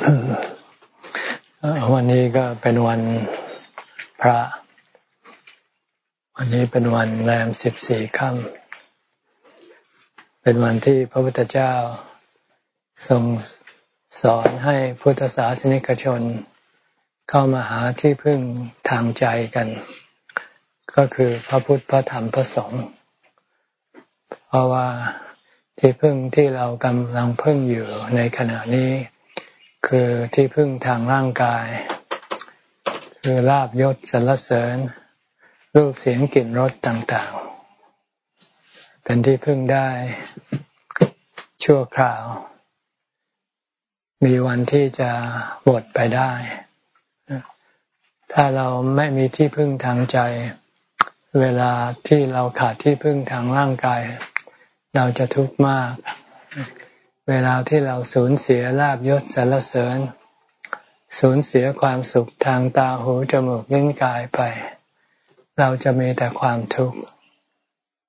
วันนี้ก็เป็นวันพระ วันนี้เป็นวันแรมสิบสี่ค่ำเป็นวันที่พระพุทธเจ้าทรงสอนให้พุทธศาสนิกชน เข้ามาหาที่พึ่งทางใจกัน ก็คือพระพุทธพระธรรมพระสงฆ์เพราะว่าที่พึ่งที่เรากำลังพึ่งอยู่ในขณะนี้ คือที่พึ่งทางร่างกาย คือลาบยศสรรเสริญ รูปเสียงกลิ่นรสต่างๆ เป็นที่พึ่งได้ชั่วคราว มีวันที่จะหมดไปได้ ถ้าเราไม่มีที่พึ่งทางใจ เวลาที่เราขาดที่พึ่งทางร่างกาย เราจะทุกข์มาก เวลาที่เราสูญเสียลาบยศสรรเสริญ สูญเสียความสุขทางตาหูจมูกลิ้นกายไป เราจะมีแต่ความทุกข์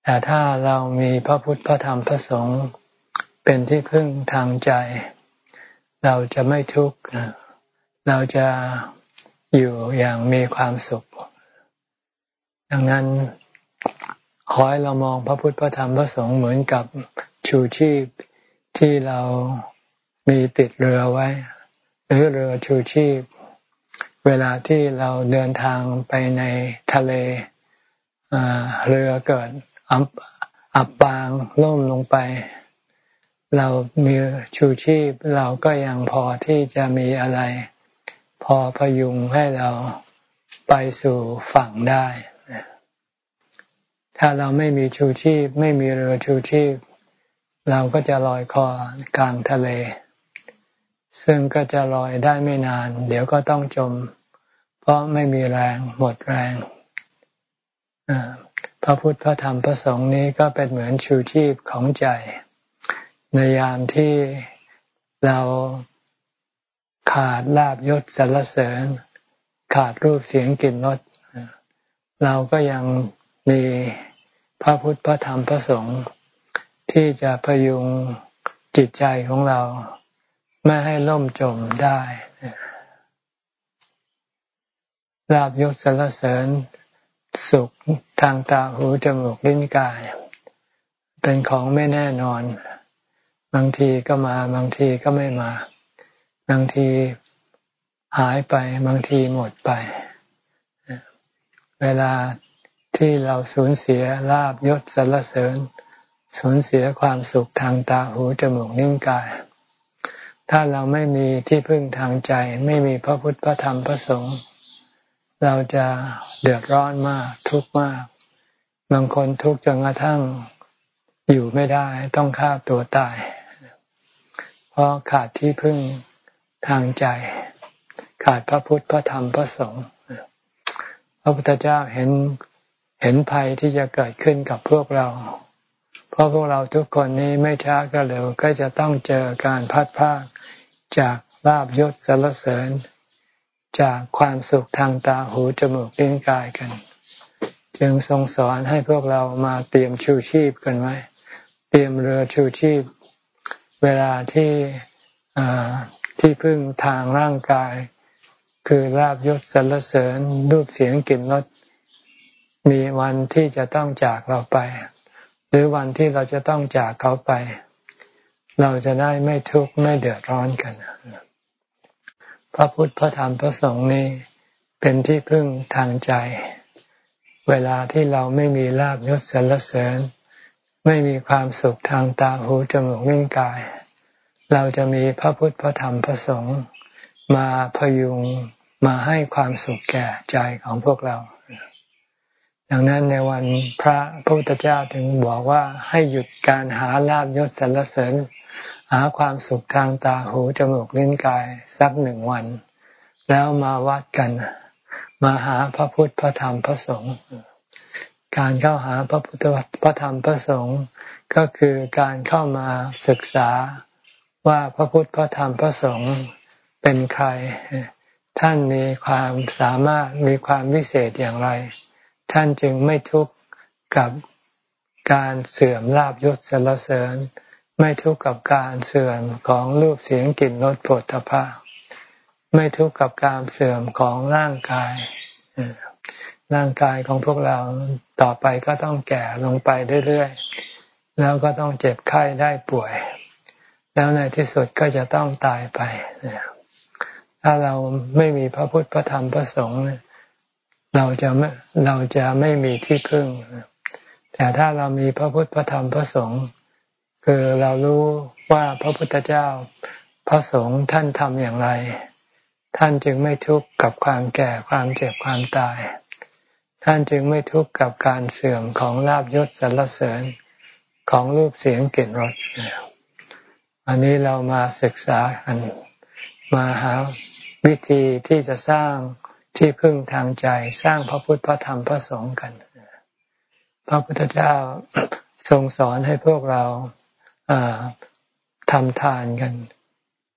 แต่ถ้าเรามีพระพุทธพระธรรมพระสงฆ์เป็นที่พึ่งทางใจ เราจะไม่ทุกข์เราจะอยู่อย่างมีความสุข ดังนั้นขอให้เรามองพระพุทธพระธรรมพระสงฆ์เหมือนกับชูชีพ ที่เรามีติดเรือไว้ หรือเรือชูชีพ เวลาที่เราเดินทางไปในทะเลเรือเกิดอับอับปางล่มลงไป เรามีชูชีพ เราก็ยังพอที่จะมีอะไร พอพยุงให้เราไปสู่ฝั่งได้ ถ้าเราไม่มีชูชีพ ไม่มีเรือชูชีพ เราก็จะลอยคอกลางทะเล ซึ่งก็จะลอยได้ไม่นาน เดี๋ยวก็ต้องจม เพราะไม่มีแรงหมดแรงพระพุทธพระธรรมพระสงฆ์นี้ก็เป็นเหมือนชูชีพของใจ ในยามที่เราขาดลาบยศสรรเสริญ ขาดรูปเสียงกลิ่นรสเราก็ยังมีพระพุทธพระธรรมพระสงฆ์ ที่จะพยุงจิตใจของเรา ไม่ให้ล่มจมได้ลาบยศสรรเสริญสุขทางตาหูจมูกลิ้นกาย เป็นของไม่แน่นอน บางทีก็มา บางทีก็ไม่มา บางทีหายไป บางทีหมดไป เวลาที่เราสูญเสียลาบยศสรรเสริญ สูญเสียความสุขทางตาหูจมูกนิ้วกาย ถ้าเราไม่มีที่พึ่งทางใจ ไม่มีพระพุทธพระธรรมพระสงฆ์เราจะเดือดร้อนมากทุกข์มาก บางคนทุกข์จนกระทั่งอยู่ไม่ได้ต้องฆ่าตัวตาย เพราะขาดที่พึ่งทางใจ ขาดพระพุทธพระธรรมพระสงฆ์พระพุทธเจ้าเห็นเห็นภัยที่จะเกิดขึ้นกับพวกเรา เพราะพวกเราทุกคนนี้ไม่ช้าก็เร็วก็จะต้องเจอการพัดพากจากลาบยศสรรเสริญ จากความสุขทางตาหูจมูกลิ้นกายกัน จึงทรงสอนให้พวกเรามาเตรียมชูชีพกันไว้ เตรียมเรือชูชีพ เวลาที่ที่พึ่งทางร่างกาย คือลาบยศสรรเสริญรูปเสียงกลิ่นรสมีวันที่จะต้องจากเราไป หรือวันที่เราจะต้องจากเขาไป เราจะได้ไม่ทุกข์ไม่เดือดร้อนกัน พระพุทธพระธรรมพระสงฆ์นี้เป็นที่พึ่งทางใจ เวลาที่เราไม่มีลาบยศสรรเสริญ ไม่มีความสุขทางตาหูจมูกลิ้นกาย เราจะมีพระพุทธพระธรรมพระสงฆ์มาพยุงมาให้ความสุขแก่ใจของพวกเรา ดังนั้นในวันพระพุทธเจ้าถึงบอกว่าให้หยุดการหาลาบยศสรรเสริญ หาความสุขทางตาหูจมูกลิ้นกายสักหนึ่งวัน แล้วมาวัดกัน มาหาพระพุทธพระธรรมพระสงฆ์การเข้าหาพระพุทธพระธรรมพระสงฆ์ก็คือการเข้ามาศึกษาว่าพระพุทธพระธรรมพระสงฆ์เป็นใคร ท่านมีความสามารถมีความวิเศษอย่างไร ท่านจึงไม่ทุกข์กับการเสื่อมลาบยศสรรเสริญ ไม่ทุกข์กับการเสื่อมของรูปเสียงกลิ่นรสผลทพะไม่ทุกข์กับการเสื่อมของร่างกายร่างกายของพวกเราต่อไปก็ต้องแก่ลงไปเรื่อยๆ แล้วก็ต้องเจ็บไข้ได้ป่วย แล้วในที่สุดก็จะต้องตายไป ถ้าเราไม่มีพระพุทธพระธรรมพระสงฆ์ เราจะไม่เราจะไม่มีที่พึ่ง แต่ถ้าเรามีพระพุทธพระธรรมพระสงฆ์คือเรารู้ว่าพระพุทธเจ้าพระสงฆ์ท่านทำอย่างไร ท่านจึงไม่ทุกข์กับความแก่ความเจ็บความตาย ท่านจึงไม่ทุกข์กับการเสื่อมของลาบยศสรรเสริญของรูปเสียงกลิ่นรสอันนี้เรามาศึกษากันมาหาวิธีที่จะสร้าง ที่พึ่งทางใจสร้างพระพุทธพระธรรมพระสงฆ์กัน พระพุทธเจ้าทรงสอนให้พวกเราทำทานกัน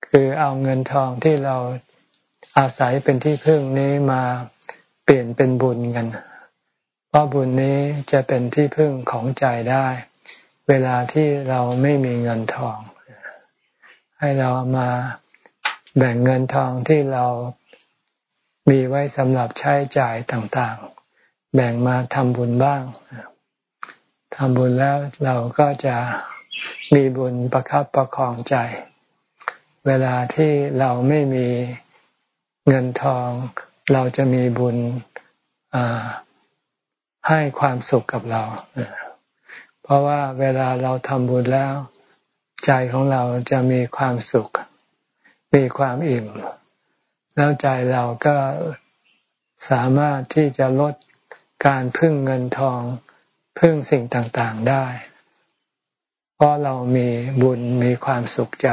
คือเอาเงินทองที่เราอาศัยเป็นที่พึ่งนี้มาเปลี่ยนเป็นบุญกัน เพราะบุญนี้จะเป็นที่พึ่งของใจได้ เวลาที่เราไม่มีเงินทอง ให้เรามาแบ่งเงินทองที่เรา มีไว้สำหรับใช้จ่ายต่างๆ แบ่งมาทำบุญบ้างทำบุญแล้วเราก็จะมีบุญประคับประคองใจ เวลาที่เราไม่มีเงินทอง เราจะมีบุญให้ความสุขกับเรา เพราะว่าเวลาเราทำบุญแล้ว ใจของเราจะมีความสุข มีความอิ่ม แล้วใจเราก็สามารถที่จะลดการพึ่งเงินทองพึ่งสิ่งต่างๆได้ เพราะเรามีบุญมีความสุขใจ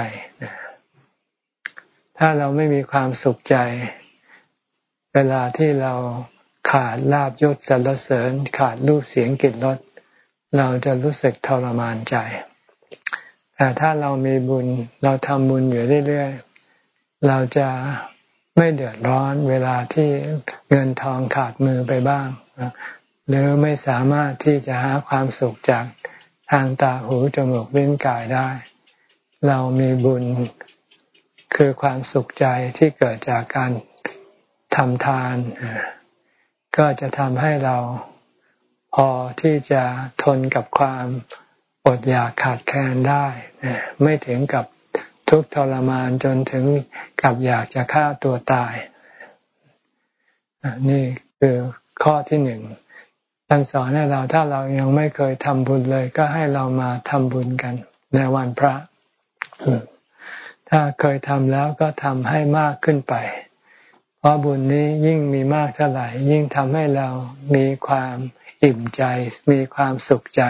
ถ้าเราไม่มีความสุขใจ เวลาที่เราขาดลาบยศสรรเสริญ ขาดรูปเสียงกลิ่นรสเราจะรู้สึกทรมานใจ แต่ถ้าเรามีบุญเราทำบุญอยู่เรื่อยๆ เราจะ ไม่เดือดร้อนเวลาที่เงินทองขาดมือไปบ้าง หรือไม่สามารถที่จะหาความสุขจากทางตาหูจมูกลิ้นกายได้ เรามีบุญคือความสุขใจที่เกิดจากการทำทาน ก็จะทำให้เราพอที่จะทนกับความอดอยากขาดแคลนได้ ไม่ถึงกับ ทุกข์ทรมานจนถึงกับอยากจะฆ่าตัวตาย นี่คือข้อที่หนึ่งท่านสอนให้เราถ้าเรายังไม่เคยทำบุญเลย ก็ให้เรามาทำบุญกัน ในวันพระ ถ้าเคยทำแล้วก็ทำให้มากขึ้นไป เพราะบุญนี้ยิ่งมีมากเท่าไหร่ ยิ่งทำให้เรามีความอิ่มใจ มีความสุขใจ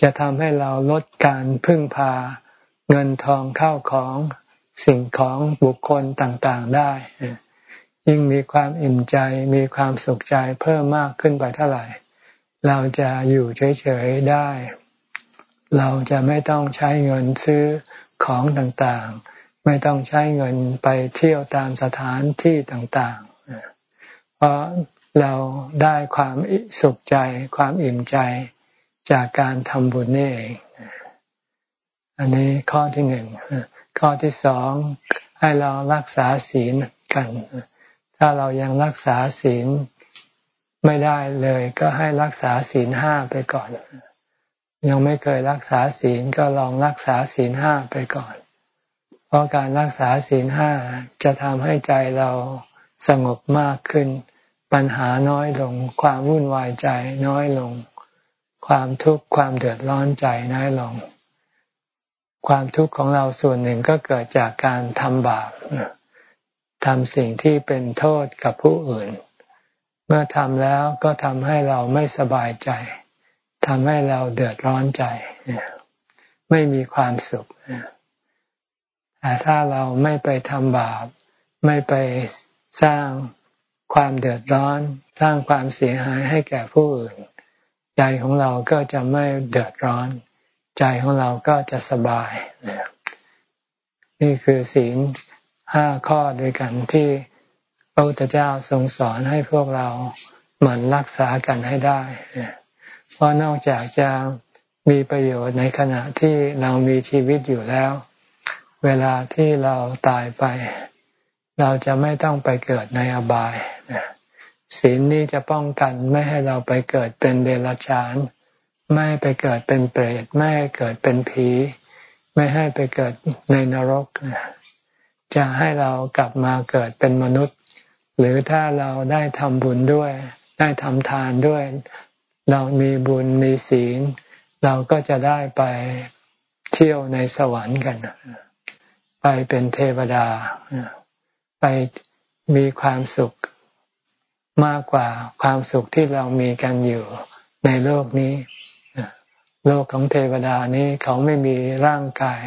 จะทำให้เราลดการพึ่งพา เงินทองเข้าของสิ่งของบุคคลต่างๆได้ ยิ่งมีความอิ่มใจมีความสุขใจเพิ่มมากขึ้นไปเท่าไหร่ เราจะอยู่เฉยๆได้ เราจะไม่ต้องใช้เงินซื้อของต่างๆ ไม่ต้องใช้เงินไปเที่ยวตามสถานที่ต่างๆ เพราะเราได้ความสุขใจ ความอิ่มใจจากการทำบุญนี่เอง อันนี้ข้อที่หนึ่งข้อที่สองให้เรารักษาศีลกัน ถ้าเรายังรักษาศีลไม่ได้เลย ก็ให้รักษาศีลห้าไปก่อน ยังไม่เคยรักษาศีลก็ลองรักษาศีลห้าไปก่อน เพราะการรักษาศีลห้าจะทำให้ใจเราสงบมากขึ้น ปัญหาน้อยลง ความวุ่นวายใจน้อยลง ความทุกข์ความเดือดร้อนใจน้อยลง ความทุกข์ของเราส่วนหนึ่งก็เกิดจากการทำบาปทำสิ่งที่เป็นโทษกับผู้อื่น เมื่อทำแล้วก็ทำให้เราไม่สบายใจทำให้เราเดือดร้อนใจ ไม่มีความสุขแต่ถ้าเราไม่ไปทำบาป ไม่ไปสร้างความเดือดร้อน สร้างความเสียหายให้แก่ผู้อื่น ใจของเราก็จะไม่เดือดร้อน ใจของเราก็จะสบาย นี่คือศีลห้าข้อด้วยกันที่พระพุทธเจ้าทรงสอนให้พวกเราหมั่นรักษากันให้ได้ เพราะนอกจากจะมีประโยชน์ในขณะที่เรามีชีวิตอยู่แล้ว เวลาที่เราตายไป เราจะไม่ต้องไปเกิดในอบายศีลนี้จะป้องกันไม่ให้เราไปเกิดเป็นเดรัจฉาน ไม่ให้ไปเกิดเป็นเปรตไม่ให้เกิดเป็นผี ไม่ให้ไปเกิดในนรกจะให้เรากลับมาเกิดเป็นมนุษย์ หรือถ้าเราได้ทำบุญด้วย ได้ทำทานด้วย เรามีบุญมีศีล เราก็จะได้ไปเที่ยวในสวรรค์กัน ไปเป็นเทวดา ไปมีความสุขมากกว่าความสุขที่เรามีกันอยู่ในโลกนี้ โลกของเทวดานี้เขาไม่มีร่างกาย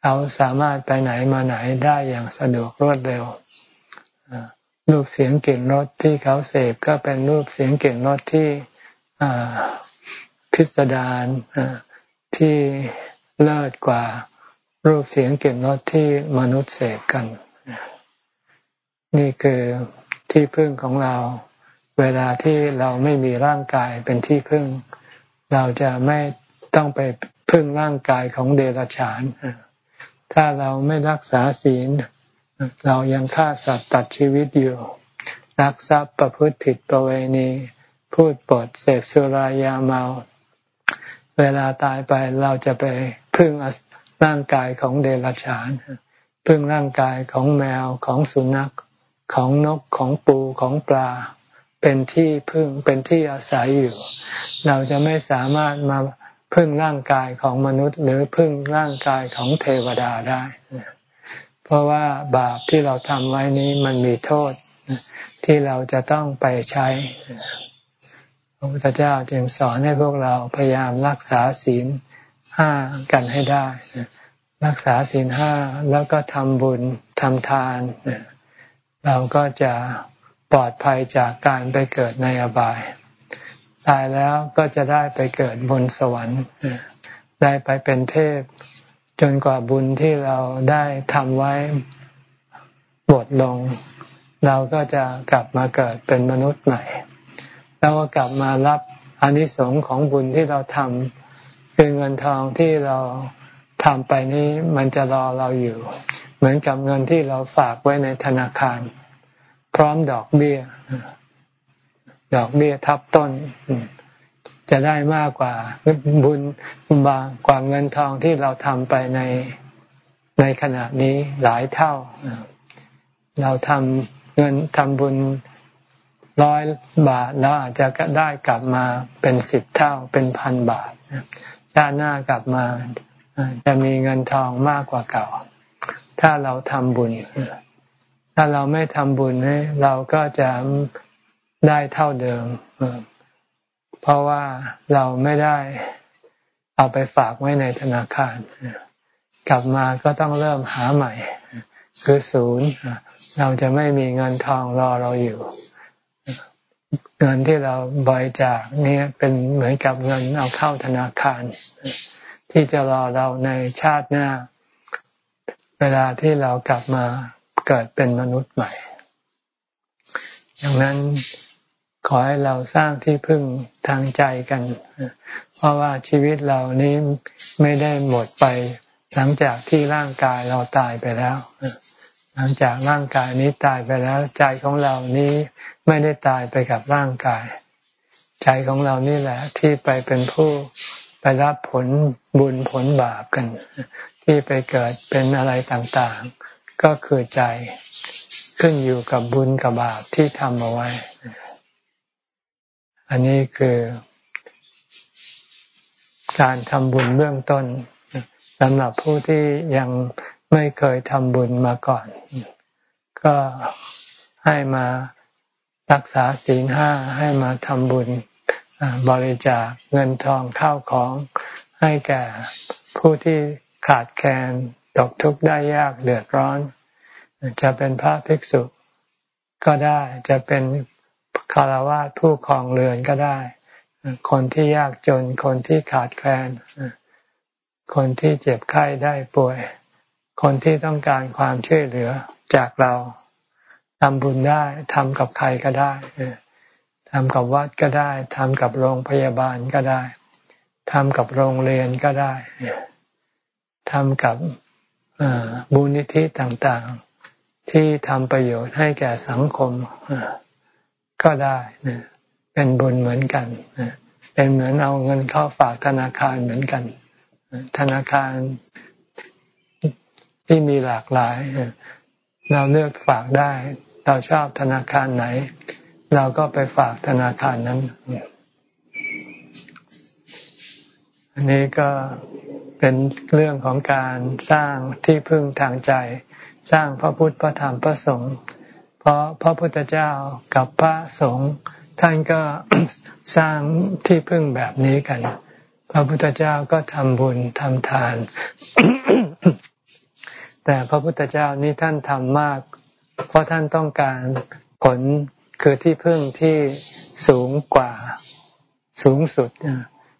เขาสามารถไปไหนมาไหนได้อย่างสะดวกรวดเร็วรูปเสียงกลิ่นรสที่เขาเสพก็เป็นรูปเสียงกลิ่นรสที่พิสดารที่เลิศกว่ารูปเสียงกลิ่นรสที่มนุษย์เสพกัน นี่คือที่พึ่งของเรา เวลาที่เราไม่มีร่างกายเป็นที่พึ่ง เราจะไม่ต้องไปพึ่งร่างกายของเดรัจฉาน ถ้าเราไม่รักษาศีล เรายังฆ่าสัตว์ตัดชีวิตอยู่ รักทรัพย์ประพฤติผิดประเวณี พูดปดเสพสุรายาเมา เวลาตายไปเราจะไปพึ่งร่างกายของเดรัจฉาน พึ่งร่างกายของแมวของสุนัขของนกของปูของปลา เป็นที่พึ่งเป็นที่อาศัยอยู่ เราจะไม่สามารถมาพึ่งร่างกายของมนุษย์ หรือพึ่งร่างกายของเทวดาได้ เพราะว่าบาปที่เราทำไว้นี้มันมีโทษที่เราจะต้องไปใช้พระพุทธเจ้าจึงสอนให้พวกเราพยายามรักษาศีลห้ากันให้ได้ รักษาศีลห้าแล้วก็ทำบุญทำทาน เราก็จะ ปลอดภัยจากการไปเกิดในอบาย ตายแล้วก็จะได้ไปเกิดบนสวรรค์ ได้ไปเป็นเทพ จนกว่าบุญที่เราได้ทำไว้หมดลง เราก็จะกลับมาเกิดเป็นมนุษย์ใหม่ แล้วก็กลับมารับอนิสงส์ของบุญที่เราทำคือเงินทองที่เราทำไปนี้มันจะรอเราอยู่ เหมือนกับเงินที่เราฝากไว้ในธนาคาร พร้อมดอกเบี้ย ดอกเบี้ยทับต้น จะได้มากกว่าบุญบางกว่าเงินทองที่เราทำไปในในขณะนี้หลายเท่า เราทำเงินทำบุญร้อยบาทแล้วอาจจะได้กลับมาเป็นสิบเท่าเป็นพันบาทชาติหน้ากลับมาจะมีเงินทองมากกว่าเก่า ถ้าเราทำบุญ ถ้าเราไม่ทำบุญเราก็จะได้เท่าเดิม เพราะว่าเราไม่ได้เอาไปฝากไว้ในธนาคาร กลับมาก็ต้องเริ่มหาใหม่ คือศูนย์เราจะไม่มีเงินทองรอเราอยู่ เงินที่เราบริจาคนี่เป็นเหมือนกับเงินเอาเข้าธนาคาร ที่จะรอเราในชาติหน้า เวลาที่เรากลับมา เกิดเป็นมนุษย์ใหม่ ดังนั้นขอให้เราสร้างที่พึ่งทางใจกัน เพราะว่าชีวิตเรานี้ไม่ได้หมดไปหลังจากที่ร่างกายเราตายไปแล้ว หลังจากร่างกายนี้ตายไปแล้ว ใจของเรานี้ไม่ได้ตายไปกับร่างกาย ใจของเรานี่แหละ ที่ไปเป็นผู้ไปรับผลบุญผลบาปกัน ที่ไปเกิดเป็นอะไรต่างๆ ก็คือใจขึ้นอยู่กับบุญกับบาปที่ทำเอาไว้ อันนี้คือการทำบุญเบื้องต้นสำหรับผู้ที่ยังไม่เคยทำบุญมาก่อน ก็ให้มารักษาศีลห้าให้มาทำบุญบริจาคเงินทองข้าวของให้แก่ผู้ที่ขาดแคลน ตกทุกข์ได้ยากเดือดร้อน จะเป็นพระภิกษุก็ได้จะเป็นคารวะผู้ครองเรือนก็ได้ คนที่ยากจน คนที่ขาดแคลน คนที่เจ็บไข้ได้ป่วย คนที่ต้องการความช่วยเหลือจากเราทำบุญได้ทำกับใครก็ได้ทำกับวัดก็ได้ทำกับโรงพยาบาลก็ได้ทำกับโรงเรียนก็ได้ทำกับ บูญนิธิต่างๆ ที่ทำประโยชน์ให้แก่สังคมก็ได้เป็นบุญเหมือนกันเป็นเหมือนเอาเงินเข้าฝากธนาคารเหมือนกัน ธนาคารที่มีหลากหลาย เราเลือกฝากได้ เราชอบธนาคารไหน เราก็ไปฝากธนาคารนั้น อันนี้ก็ เป็นเรื่องของการสร้างที่พึ่งทางใจ สร้างพระพุทธพระธรรมพระสงฆ์เพราะพระพุทธเจ้ากับพระสงฆ์ท่านก็สร้างที่พึ่งแบบนี้กัน พระพุทธเจ้าก็ทำบุญทำทาน แต่พระพุทธเจ้านี้ท่านทำมาก เพราะท่านต้องการผลคือที่พึ่งที่สูงกว่าสูงสุด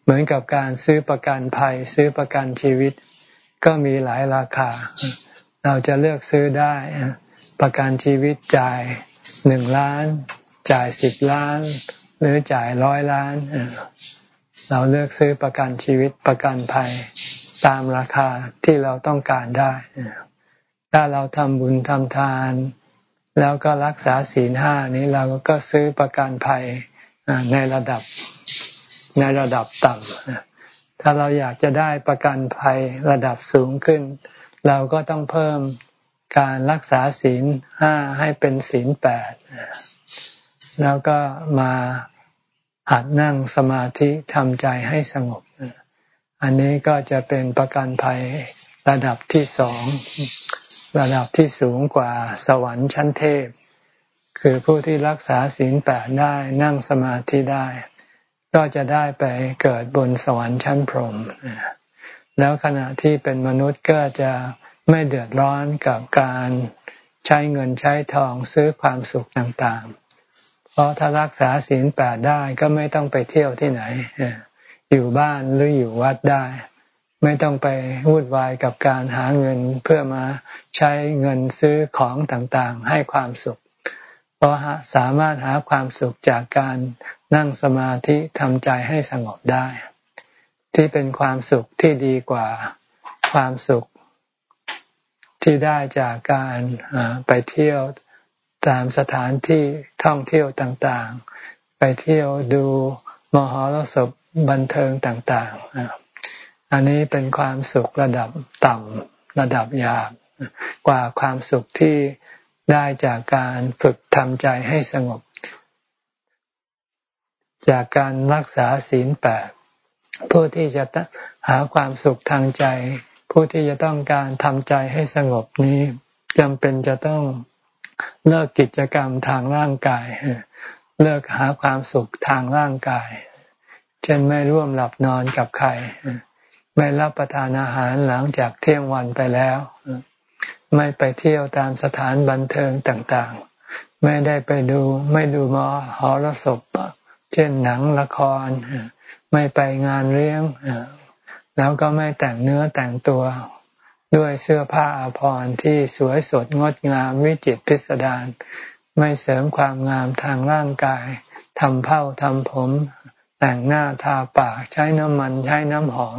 เหมือนกับการซื้อประกันภัย ซื้อประกันชีวิต ก็มีหลายราคา เราจะเลือกซื้อได้ ประกันชีวิตจ่ายหนึ่งล้าน จ่ายสิบล้าน หรือจ่ายร้อยล้าน เราเลือกซื้อประกันชีวิตประกันภัยตามราคาที่เราต้องการได้ ถ้าเราทำบุญทำทาน แล้วก็รักษาศีลห้านี้เราก็ซื้อประกันภัยในระดับ ในระดับต่ำถ้าเราอยากจะได้ประกันภัยระดับสูงขึ้น เราก็ต้องเพิ่มการรักษาศีลห้าให้เป็นศีลแปดแล้วก็มาหัดนั่งสมาธิทำใจให้สงบ อันนี้ก็จะเป็นประกันภัยระดับที่สองระดับที่สูงกว่าสวรรค์ชั้นเทพ คือผู้ที่รักษาศีลแปดได้นั่งสมาธิได้ ก็จะได้ไปเกิดบนสวรรค์ชั้นพรหมแล้วขณะที่เป็นมนุษย์ก็จะไม่เดือดร้อนกับการใช้เงินใช้ทองซื้อความสุขต่างๆ เพราะถ้ารักษาศีลแปดได้ก็ไม่ต้องไปเที่ยวที่ไหน อยู่บ้านหรืออยู่วัดได้ ไม่ต้องไปวุ่นวายกับการหาเงินเพื่อมาใช้เงินซื้อของต่างๆ ให้ความสุข เพราะสามารถหาความสุขจากการ นั่งสมาธิทำใจให้สงบได้ ที่เป็นความสุขที่ดีกว่าความสุข ที่ได้จากการไปเที่ยวตามสถานที่ท่องเที่ยวต่างๆ ไปเที่ยวดูมหรสพบันเทิงต่างๆ อันนี้เป็นความสุขระดับต่ำระดับยาบกว่าความสุขที่ได้จากการฝึกทำใจให้สงบ จากการรักษาศีลแปดผู้ที่จะหาความสุขทางใจ ผู้ที่จะต้องการทำใจให้สงบนี้จำเป็นจะต้องเลิกกิจกรรมทางร่างกาย เลิกหาความสุขทางร่างกาย เช่นไม่ร่วมหลับนอนกับใคร ไม่รับประทานอาหารหลังจากเที่ยงวันไปแล้ว ไม่ไปเที่ยวตามสถานบันเทิงต่างๆ ไม่ได้ไปดูไม่ดูมอหรสพ เช่นหนังละคร ไม่ไปงานเลี้ยงแล้วก็ไม่แต่งเนื้อแต่งตัวด้วยเสื้อผ้าอาภรณ์ที่สวยสดงดงามวิจิตรพิสดารไม่เสริมความงามทางร่างกายทำเผ้าทำผม แต่งหน้าทาปากใช้น้ำมันใช้น้ำหอม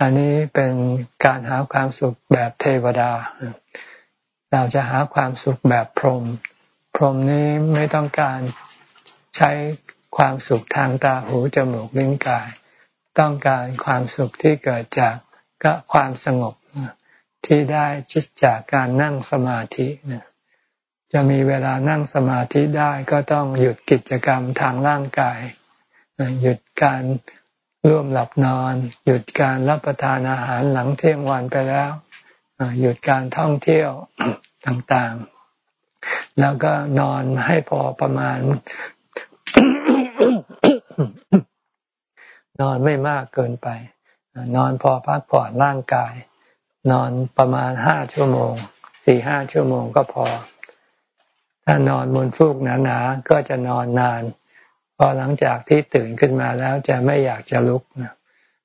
อันนี้เป็นการหาความสุขแบบเทวดา เราจะหาความสุขแบบพรหมพรหมนี้ไม่ต้องการ ใช้ความสุขทางตาหูจมูกลิ้นกาย ต้องการความสุขที่เกิดจากก็ความสงบที่ได้จิตจากการนั่งสมาธิจะมีเวลานั่งสมาธิได้ก็ต้องหยุดกิจกรรมทางร่างกาย หยุดการร่วมหลับนอน หยุดการรับประทานอาหารหลังเที่ยงวันไปแล้ว หยุดการท่องเที่ยวต่างๆ แล้วก็นอนให้พอประมาณ นอนไม่มากเกินไป นอนพอพักผ่อนร่างกาย นอนประมาณห้าชั่วโมง สี่ห้าชั่วโมงก็พอ ถ้านอนบนฟูกหนาๆก็จะนอนนาน พอหลังจากที่ตื่นขึ้นมาแล้วจะไม่อยากจะลุกนะ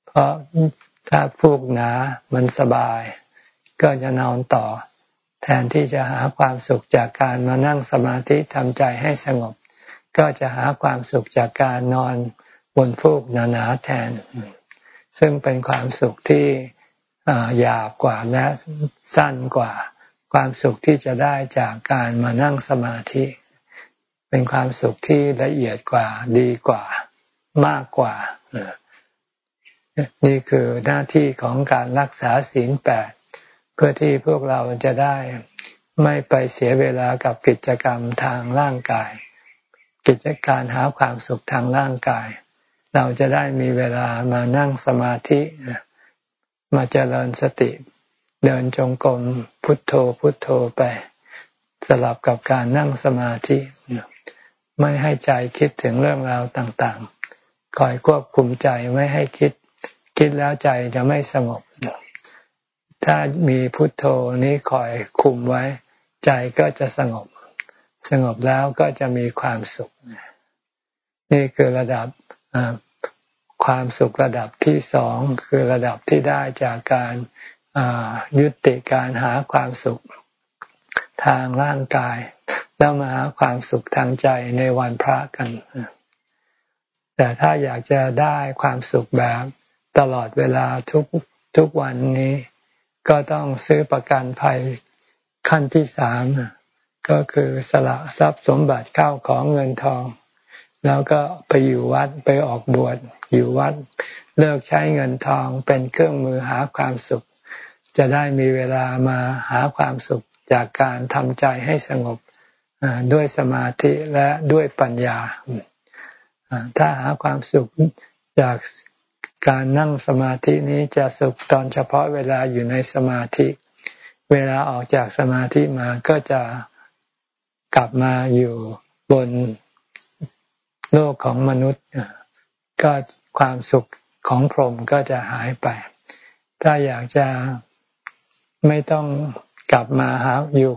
เพราะถ้าฟูกหนามันสบาย ก็จะนอนต่อ แทนที่จะหาความสุขจากการมานั่งสมาธิทำใจให้สงบ ก็จะหาความสุขจากการนอนบนฟูกหนาๆแทน ซึ่งเป็นความสุขที่หยาบกว่าและสั้นกว่าคความสุขที่จะได้จากการมานั่งสมาธิ เป็นความสุขที่ละเอียดกว่าดีกว่ามากกว่า นี่คือหน้าที่ของการรักษาศีลแปดเพื่อที่พวกเราจะได้ไม่ไปเสียเวลากับกิจกรรมทางร่างกาย กิจการหาความสุขทางร่างกาย เราจะได้มีเวลามานั่งสมาธิมาเจริญสติ เดินจงกรมพุทโธพุทโธไป สลับกับการนั่งสมาธิไม่ให้ใจคิดถึงเรื่องราวต่างๆ คอยควบคุมใจไม่ให้คิด คิดแล้วใจจะไม่สงบ ถ้ามีพุทโธนี้คอยคุมไว้ ใจก็จะสงบ สงบแล้วก็จะมีความสุข นี่คือระดับความสุขระดับที่สองคือระดับที่ได้จากการยุติการหาความสุขทางร่างกาย แล้วมาหาความสุขทางใจในวันพระกัน แต่ถ้าอยากจะได้ความสุขแบบตลอดเวลาทุกทุกวันนี้ ก็ต้องซื้อประกันภัยขั้นที่สาม ก็คือสละทรัพย์สมบัติเข้าของเงินทอง แล้วก็ไปอยู่วัดไปออกบวชอยู่วัด เลิกใช้เงินทองเป็นเครื่องมือหาความสุข จะได้มีเวลามาหาความสุขจากการทำใจให้สงบด้วยสมาธิและด้วยปัญญา ถ้าหาความสุขจากการนั่งสมาธินี้จะสุขตอนเฉพาะเวลาอยู่ในสมาธิ เวลาออกจากสมาธิมาก็จะ กลับมาอยู่บนโลกของมนุษย์ ก็ความสุขของพรหมก็จะหายไป ถ้าอยากจะไม่ต้องกลับมาหาอยู่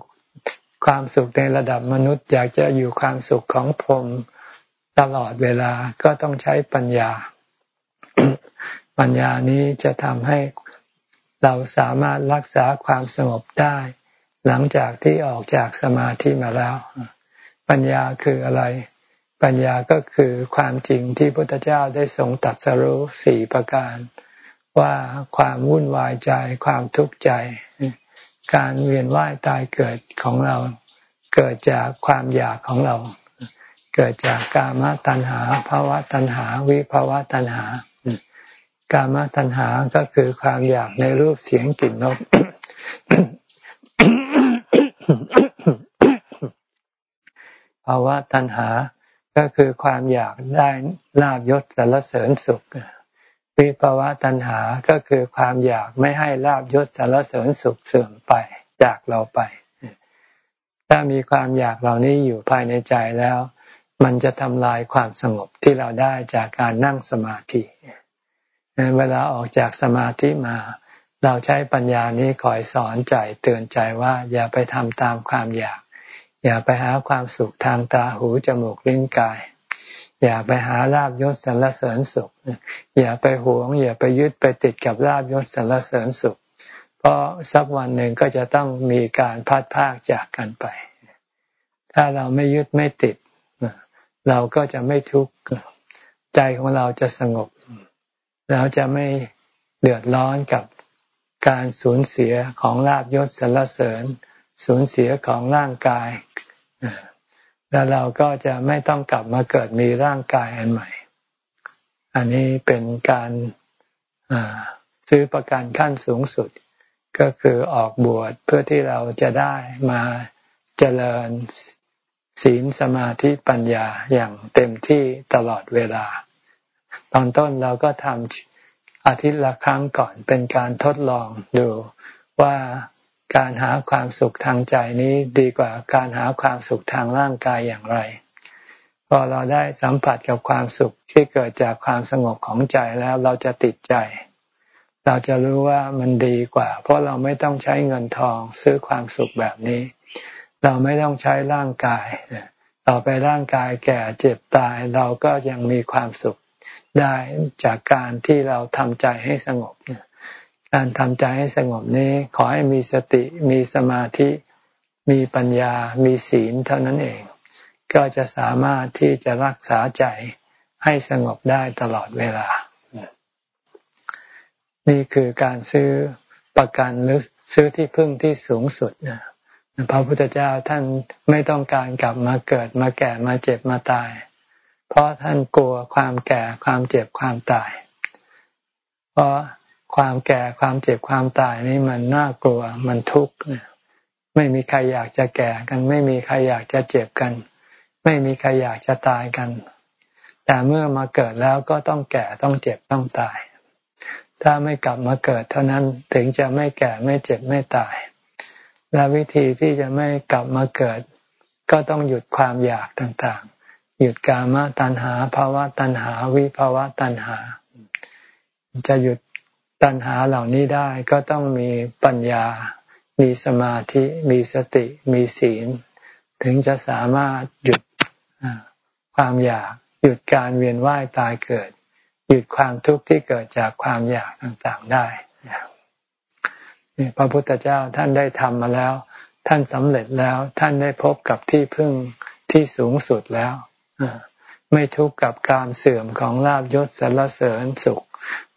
ความสุขในระดับมนุษย์ อยากจะอยู่ความสุขของพรหมตลอดเวลาก็ต้องใช้ปัญญา ปัญญานี้จะทำให้เราสามารถรักษาความสงบได้ หลังจากที่ออกจากสมาธิมาแล้ว ปัญญาคืออะไร ปัญญาก็คือความจริงที่พระพุทธเจ้าได้ทรงตัดสรู้สี่ประการ ว่าความวุ่นวายใจความทุกข์ใจ การเวียนว่ายตายเกิดของเรา เกิดจากความอยากของเรา เกิดจากกามตัณหาภาวะตัณหา วิภาวะตัณหากามตัณหาก็คือความอยากในรูปเสียงกลิ่นรส ภาวะตัณหา ก็คือความอยากได้ลาบยศสรรเสริญสุข วิภาวะตัณหา ก็คือความอยากไม่ให้ลาบยศสารเสริญสุขเสื่อมไปจากเราไป ถ้ามีความอยากเหล่านี้อยู่ภายในใจแล้ว มันจะทำลายความสงบที่เราได้จากการนั่งสมาธิเวลาออกจากสมาธิมา เราใช้ปัญญานี้คอยสอนใจเตือนใจว่าอย่าไปทำตามความอยาก อย่าไปหาความสุขทางตาหูจมูกลิ้นกาย อย่าไปหาลาบยศสรรเสริญสุข อย่าไปหวง อย่าไปยึดไปติดกับลาบยศสรรเสริญสุข เพราะสักวันหนึ่งก็จะต้องมีการพัดพากจากกันไป ถ้าเราไม่ยึดไม่ติด เราก็จะไม่ทุกข์ใจของเราจะสงบ เราจะไม่เดือดร้อนกับการสูญเสียของลาบยศสรรเสริญ สูญเสียของร่างกาย แล้วเราก็จะไม่ต้องกลับมาเกิดมีร่างกายอันใหม่ อันนี้เป็นการซื้อประกันขั้นสูงสุด ก็คือออกบวชเพื่อที่เราจะได้มาเจริญศีลสมาธิปัญญาอย่างเต็มที่ตลอดเวลา ตอนต้นเราก็ทำอาทิตย์ละครั้งก่อนเป็นการทดลองดูว่า การหาความสุขทางใจนี้ดีกว่าการหาความสุขทางร่างกายอย่างไร พอเราได้สัมผัสกับความสุขที่เกิดจากความสงบของใจแล้วเราจะติดใจ เราจะรู้ว่ามันดีกว่า เพราะเราไม่ต้องใช้เงินทองซื้อความสุขแบบนี้ เราไม่ต้องใช้ร่างกาย ต่อไปร่างกายแก่เจ็บตายเราก็ยังมีความสุขได้จากการที่เราทำใจให้สงบเนี่ย การทำใจให้สงบนี้ขอให้มีสติมีสมาธิ มีปัญญา มีศีลเท่านั้นเอง ก็จะสามารถที่จะรักษาใจให้สงบได้ตลอดเวลา นี่คือการซื้อประกันหรือซื้อที่พึ่งที่สูงสุดนะพระพุทธเจ้าท่านไม่ต้องการกลับมาเกิดมาแก่มาเจ็บมาตาย เพราะท่านกลัวความแก่ความเจ็บความตาย เพราะ ความแก่ความเจ็บความตายนี่มันน่ากลัวมันทุกข์ไม่มีใครอยากจะแก่กัน ไม่มีใครอยากจะเจ็บกัน ไม่มีใครอยากจะตายกัน แต่เมื่อมาเกิดแล้วก็ต้องแก่ต้องเจ็บต้องตาย ถ้าไม่กลับมาเกิดเท่านั้นถึงจะไม่แก่ไม่เจ็บไม่ตาย และวิธีที่จะไม่กลับมาเกิด ก็ต้องหยุดความอยากต่างๆ หยุดกามตัณหาภาวะตัณหาวิภาวะตัณหา จะหยุด ตัณหาเหล่านี้ได้ก็ต้องมีปัญญา มีสมาธิ มีสติ มีศีล ถึงจะสามารถหยุดความอยาก หยุดการเวียนว่ายตายเกิด หยุดความทุกข์ที่เกิดจากความอยากต่างๆได้พระพุทธเจ้าท่านได้ทำมาแล้ว ท่านสำเร็จแล้วท่านได้พบกับที่พึ่งที่สูงสุดแล้วไม่ทุกข์กับการเสื่อมของลาบยศสรรเสริญสุข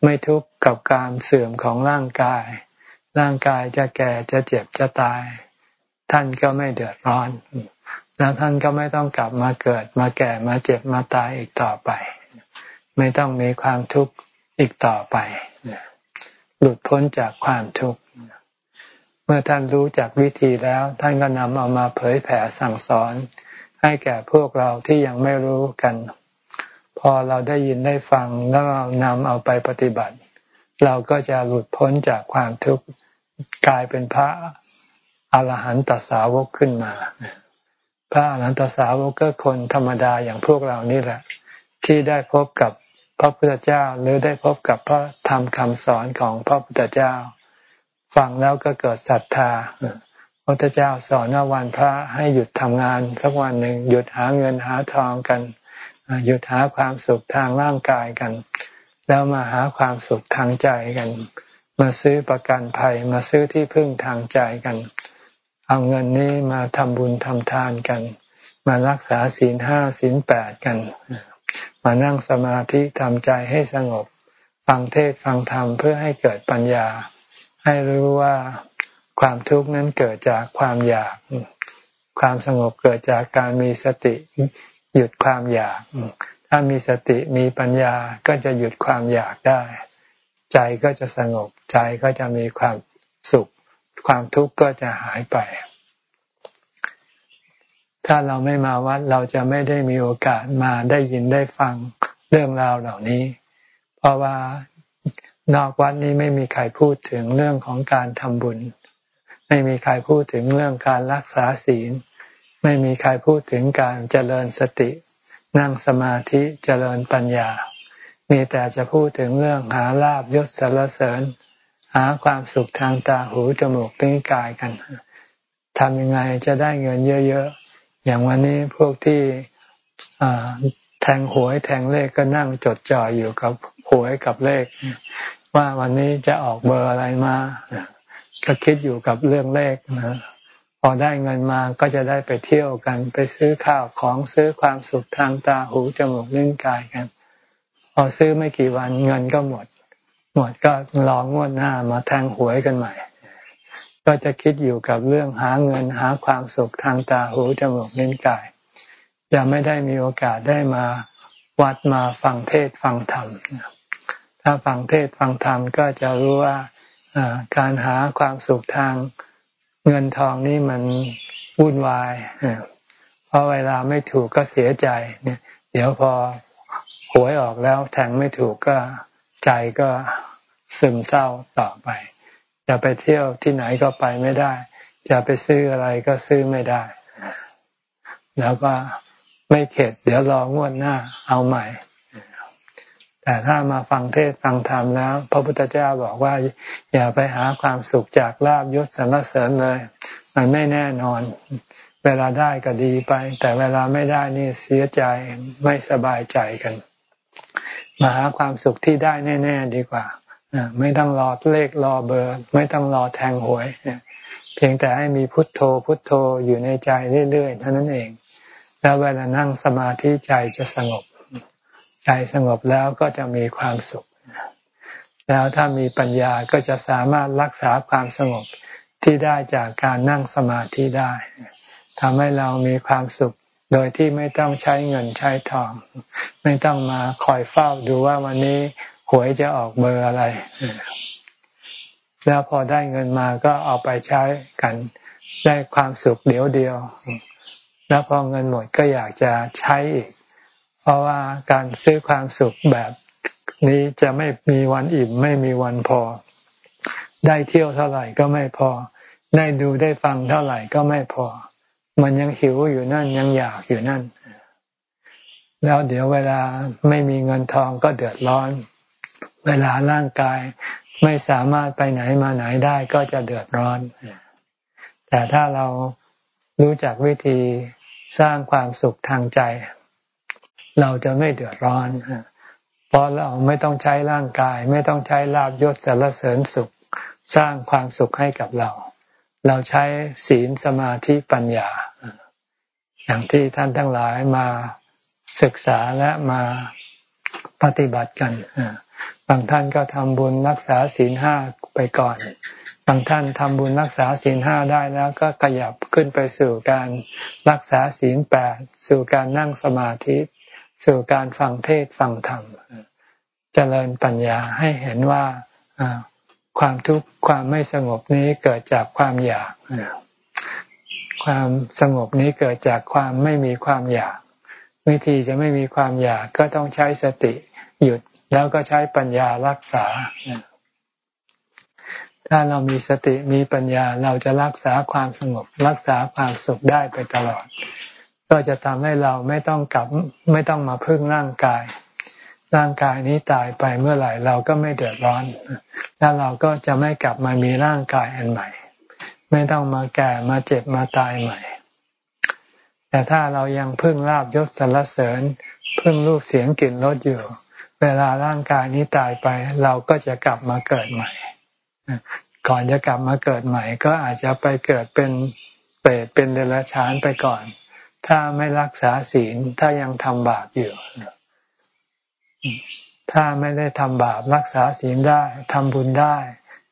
ไม่ทุกข์กับการเสื่อมของร่างกาย ร่างกายจะแก่จะเจ็บจะตาย ท่านก็ไม่เดือดร้อน แล้วท่านก็ไม่ต้องกลับมาเกิดมาแก่มาเจ็บมาตายอีกต่อไป ไม่ต้องมีความทุกข์อีกต่อไป หลุดพ้นจากความทุกข์ เมื่อท่านรู้จักวิธีแล้ว ท่านก็นำเอามาเผยแผ่สั่งสอน ให้แก่พวกเราที่ยังไม่รู้กัน พอเราได้ยินได้ฟังแล้วเรานำเอาไปปฏิบัติ เราก็จะหลุดพ้นจากความทุกข์กลายเป็นพระอรหันตสาวกขึ้นมา พระอรหันตสาวกก็คนธรรมดาอย่างพวกเรานี่แหละ ที่ได้พบกับพระพุทธเจ้าหรือได้พบกับพระธรรมคำสอนของพระพุทธเจ้า ฟังแล้วก็เกิดศรัทธาพระพุทธเจ้าสอนว่าวันพระให้หยุดทำงาน สักวันหนึ่งหยุดหาเงินหาทองกัน หยุดหาความสุขทางร่างกายกัน แล้วมาหาความสุขทางใจกัน มาซื้อประกันภัยมาซื้อที่พึ่งทางใจกัน เอาเงินนี้มาทำบุญทำทานกัน มารักษาศีลห้าศีลแปดกัน มานั่งสมาธิทำใจให้สงบ ฟังเทศฟังธรรมเพื่อให้เกิดปัญญา ให้รู้ว่าความทุกข์นั้นเกิดจากความอยาก ความสงบเกิดจากการมีสติ หยุดความอยาก ถ้ามีสติมีปัญญาก็จะหยุดความอยากได้ ใจก็จะสงบใจก็จะมีความสุข ความทุกข์ก็จะหายไป ถ้าเราไม่มาวัดเราจะไม่ได้มีโอกาสมาได้ยินได้ฟังเรื่องราวเหล่านี้ เพราะว่านอกวัดนี้ไม่มีใครพูดถึงเรื่องของการทำบุญ ไม่มีใครพูดถึงเรื่องการรักษาศีล ไม่มีใครพูดถึงการเจริญสติ นั่งสมาธิเจริญปัญญา มีแต่จะพูดถึงเรื่องหาลาบยศสรรเสริญ หาความสุขทางตาหูจมูกลิ้นกายกันทำยังไงจะได้เงินเยอะๆ อย่างวันนี้พวกที่แทงหวยแทงเลขก็นั่งจดจ่ออยู่กับหวยกับเลข ว่าวันนี้จะออกเบอร์อะไรมาก็คิดอยู่กับเรื่องเลขนะ พอได้เงินมาก็จะได้ไปเที่ยวกัน ไปซื้อข้าวของซื้อความสุขทางตาหูจมูกลิ้นกายกัน พอซื้อไม่กี่วันเงินก็หมด หมดก็รองงวดหน้ามาแทงหวยกันใหม่ ก็จะคิดอยู่กับเรื่องหาเงินหาความสุขทางตาหูจมูกลิ้นกายจะไม่ได้มีโอกาสได้มาวัดมาฟังเทศฟังธรรมถ้าฟังเทศฟังธรรมก็จะรู้ว่าการหาความสุขทาง เงินทองนี่มันวุ่นวายเพราะเวลาไม่ถูกก็เสียใจเนี่ย เดี๋ยวพอหวยออกแล้วแทงไม่ถูกก็ใจก็ซึมเศร้าต่อไป จะไปเที่ยวที่ไหนก็ไปไม่ได้ จะไปซื้ออะไรก็ซื้อไม่ได้ แล้วก็ไม่เข็ด เดี๋ยวรองวดหน้าเอาใหม่ แต่ถ้ามาฟังเทศฟังธรรมแล้ว พระพุทธเจ้าบอกว่า อย่าไปหาความสุขจากลาบยศสรรเสริญเลย มันไม่แน่นอน เวลาได้ก็ดีไป แต่เวลาไม่ได้นี่เสียใจไม่สบายใจกัน มาหาความสุขที่ได้แน่ ๆ ดีกว่าไม่ต้องรอเลขรอเบอร์ ไม่ต้องรอแทงหวยเพียงแต่ให้มีพุทโธพุทโธอยู่ในใจเรื่อยๆเท่านั้นเอง แล้วเวลานั่งสมาธิใจจะสงบ ใจสงบแล้วก็จะมีความสุข แล้วถ้ามีปัญญาก็จะสามารถรักษาความสงบที่ได้จากการนั่งสมาธิได้ทำให้เรามีความสุขโดยที่ไม่ต้องใช้เงินใช้ทอง ไม่ต้องมาคอยเฝ้าดูว่าวันนี้หวยจะออกเบอร์อะไร แล้วพอได้เงินมาก็เอาไปใช้กันได้ความสุขเดียวเดียว แล้วพอเงินหมดก็อยากจะใช้อีก เพราะว่าการซื้อความสุขแบบนี้จะไม่มีวันอิ่มไม่มีวันพอ ได้เที่ยวเท่าไหร่ก็ไม่พอ ได้ดูได้ฟังเท่าไหร่ก็ไม่พอ มันยังหิวอยู่นั่นยังอยากอยู่นั่น แล้วเดี๋ยวเวลาไม่มีเงินทองก็เดือดร้อน เวลาร่างกายไม่สามารถไปไหนมาไหนได้ก็จะเดือดร้อน แต่ถ้าเรารู้จักวิธีสร้างความสุขทางใจ เราจะไม่เดือดร้อน เพราะเราไม่ต้องใช้ร่างกาย ไม่ต้องใช้ลาบยศสรรเสริญสุข สร้างความสุขให้กับเรา เราใช้ศีลสมาธิปัญญา อย่างที่ท่านทั้งหลายมาศึกษาและมาปฏิบัติกัน บางท่านก็ทำบุญรักษาศีลห้าไปก่อน บางท่านทำบุญรักษาศีลห้าได้แล้วก็ขยับขึ้นไปสู่การรักษาศีลแปดสู่การนั่งสมาธิ สู่การฟังเทศฟังธรรมเจริญปัญญาให้เห็นว่าความทุกข์ความไม่สงบนี้เกิดจากความอยาก ความสงบนี้เกิดจากความไม่มีความอยาก วิธีจะไม่มีความอยากก็ต้องใช้สติหยุดแล้วก็ใช้ปัญญารักษา ถ้าเรามีสติมีปัญญาเราจะรักษาความสงบ รักษาความสุขได้ไปตลอด ก็จะทำให้เราไม่ต้องกลับไม่ต้องมาพึ่งร่างกาย ร่างกายนี้ตายไปเมื่อไหร่เราก็ไม่เดือดร้อน แล้วเราก็จะไม่กลับมามีร่างกายอันใหม่ ไม่ต้องมาแก่มาเจ็บมาตายใหม่ แต่ถ้าเรายังพึ่งลาบยศสรรเสริญ พึ่งรูปเสียงกลิ่นรสอยู่ เวลาร่างกายนี้ตายไป เราก็จะกลับมาเกิดใหม่ ก่อนจะกลับมาเกิดใหม่ ก็อาจจะไปเกิดเป็นเปรตเป็นเดรัจฉานไปก่อน ถ้าไม่รักษาศีลถ้ายังทำบาปอยู่ ถ้าไม่ได้ทำบาปรักษาศีลได้ทำบุญได้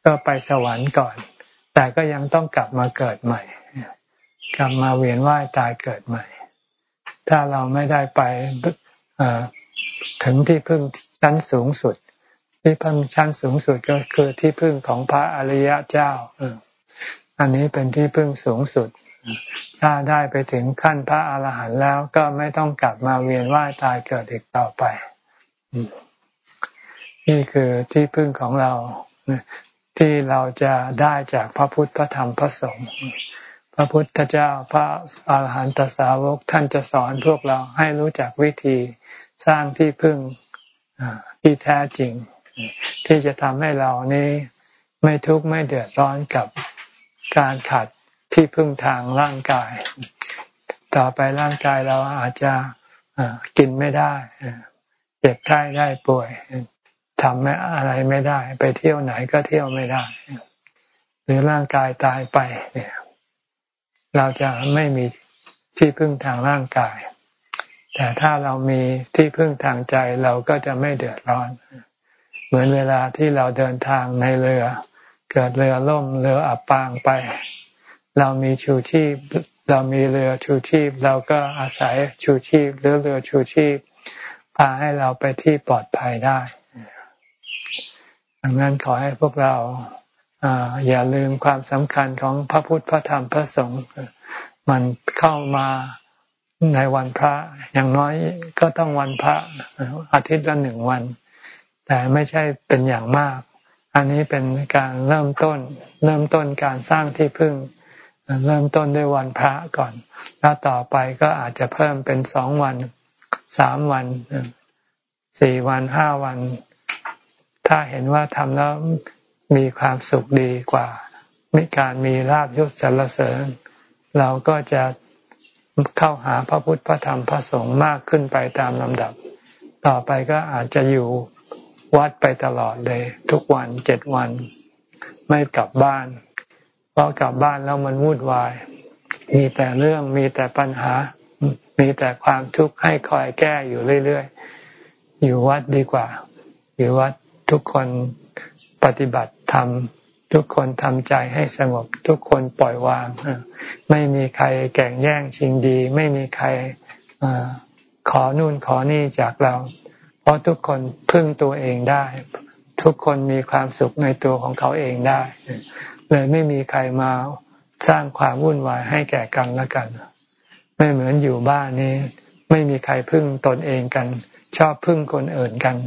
ก็ไปสวรรค์ก่อน แต่ก็ยังต้องกลับมาเกิดใหม่ กลับมาเวียนว่ายตายเกิดใหม่ ถ้าเราไม่ได้ไปถึงที่พึ่งชั้นสูงสุด ที่พึ่งชั้นสูงสุดก็คือที่พึ่งของพระอริยเจ้าอันนี้เป็นที่พึ่งสูงสุด ถ้าได้ไปถึงขั้นพระอาหารหันต์แล้วก็ไม่ต้องกลับมาเวียนว่ายตายเกิดอีกต่อไป นี่คือที่พึ่งของเราที่เราจะได้จากพระพุทธพระธรรมพระสงฆ์พระพุทธเจ้าพระอาหารหันตสาวกท่านจะสอนพวกเราให้รู้จักวิธีสร้างที่พึ่งที่แท้จริง ที่จะทำให้เรานี้ไม่ทุกข์ไม่เดือดร้อนกับการขาด ที่พึ่งทางร่างกาย ต่อไปร่างกายเราอาจจะกินไม่ได้เจ็บไข้ได้ป่วยทำไม่อะไรไม่ได้ ไปเที่ยวไหนก็เที่ยวไม่ได้ หรือร่างกายตายไปเนี่ย เราจะไม่มีที่พึ่งทางร่างกาย แต่ถ้าเรามีที่พึ่งทางใจเราก็จะไม่เดือดร้อน เหมือนเวลาที่เราเดินทางในเรือ เกิดเรือล่มเรืออับปางไป เรามีชูชีพ เรามีเรือชูชีพ เราก็อาศัยชูชีพ หรือเรือชูชีพ พาให้เราไปที่ปลอดภัยได้ ดังนั้นขอให้พวกเราอย่าลืมความสำคัญของพระพุทธพระธรรมพระสงฆ์มันเข้ามาในวันพระ อย่างน้อยก็ต้องวันพระอาทิตย์ละหนึ่งวัน แต่ไม่ใช่เป็นอย่างมาก อันนี้เป็นการเริ่มต้น เริ่มต้นการสร้างที่พึ่ง เริ่มต้นด้วยวันพระก่อน แล้วต่อไปก็อาจจะเพิ่มเป็นสองวันสามวันสี่วันห้าวัน ถ้าเห็นว่าทำแล้วมีความสุขดีกว่ามีการมีลาบยศสรรเสริญ เราก็จะเข้าหาพระพุทธพระธรรมพระสงฆ์มากขึ้นไปตามลำดับ ต่อไปก็อาจจะอยู่วัดไปตลอดเลย ทุกวันเจ็ดวัน ไม่กลับบ้าน เพราะกลับบ้านแล้วมันวุ่นวาย มีแต่เรื่องมีแต่ปัญหา มีแต่ความทุกข์ให้คอยแก้อยู่เรื่อยๆ อยู่วัดดีกว่า อยู่วัดทุกคนปฏิบัติธรรมทุกคนทำใจให้สงบ ทุกคนปล่อยวาง ไม่มีใครแก่งแย่งชิงดี ไม่มีใครขอนู่นขอนี่จากเรา เพราะทุกคนพึ่งตัวเองได้ ทุกคนมีความสุขในตัวของเขาเองได้ เลยไม่มีใครมาสร้างความวุ่นวายให้แก่กันและกัน ไม่เหมือนอยู่บ้านนี้ ไม่มีใครพึ่งตนเองกัน ชอบพึ่งคนอื่นกัน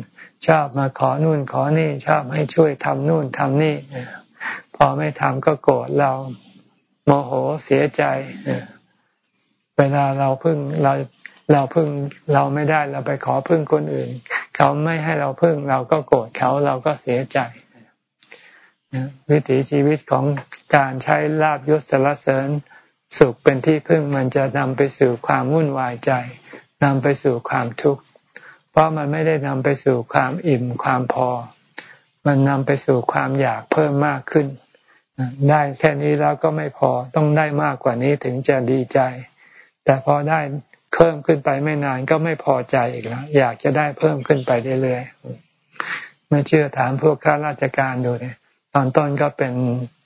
ชอบมาขอนู่นขอนี่ ชอบให้ช่วยทำนู่นทำนี่พอไม่ทำก็โกรธเราโมโหเสียใจเวลาเราพึ่งเราเราพึ่งเราไม่ได้เราไปขอพึ่งคนอื่น เขาไม่ให้เราพึ่งเราก็โกรธเขาเราก็เสียใจ วิถีชีวิตของการใช้ลาบยศสรรเสริญสุขเป็นที่พึ่งมันจะนำไปสู่ความวุ่นวายใจนำไปสู่ความทุกข์ เพราะมันไม่ได้นำไปสู่ความอิ่มความพอ มันนำไปสู่ความอยากเพิ่มมากขึ้น ได้แค่นี้แล้วก็ไม่พอต้องได้มากกว่านี้ถึงจะดีใจ แต่พอได้เพิ่มขึ้นไปไม่นานก็ไม่พอใจอีกแล้ว อยากจะได้เพิ่มขึ้นไปเรื่อยๆไม่เชื่อถามพวกข้าราชการดูเนี่ย ตอนต้นก็เป็น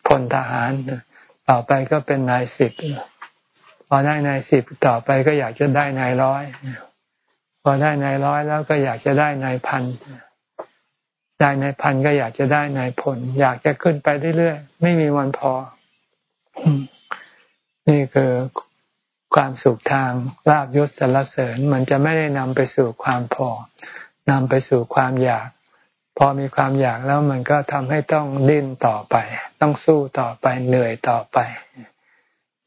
พลทหาร ต่อไปก็เป็นนายสิบพอได้นายสิบต่อไปก็อยากจะได้นายร้อยพอได้นายร้อยแล้วก็อยากจะได้นายพันได้นายพันก็อยากจะได้นายพลอยากจะขึ้นไปเรื่อยๆไม่มีวันพอ นี่คือความสุขทางลาบยศสรรเสริญ มันจะไม่ได้นำไปสู่ความพอนำไปสู่ความอยาก พอมีความอยากแล้วมันก็ทำให้ต้องดิ้นต่อไป ต้องสู้ต่อไปเหนื่อยต่อไป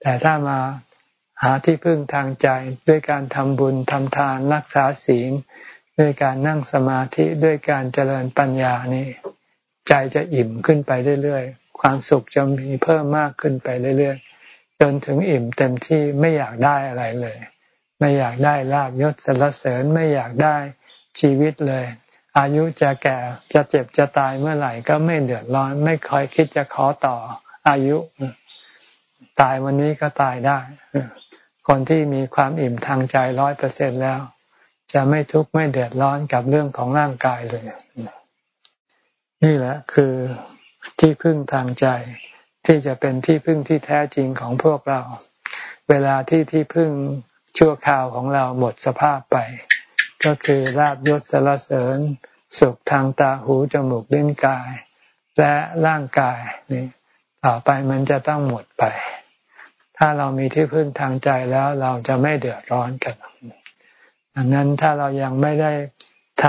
แต่ถ้ามาหาที่พึ่งทางใจด้วยการทำบุญทำทานรักษาศีลด้วยการนั่งสมาธิด้วยการเจริญปัญญานี่ใจจะอิ่มขึ้นไปเรื่อยๆ ความสุขจะมีเพิ่มมากขึ้นไปเรื่อยๆ จนถึงอิ่มเต็มที่ไม่อยากได้อะไรเลย ไม่อยากได้ลาบยศสรรเสริญไม่อยากได้ชีวิตเลย อายุจะแก่จะเจ็บจะตายเมื่อไหร่ก็ไม่เดือดร้อน ไม่คอยคิดจะขอต่ออายุ ตายวันนี้ก็ตายได้ คนที่มีความอิ่มทางใจร้อยเปอร์เซ็นแล้ว จะไม่ทุกข์ไม่เดือดร้อนกับเรื่องของร่างกายเลย นี่แหละคือที่พึ่งทางใจ ที่จะเป็นที่พึ่งที่แท้จริงของพวกเรา เวลาที่ที่พึ่งชั่วคราวของเราหมดสภาพไป ก็คือลาบยศสารเสริญ สุขทางตาหูจมูกลิ้นกาย และร่างกายนี่ต่อไปมันจะต้องหมดไป ถ้าเรามีที่พึ่งทางใจแล้วเราจะไม่เดือดร้อนกันดังนั้นถ้าเรายังไม่ได้ท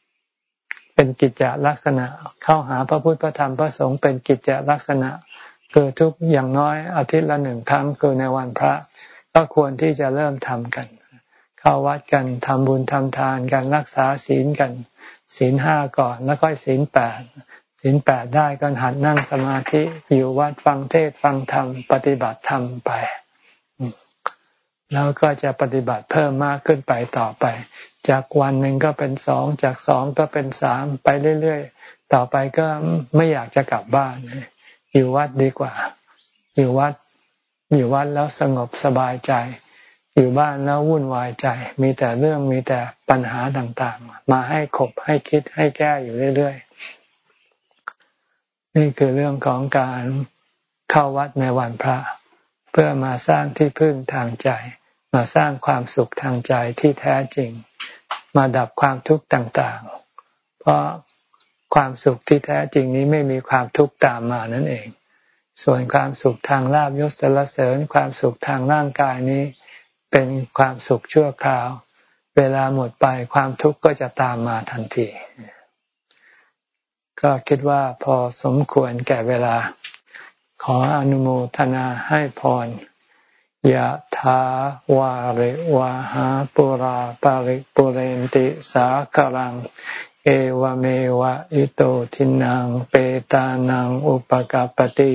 ำเป็นกิจจลักษณะ เข้าหาพระพุทธพระธรรมพระสงฆ์เป็นกิจจลักษณะคือทุกอย่างน้อยอาทิตย์ละหนึ่งครั้งคือในวันพระ ก็ควรที่จะเริ่มทำกัน เข้าวัดกันทำบุญทำทานกันรักษาศีลกัน ศีลห้าก่อนแล้วก็ศีลแปดศีลแปดได้ก็หัดนั่งสมาธิอยู่วัดฟังเทศฟังธรรม ปฏิบัติธรรมไป แล้วก็จะปฏิบัติเพิ่มมากขึ้นไปต่อไป จากวันหนึ่งก็เป็นสองจากสองก็เป็นสามไปเรื่อยๆ ต่อไปก็ไม่อยากจะกลับบ้าน อยู่วัดดีกว่า อยู่วัดอยู่วัดแล้วสงบสบายใจ อยู่บ้านแล้ววุ่นวายใจ มีแต่เรื่องมีแต่ปัญหาต่างๆ มาให้ขบให้คิดให้แก้อยู่เรื่อยๆ นี่คือเรื่องของการเข้าวัดในวันพระ เพื่อมาสร้างที่พึ่งทางใจ มาสร้างความสุขทางใจที่แท้จริง มาดับความทุกข์ต่างๆ เพราะความสุขที่แท้จริงนี้ไม่มีความทุกข์ตามมานั่นเอง ส่วนความสุขทางลาบยศสรรเสริญความสุขทางร่างกายนี้ เป็นความสุขชั่วคราว เวลาหมดไปความทุกข์ก็จะตามมาทันที ก็คิดว่าพอสมควรแก่เวลา ขออนุโมทนาให้พรยะถาวาริวะหาปุราปาริปุเรนติสาคลัง เอวเมวะอิโตทินังเปตานังอุปกาปติ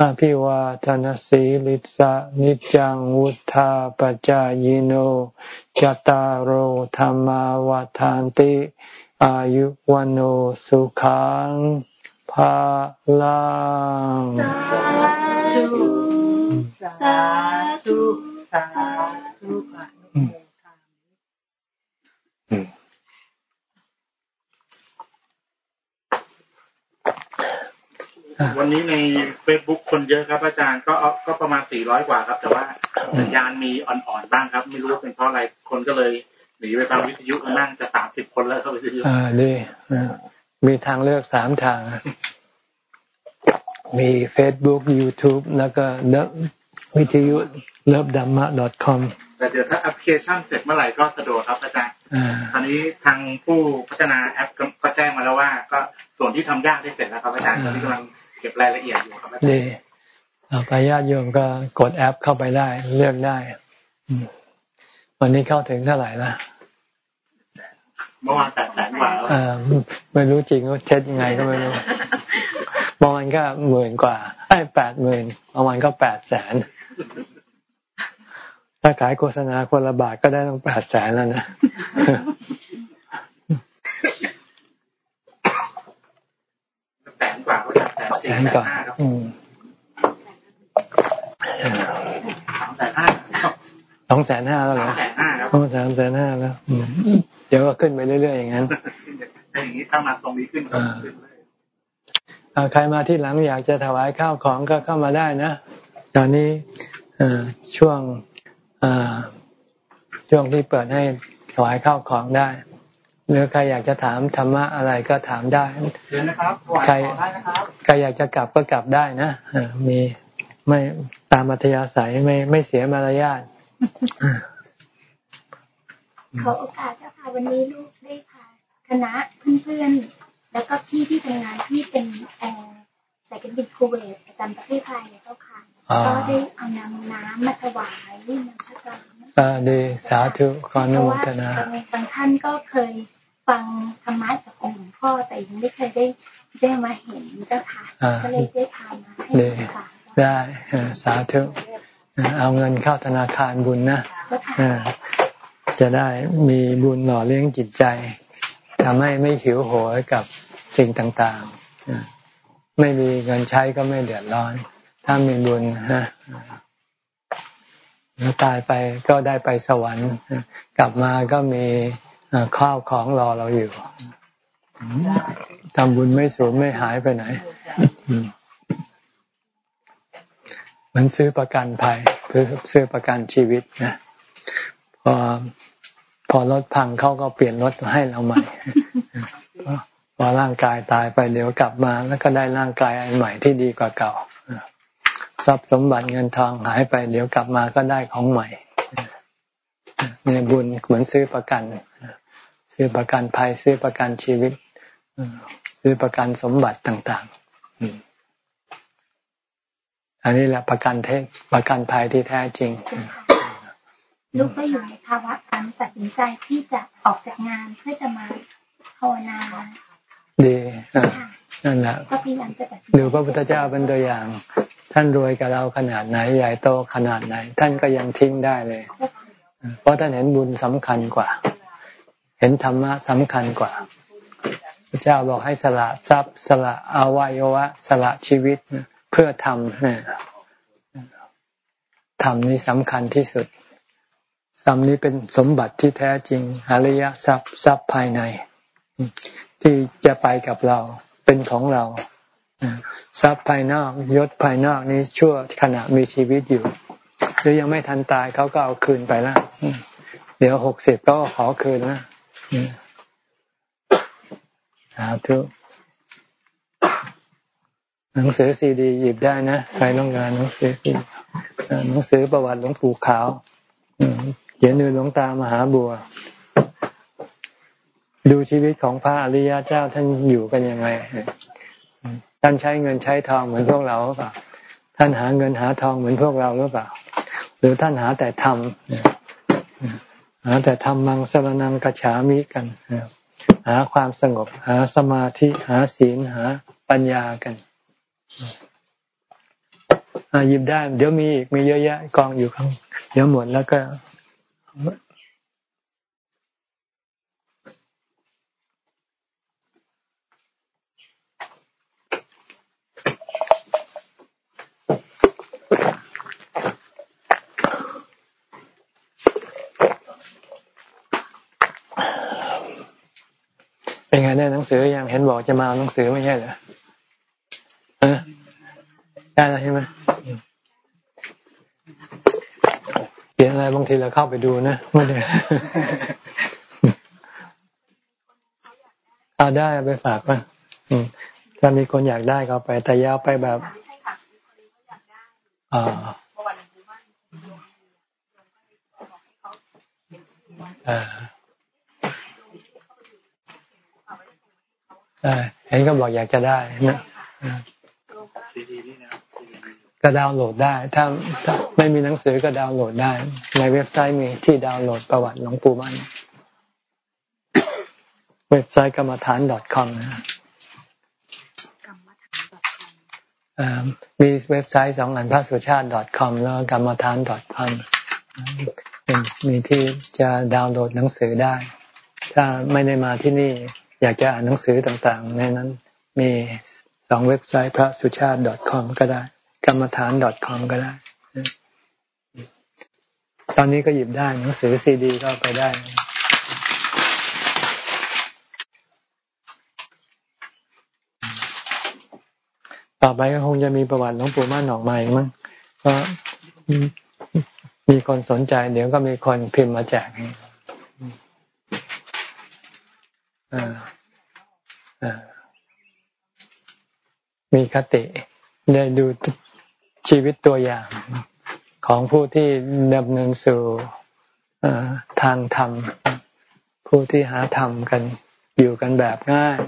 อภิวาทนสีลิสะนิจังวุธาปจายโนจตารโหธรรมวาทานติ อายุวันโอสุขังภาลังสาธุสาธุสาธุ วันนี้ในเฟซบุ๊กคนเยอะครับ อาจารย์ก็ก็ประมาณสี่ร้อยกว่าครับ แต่ว่าสัญญาณมีอ่อนๆบ้างครับ ไม่รู้เป็นเพราะอะไรคนก็เลยหนีไปฟังวิทยุมานั่งจะสามสิบคนแล้วเข้าไปวิทยุอ่าดีมีทางเลือกสามทาง มี Facebook YouTube แล้วก็เลิฟวิทยุเลิฟดัมมะ .com แต่เดี๋ยวถ้าแอปพลิเคชันเสร็จเมื่อไหร่ก็สะดวกครับอาจารย์ตอนนี้ทางผู้พัฒนาแอปก็แจ้งมาแล้วว่า ก็ ส่วนที่ทำยากได้เสร็จแล้วครับอาจารย์ตอนนี้กำลังเก็บรายละเอียดอยู่ครับอาจารย์ดีต่อไปญาติโยมก็กดแอปเข้าไปได้เลือกได้วันนี้เข้าถึงเท่าไหร่ละเมื่อวานแปดแสนกว่าไม่รู้จริงว่าเท็จยังไงก็ไม่รู้บางวันก็หมื่นกว่าไอ้แปดหมื่นบางวันก็แปดแสนถ้าขายโฆษณาคนละบาทก็ได้ต้องแปดแสนแล้วนะแสนกว่า ก็จะแสนกว่าสองแสนห้าแล้วเหรอสองแสนแสนห้าแล้วเดี๋ยวก็ขึ้นไปเรื่อยๆอย่างนั้นอย่างนี้ถ้ามาตรงนี้ขึ้นก็ขึ้นเลยใครมาที่หลังอยากจะถวายข้าวของก็เข้ามาได้นะ ตอนนี้ช่วงช่วงที่เปิดให้ถวายข้าวของได้ หรือใครอยากจะถามธรรมะอะไรก็ถามได้เชิญนะครับใครใครอยากจะกลับก็กลับได้นะมีไม่ตามอัธยาศัยไม่ไม่เสียมารยาทขอโอกาสเจ้าค่ะวันนี้ลูกได้พาคณะเพื่อนๆแล้วก็พี่ที่ทำงานที่เป็นแอร์สายการบินคูเวตประจำประเทศไทยเจ้าค่ะก็ได้เอานำน้ำมาถวายน้ำพระกาอ่าดีสาธุขออนุโมทนาบางท่านก็เคย ฟังธรรมะจากองค์หลวงพ่อแต่ยังไม่เคยได้ได้มาเห็นเจ้าค่ะก็เลยได้พามาให้ค่ะได้สาธุเอาเงินเข้าธนาคารบุญนะจะได้มีบุญหล่อเลี้ยงจิตใจทำให้ไม่หิวโหยกับสิ่งต่างๆ ไม่มีเงินใช้ก็ไม่เดือดร้อน ถ้ามีบุญฮะแล้วตายไปก็ได้ไปสวรรค์ กลับมาก็มี ข้าวของรอเราอยู่ทำบุญไม่สูญไม่หายไปไหนเหมือนซื้อประกันภัยซื้อซื้อประกันชีวิตนะพอพอรถพังเขาก็เปลี่ยนรถให้เราใหม่พอร่างกายตายไปเดี๋ยวกลับมา แล้วก็ได้ร่างกายอันใหม่ที่ดีกว่าเก่าทรัพย์สมบัติเงินทองหายไป เดี๋ยวกลับมาก็ได้ของใหม่ เนี่ยบุญเหมือนซื้อประกัน ซื้อประกันภัยซื้อประกันชีวิตซื้อประกันสมบัติต่างๆ อันนี้แหละประกันเทประกันภัยที่แท้จริงลูกก็อยู่ในภาวะการตัดสินใจที่จะออกจากงานเพื่อจะมาภาวนาดีนั่นแหละดูพระพุทธเจ้าเป็นตัวอย่าง ท่านรวยกับเราขนาดไหนใหญ่โตขนาดไหน ท่านก็ยังทิ้งได้เลย เพราะท่านเห็นบุญสำคัญกว่า เห็นธรรมะสำคัญกว่าพระเจ้าบอกให้สละทรัพย์ สละอวัยวะ สละชีวิตเพื่อทำทำนี่สำคัญที่สุดทรัพย์นี้เป็นสมบัติที่แท้จริงอริยทรัพย์ทรัพย์ภายใน ที่จะไปกับเราเป็นของเราทรัพย์ภายนอกยศภายนอกนี้ชั่วขณะมีชีวิตอยู่ รือยังไม่ทันตายเขาก็เอาคืนไปแล้วเดี๋ยวหกสิบก็ขอคืนนะสาธุหนังสือซีดีหยิบได้นะใครต้องการหนังสือซีหนังสือประวัติหลวงปู่ขาวเขียนโดยหลวงตามหาบัว ดูชีวิตของพระอริยเจ้าท่านอยู่กันยังไงท่านใช้เงินใช้ทองเหมือนพวกเราหรือเปล่าท่านหาเงินหาทองเหมือนพวกเราหรือเปล่า หรือท่านหาแต่ธรรมหาแต่ธรรมังสรนังกัจฉามิกันหาความสงบ หาสมาธิ หาศีลหาปัญญากันหยิบได้ เดี๋ยวมีอีกมีเยอะแยะกองอยู่ข้างเดี๋ยวหมดแล้วก็ เป็นไงได้หนังสือยังเห็นบอกจะมาเอาหนังสือไม่ใช่เหรอได้แล้วใช่ไหมเขียนอะไรบางทีเราเข้าไปดูนะไม่ได้เอาได้ไปฝากมาถ้ามีคนอยากได้ก็ไป แต่ยาวไปแบบอ่าอ่าเห็น ก็บอกอยากจะได้นะก็ดาวน์โหลดได้ ถ้าถ้าไม่มีหนังสือก็ดาวน์โหลดได้ ในเว็บไซต์มีที่ดาวน์โหลดประวัติหลวงปู่มั่นเว็บไซต์กรรมฐาน .com นะมีเว็บไซต์สองอันพระสุชาติ .com แล้วกรรมฐาน .com มีที่จะดาวน์โหลดหนังสือได้ ถ้าไม่ได้มาที่นี่ อยากจะอ่านหนังสือต่างๆ ในนั้นมีสองเว็บไซต์พระสุชาติ .com ก็ได้ กรรมฐาน .com ก็ได้ ตอนนี้ก็หยิบได้หนังสือซีดีก็ไปได้ต่อไปก็คงจะมีประวัติหลวงปู่ม่านออกมาอีกมั้งเพราะมีคนสนใจ เดี๋ยวก็มีคนพิมพ์มาแจกอ่าอ่า มีคติได้ดูชีวิตตัวอย่างของผู้ที่ดำเนินสู่ทางธรรม ผู้ที่หาธรรมกัน อยู่กันแบบง่าย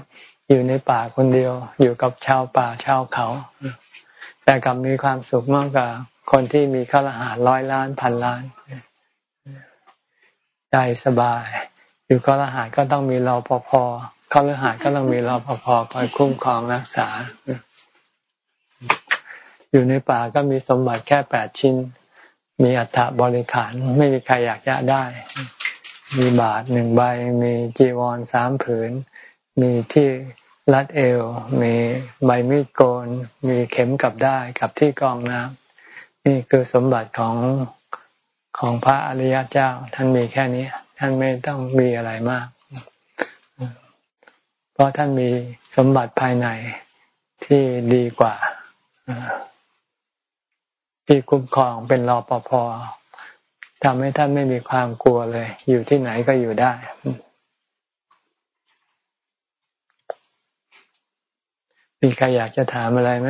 อยู่ในป่าคนเดียว อยู่กับชาวป่าชาวเขา แต่กลับมีความสุขมากกว่าคนที่มีข้าราชการร้อยล้านพันล้านใจสบาย อยู่ข้าราชการก็ต้องมีรอปภข้าราชการก็ต้องมีรอปภคอยคุ้มครองรักษา อยู่ในป่าก็มีสมบัติแค่แปดชิ้น มีอัฐบริขารไม่มีใครอยากจะได้ มีบาทหนึ่งใบ มีจีวรสามผืน มีที่รัดเอว มีใบมีดโกน มีเข็มกับได้กับที่กองน้ำนี่คือสมบัติของ ของพระอริยเจ้า ท่านมีแค่นี้ ท่านไม่ต้องมีอะไรมาก เพราะท่านมีสมบัติภายในที่ดีกว่าที่คุ้มครองเป็นรอปภทำให้ท่านไม่มีความกลัวเลย อยู่ที่ไหนก็อยู่ได้ มีใครอยากจะถามอะไรไหม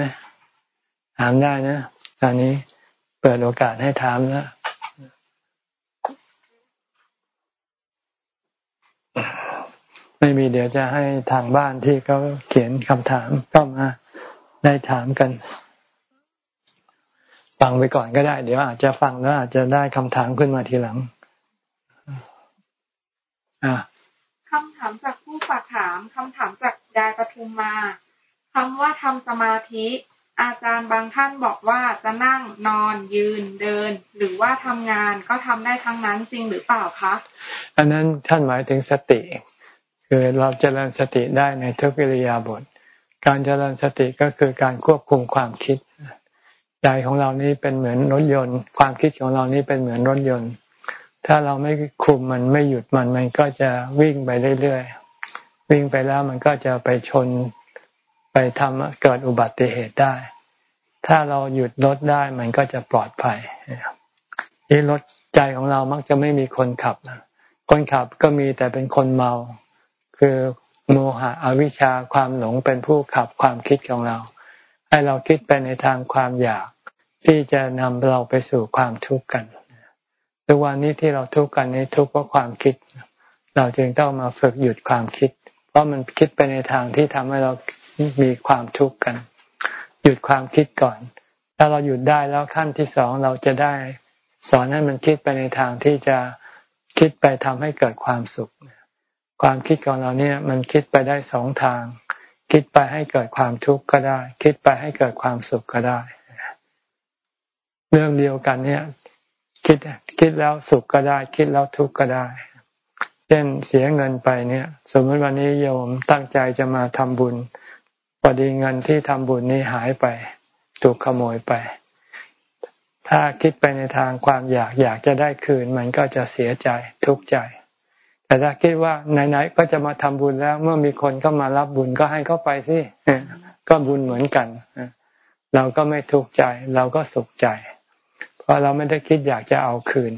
ถามได้นะ ตอนนี้เปิดโอกาสให้ถามนะ ไม่มีเดี๋ยวจะให้ทางบ้านที่เขาเขียนคำถามเข้ามาได้ถามกัน ฟังไปก่อนก็ได้ เดี๋ยวอาจจะฟังแล้วอาจจะได้คำถามขึ้นมาทีหลังคำถามจากผู้ฝากถามคำถามจากยายปทุมมาคำว่าทำสมาธิ อาจารย์บางท่านบอกว่าจะนั่งนอนยืนเดิน หรือว่าทำงานก็ทำได้ทั้งนั้นจริงหรือเปล่าคะ อันนั้นท่านหมายถึงสติ คือเราเจริญสติได้ในทุกิริยาบท การเจริญสติก็คือการควบคุมความคิดใจของเรานี่เป็นเหมือนรถยนต์ ความคิดของเรานี่เป็นเหมือนรถยนต์ ถ้าเราไม่คุมมันไม่หยุดมันมันก็จะวิ่งไปเรื่อยๆวิ่งไปแล้วมันก็จะไปชนไปทำเกิดอุบัติเหตุได้ ถ้าเราหยุดรถได้มันก็จะปลอดภัยนี่รถใจของเรามักจะไม่มีคนขับคนขับก็มีแต่เป็นคนเมา คือโมหะอวิชชาความหลงเป็นผู้ขับความคิดของเรา ให้เราคิดไปในทางความอยากที่จะนำเราไปสู่ความทุกข์กันทุกวันนี้ที่เราทุกข์กันนี้ทุกข์เพราะความคิด เราจึงต้องมาฝึกหยุดความคิด เพราะมันคิดไปในทางที่ทำให้เรามีความทุกข์กัน หยุดความคิดก่อน ถ้าเราหยุดได้แล้วขั้นที่สองเราจะได้ สอนให้มันคิดไปในทางที่จะคิดไปทำให้เกิดความสุข ความคิดของเราเนี่ยมันคิดไปได้สองทาง คิดไปให้เกิดความทุกข์ก็ได้ คิดไปให้เกิดความสุขก็ได้ เรื่องเดียวกันเนี่ยคิดคิดแล้วสุขก็ได้ คิดแล้วทุกข์ก็ได้ เช่นเสียเงินไปเนี่ย สมมติวันนี้โยมตั้งใจจะมาทำบุญพอดีเงินที่ทำบุญนี้หายไป ถูกขโมยไป ถ้าคิดไปในทางความอยากอยากจะได้คืน มันก็จะเสียใจทุกข์ใจ แต่ถ้าคิดว่าไหนๆก็จะมาทำบุญแล้ว เมื่อมีคนก็มารับบุญก็ให้เขาไปสิก็บุญเหมือนกันเราก็ไม่ทุกข์ใจ เราก็สุขใจ เพราะเราไม่ได้คิดอยากจะเอาคืน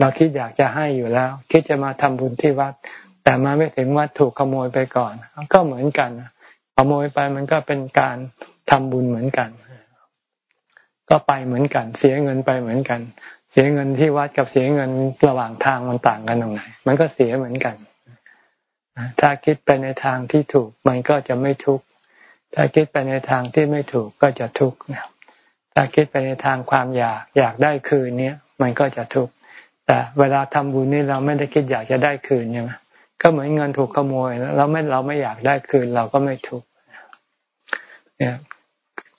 เราคิดอยากจะให้อยู่แล้ว คิดจะมาทำบุญที่วัด แต่มาไม่ถึงวัดถูกขโมยไปก่อน ก็เหมือนกันขโมยไปมันก็เป็นการทำบุญเหมือนกัน ก็ไปเหมือนกัน เสียเงินไปเหมือนกัน เสียเงินที่วัดกับเสียเงินระหว่างทางมันต่างกันตรงไหน มันก็เสียเหมือนกัน ถ้าคิดไปในทางที่ถูกมันก็จะไม่ทุกข์ถ้าคิดไปในทางที่ไม่ถูกก็จะทุกข์ถ้าคิดไปในทางความอยากอยากได้คืนเนี้ยมันก็จะทุกข์แต่เวลาทำบุญนี่เราไม่ได้คิดอยากจะได้คืนใช่ไหมก็เหมือนเงินถูกขโมยเราไม่เราไม่อยากได้คืนเราก็ไม่ทุกข์เนี่ย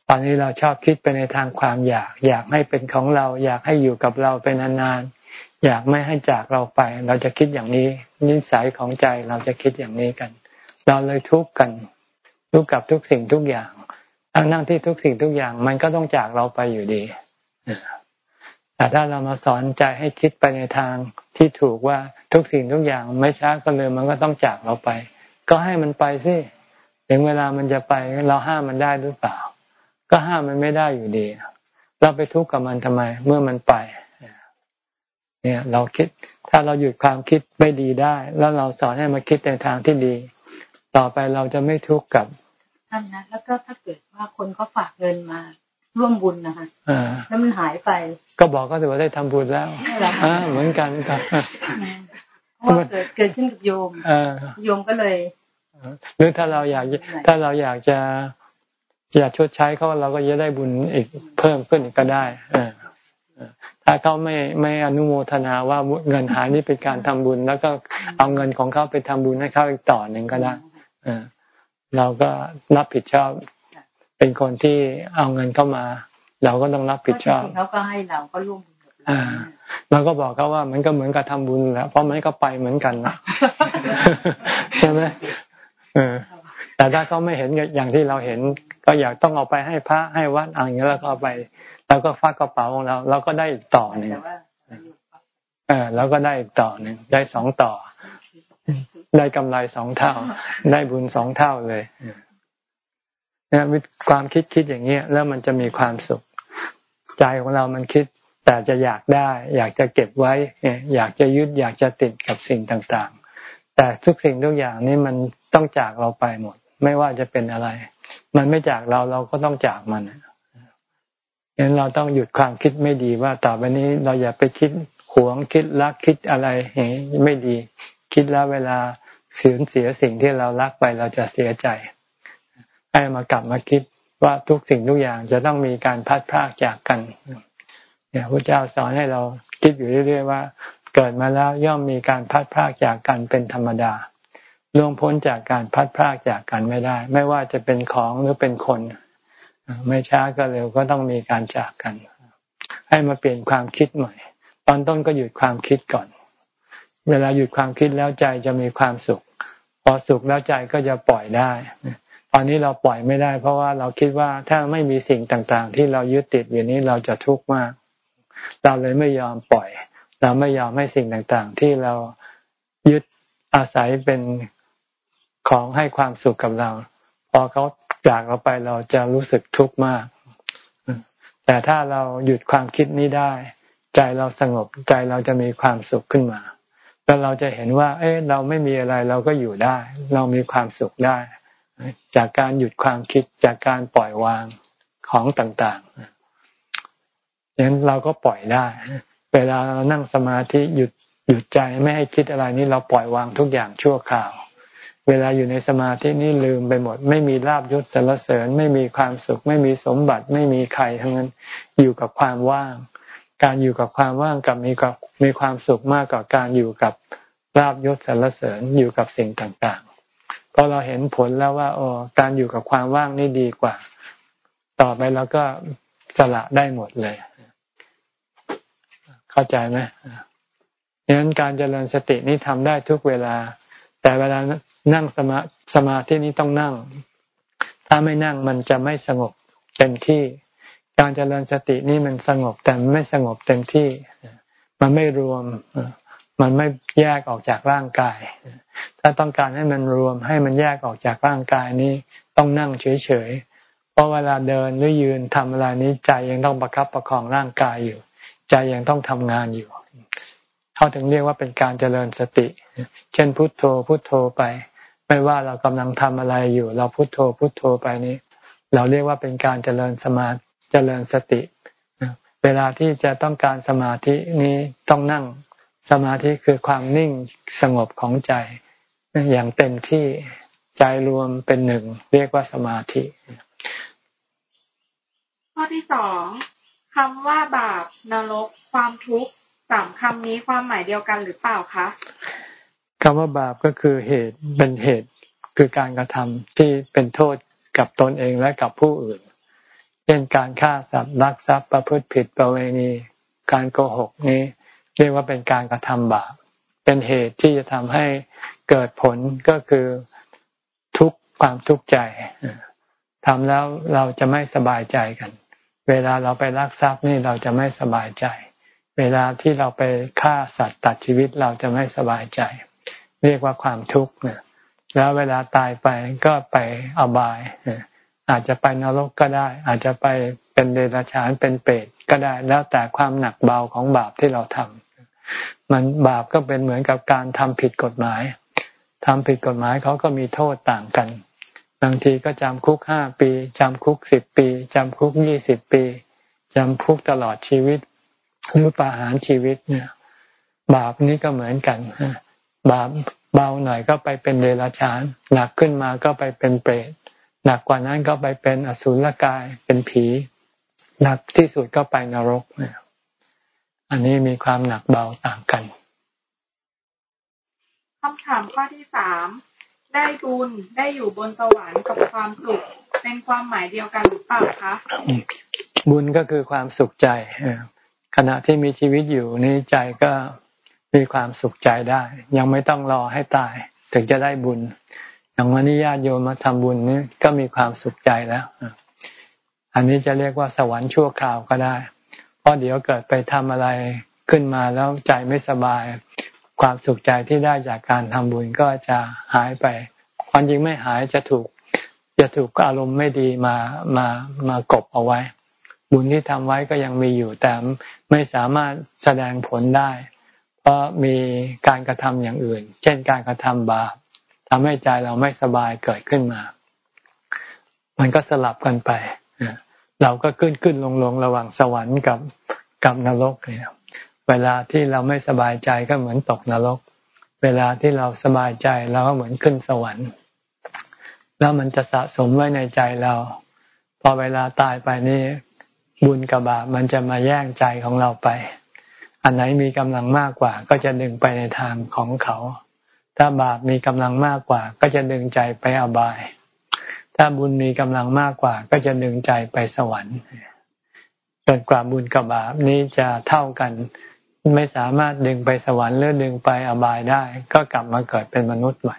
ตอนนี้เราชอบคิดไปในทางความอยาก อยากให้เป็นของเรา อยากให้อยู่กับเราเป็นนานๆอยากไม่ให้จากเราไป เราจะคิดอย่างนี้ นิสัยของใจเราจะคิดอย่างนี้กัน เราเลยทุกข์กันทุกข์กับทุกสิ่งทุกอย่างทั้งนั่งที่ทุกสิ่งทุกอย่าง มันก็ต้องจากเราไปอยู่ดีแต่ถ้าเรามาสอนใจให้คิดไปในทางที่ถูกว่าทุกสิ่งทุกอย่างไม่ช้าก็เลยมันก็ต้องจากเราไป ก็ให้มันไปสิถึงเวลามันจะไปเราห้ามมันได้หรือเปล่า ก็ห้ามมันไม่ได้อยู่ดี เราไปทุกข์กับมันทำไม เมื่อมันไป เนี่ย เราคิด ถ้าเราหยุดความคิดไม่ดีได้ แล้วเราสอนให้มาคิดในทางที่ดี ต่อไปเราจะไม่ทุกข์กับท่านนะแล้วก็ถ้าเกิดว่าคนเขาฝากเงินมาร่วมบุญนะคะแล้วมันหายไป ก็บอกก็ถือว่าได้ทำบุญแล้วอ่าเหมือนกันครับเพราะเกิดเกิดขึ้นกับโยมโยมก็เลยหรือถ้าเราอยากถ้าเราอยากจะ อยากชดใช้เขาเราก็จะได้บุญอีกเพิ่มขึ้นอีกก็ได้ถ้าเขาไม่ไม่อนุโมทนาว่าเงินหายนี่เป็นการทำบุญ แล้วก็เอาเงินของเขาไปทำบุญให้เขาอีกต่อหนึ่งก็ได้เราก็รับผิดชอบ เป็นคนที่เอาเงินเข้ามา เราก็ต้องรับผิดชอบเขาก็ให้เราก็ร่วมเราก็บอกเขาว่ามันก็เหมือนกับทำบุญแหละเพราะมันก็ไปเหมือนกันนะใช่ไหมเออ แต่ถ้าเขาไม่เห็นอย่างที่เราเห็น ก็อยากต้องเอาไปให้พระให้วัดอย่างเงี้ยแล้วก็เอาไป แล้วก็ฟักกระเป๋าของเราเราก็ได้อีกต่อหนึ่งเออแล้วก็ได้อีกต่อหนึ่งได้สองต่อ ได้กำไรสองเท่า ได้บุญสองเท่าเลยนะความคิดคิดอย่างเงี้ยแล้วมันจะมีความสุข ใจของเรามันคิด แต่จะอยากได้ อยากจะเก็บไว้ อยากจะยึดอยากจะติดกับสิ่งต่างๆ แต่ทุกสิ่งทุกอย่างนี่มันต้องจากเราไปหมด ไม่ว่าจะเป็นอะไร มันไม่จากเราเราก็ต้องจากมันฉะนั้นเราต้องหยุดความคิดไม่ดีว่าต่อไปนี้เราอย่าไปคิดหวงคิดรักคิดอะไรไม่ดี คิดแล้วเวลาเสียเสียสิ่งที่เรารักไปเราจะเสียใจ ให้มากลับมาคิดว่าทุกสิ่งทุกอย่างจะต้องมีการพัดพากจากกันเนี่ยพระเจ้าสอนให้เราคิดอยู่เรื่อย ๆ ว่า เกิดมาแล้วย่อมมีการพัดพากจากกันเป็นธรรมดา ล่วงพ้นจากการพัดพรากจากกันไม่ได้ ไม่ว่าจะเป็นของหรือเป็นคน ไม่ช้าก็เร็วก็ต้องมีการจากกัน ให้มาเปลี่ยนความคิดใหม่ ตอนต้นก็หยุดความคิดก่อน เวลาหยุดความคิดแล้วใจจะมีความสุข พอสุขแล้วใจก็จะปล่อยได้ตอนนี้เราปล่อยไม่ได้ เพราะว่าเราคิดว่าถ้าไม่มีสิ่งต่างๆ ที่เรายึดติดอยู่นี้เราจะทุกข์มาก เราเลยไม่ยอมปล่อย เราไม่ยอมให้สิ่งต่างๆ ที่เรายึดอาศัยเป็น ของให้ความสุขกับเรา พอเขาจากเราไปเราจะรู้สึกทุกข์มาก แต่ถ้าเราหยุดความคิดนี้ได้ ใจเราสงบใจเราจะมีความสุขขึ้นมา แล้วเราจะเห็นว่า เอ๊ะเราไม่มีอะไรเราก็อยู่ได้ เรามีความสุขได้ จากการหยุดความคิดจากการปล่อยวางของต่างๆอย่างนั้นเราก็ปล่อยได้ เวลาเรานั่งสมาธิหยุดหยุดใจไม่ให้คิดอะไรนี่เราปล่อยวางทุกอย่างชั่วคราว เวลาอยู่ในสมาธินี่ลืมไปหมด ไม่มีลาบยศสรรเสริญ ไม่มีความสุข ไม่มีสมบัติ ไม่มีใครทั้งนั้นอยู่กับความว่าง การอยู่กับความว่างกับมีกับมีความสุขมากกว่าการอยู่กับลาบยศสรรเสริญอยู่กับสิ่งต่างๆพอเราเห็นผลแล้วว่าโอ้การอยู่กับความว่างนี่ดีกว่า ต่อไปเราก็สละได้หมดเลย เข้าใจไหมดังนั้นการเจริญสตินี่ทำได้ทุกเวลา แต่เวลา นั่งสมาสมาธินี้ต้องนั่ง ถ้าไม่นั่งมันจะไม่สงบเต็มที่ การเจริญสตินี่มันสงบแต่ไม่สงบเต็มที่ มันไม่รวม มันไม่แยกออกจากร่างกาย ถ้าต้องการให้มันรวมให้มันแยกออกจากร่างกายนี้ต้องนั่งเฉยๆ เพราะเวลาเดินหรือยืนทำอะไรนี้ใจยังต้องประครับประคองร่างกายอยู่ ใจยังต้องทำงานอยู่เขาถึงเรียกว่าเป็นการเจริญสติ เช่นพุทโธพุทโธไป ไม่ว่าเรากำลังทำอะไรอยู่ เราพุทโธพุทโธไปนี้ เราเรียกว่าเป็นการเจริญสมาเจริญสติ เวลาที่จะต้องการสมาธินี้ต้องนั่งสมาธิคือความนิ่งสงบของใจ อย่างเต็มที่ใจรวมเป็นหนึ่ง เรียกว่าสมาธิ ข้อที่สองคำว่าบาปนรก ความทุกข์สามคำนี้ความหมายเดียวกันหรือเปล่าคะ คำว่าบาปก็คือเหตุเป็นเหตุคือการกระทำที่เป็นโทษกับตนเองและกับผู้อื่น เช่นการฆ่าสัตว์ลักทรัพย์ประพฤติผิดประเวณี การโกหกนี้ เรียกว่าเป็นการกระทำบาป เป็นเหตุที่จะทำให้เกิดผลก็คือทุกความทุกข์ใจทำแล้วเราจะไม่สบายใจกัน เวลาเราไปลักทรัพย์นี่เราจะไม่สบายใจ เวลาที่เราไปฆ่าสัตว์ตัดชีวิตเราจะไม่สบายใจ เรียกว่าความทุกข์เนี่ยแล้วเวลาตายไปก็ไปอบาย อาจจะไปนรกก็ได้ อาจจะไปเป็นเดรัจฉานเป็นเปรตก็ได้ แล้วแต่ความหนักเบาของบาปที่เราทำมันบาปก็เป็นเหมือนกับการทำผิดกฎหมายทำผิดกฎหมายเขาก็มีโทษต่างกัน บางทีก็จำคุกห้าปีจำคุกสิบปีจำคุกยี่สิบปีจำคุกตลอดชีวิตหรือประหารชีวิตเนี่ยบาปนี้ก็เหมือนกัน บาปเบาหน่อยก็ไปเป็นเดรัจฉาน หนักขึ้นมาก็ไปเป็นเปรตหนักกว่านั้นก็ไปเป็นอสุรกายเป็นผี หนักที่สุดก็ไปนรกเนี่ยอันนี้มีความหนักเบาต่างกันคำถามข้อที่สามได้บุญได้อยู่บนสวรรค์กับความสุข เป็นความหมายเดียวกันหรือเปล่าคะบุญก็คือความสุขใจขณะที่มีชีวิตอยู่นี่ใจก็ มีความสุขใจได้ ยังไม่ต้องรอให้ตาย ถึงจะได้บุญ อย่างวันนี้ญาติโยมมาทำบุญนี่ก็มีความสุขใจแล้วอันนี้จะเรียกว่าสวรรค์ชั่วคราวก็ได้ เพราะเดี๋ยวเกิดไปทำอะไรขึ้นมาแล้วใจไม่สบาย ความสุขใจที่ได้จากการทำบุญก็จะหายไปความจริงไม่หายจะถูกจะถูกอารมณ์ไม่ดีมามามากบเอาไว้ บุญที่ทำไว้ก็ยังมีอยู่แต่ไม่สามารถแสดงผลได้ เพราะมีการกระทำอย่างอื่น เช่นการกระทำบาปทำให้ใจเราไม่สบายเกิดขึ้นมา มันก็สลับกันไป เราก็ขึ้นขึ้นลงลงระหว่างสวรรค์กับกับนรกเนี่ยเวลาที่เราไม่สบายใจก็เหมือนตกนรก เวลาที่เราสบายใจเราก็เหมือนขึ้นสวรรค์ แล้วมันจะสะสมไว้ในใจเรา พอเวลาตายไปนี่บุญกับบาปมันจะมาแย่งใจของเราไป อันไหนมีกำลังมากกว่า ก็จะดึงไปในทางของเขา ถ้าบาปมีกำลังมากกว่า ก็จะดึงใจไปอบาย ถ้าบุญมีกำลังมากกว่า ก็จะดึงใจไปสวรรค์จนกว่าบุญกับบาปนี้จะเท่ากัน ไม่สามารถดึงไปสวรรค์หรือดึงไปอบายได้ ก็กลับมาเกิดเป็นมนุษย์ใหม่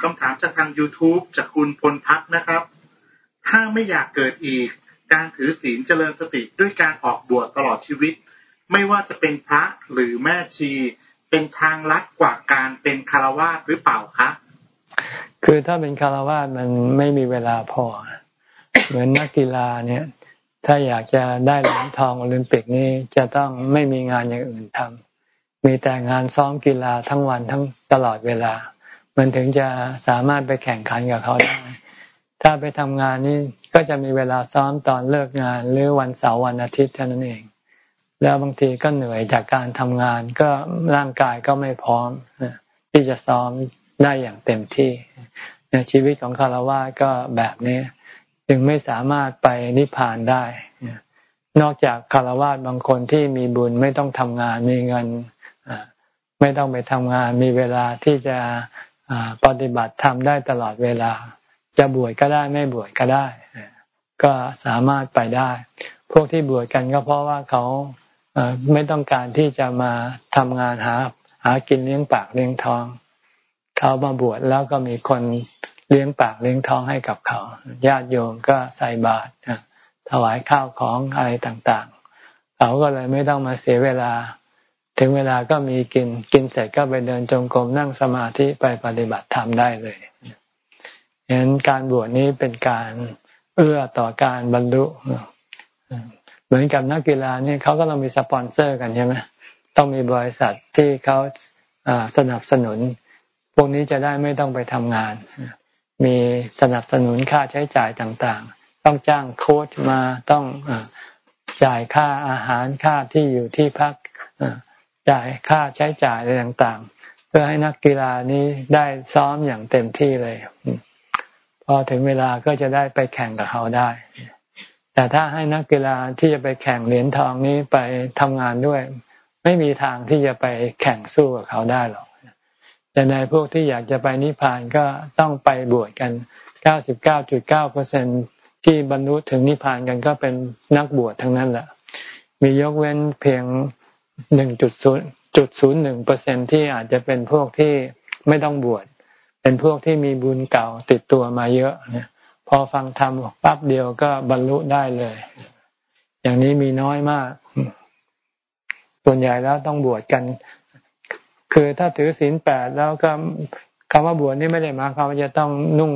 คำถามจากทาง YouTube จากคุณพลพัฒนะครับ ถ้าไม่อยากเกิดอีก การถือศีลเจริญสติด้วยการออกบวชตลอดชีวิต ไม่ว่าจะเป็นพระหรือแม่ชี เป็นทางลัดกว่าการเป็นคารวาสหรือเปล่าคะคือถ้าเป็นคารวาสมันไม่มีเวลาพอ เหมือนนักกีฬาเนี่ย ถ้าอยากจะได้เหรียญทองโอลิมปิกนี่จะต้องไม่มีงานอย่างอื่นทำมีแต่งานซ้อมกีฬาทั้งวันทั้งตลอดเวลา มันถึงจะสามารถไปแข่งขันกับเขาได้ ถ้าไปทำงานนี่ก็จะมีเวลาซ้อมตอนเลิกงาน หรือวันเสาร์วันอาทิตย์เท่านั้นเอง แล้วบางทีก็เหนื่อยจากการทำงาน ก็ร่างกายก็ไม่พร้อมที่จะซ้อมได้อย่างเต็มที่ชีวิตของคารวะก็แบบนี้จึงไม่สามารถไปนิพพานได้ นอกจากคารวะบางคนที่มีบุญไม่ต้องทำงานมีเงินไม่ต้องไปทำงานมีเวลาที่จะปฏิบัติทำได้ตลอดเวลา จะบวชก็ได้ไม่บวชก็ได้ ก็สามารถไปได้ พวกที่บวชกันก็เพราะว่าเขาไม่ต้องการที่จะมาทำงานหาหากินเลี้ยงปากเลี้ยงท้อง เขามาบวชแล้วก็มีคนเลี้ยงปากเลี้ยงท้องให้กับเขา ญาติโยมก็ใส่บาตรถวายข้าวของอะไรต่างๆ เขาก็เลยไม่ต้องมาเสียเวลา ถึงเวลาก็มีกินกินเสร็จก็ไปเดินจงกรมนั่งสมาธิไปปฏิบัติธรรมได้เลย เห็นการบวชนี้เป็นการเอื้อต่อการบรรลุเหมือนกับนักกีฬานี่เขาก็ต้องมีสปอนเซอร์กันใช่ไหมต้องมีบริษัทที่เขาสนับสนุน พวกนี้จะได้ไม่ต้องไปทำงาน มีสนับสนุนค่าใช้จ่ายต่างๆ ต้องจ้างโค้ชมาต้องจ่ายค่าอาหารค่าที่อยู่ที่พักจ่ายค่าใช้จ่ายอะไรต่างๆ เพื่อให้นักกีฬานี้ได้ซ้อมอย่างเต็มที่เลย อถึงเวลาก็จะได้ไปแข่งกับเขาได้ แต่ถ้าให้นักกีฬาที่จะไปแข่งเหรียญทองนี้ไปทำงานด้วย ไม่มีทางที่จะไปแข่งสู้กับเขาได้หรอกแต่ในพวกที่อยากจะไปนิพพานก็ต้องไปบวชกัน 99.9เปอร์เซ็นที่บรรลุถึงนิพพานกันก็เป็นนักบวชทั้งนั้นแหละ มียกเว้นเพียง 1.0.01เปอร์เซ็นที่อาจจะเป็นพวกที่ไม่ต้องบวช เป็นพวกที่มีบุญเก่าติดตัวมาเยอะเนี่ยพอฟังธรรมปั๊บเดียวก็บรรลุได้เลย อย่างนี้มีน้อยมาก ส่วนใหญ่แล้วต้องบวชกัน คือถ้าถือศีลแปดแล้วก็คำว่าบวชนี่ไม่ได้มาความว่าจะต้องนุ่ง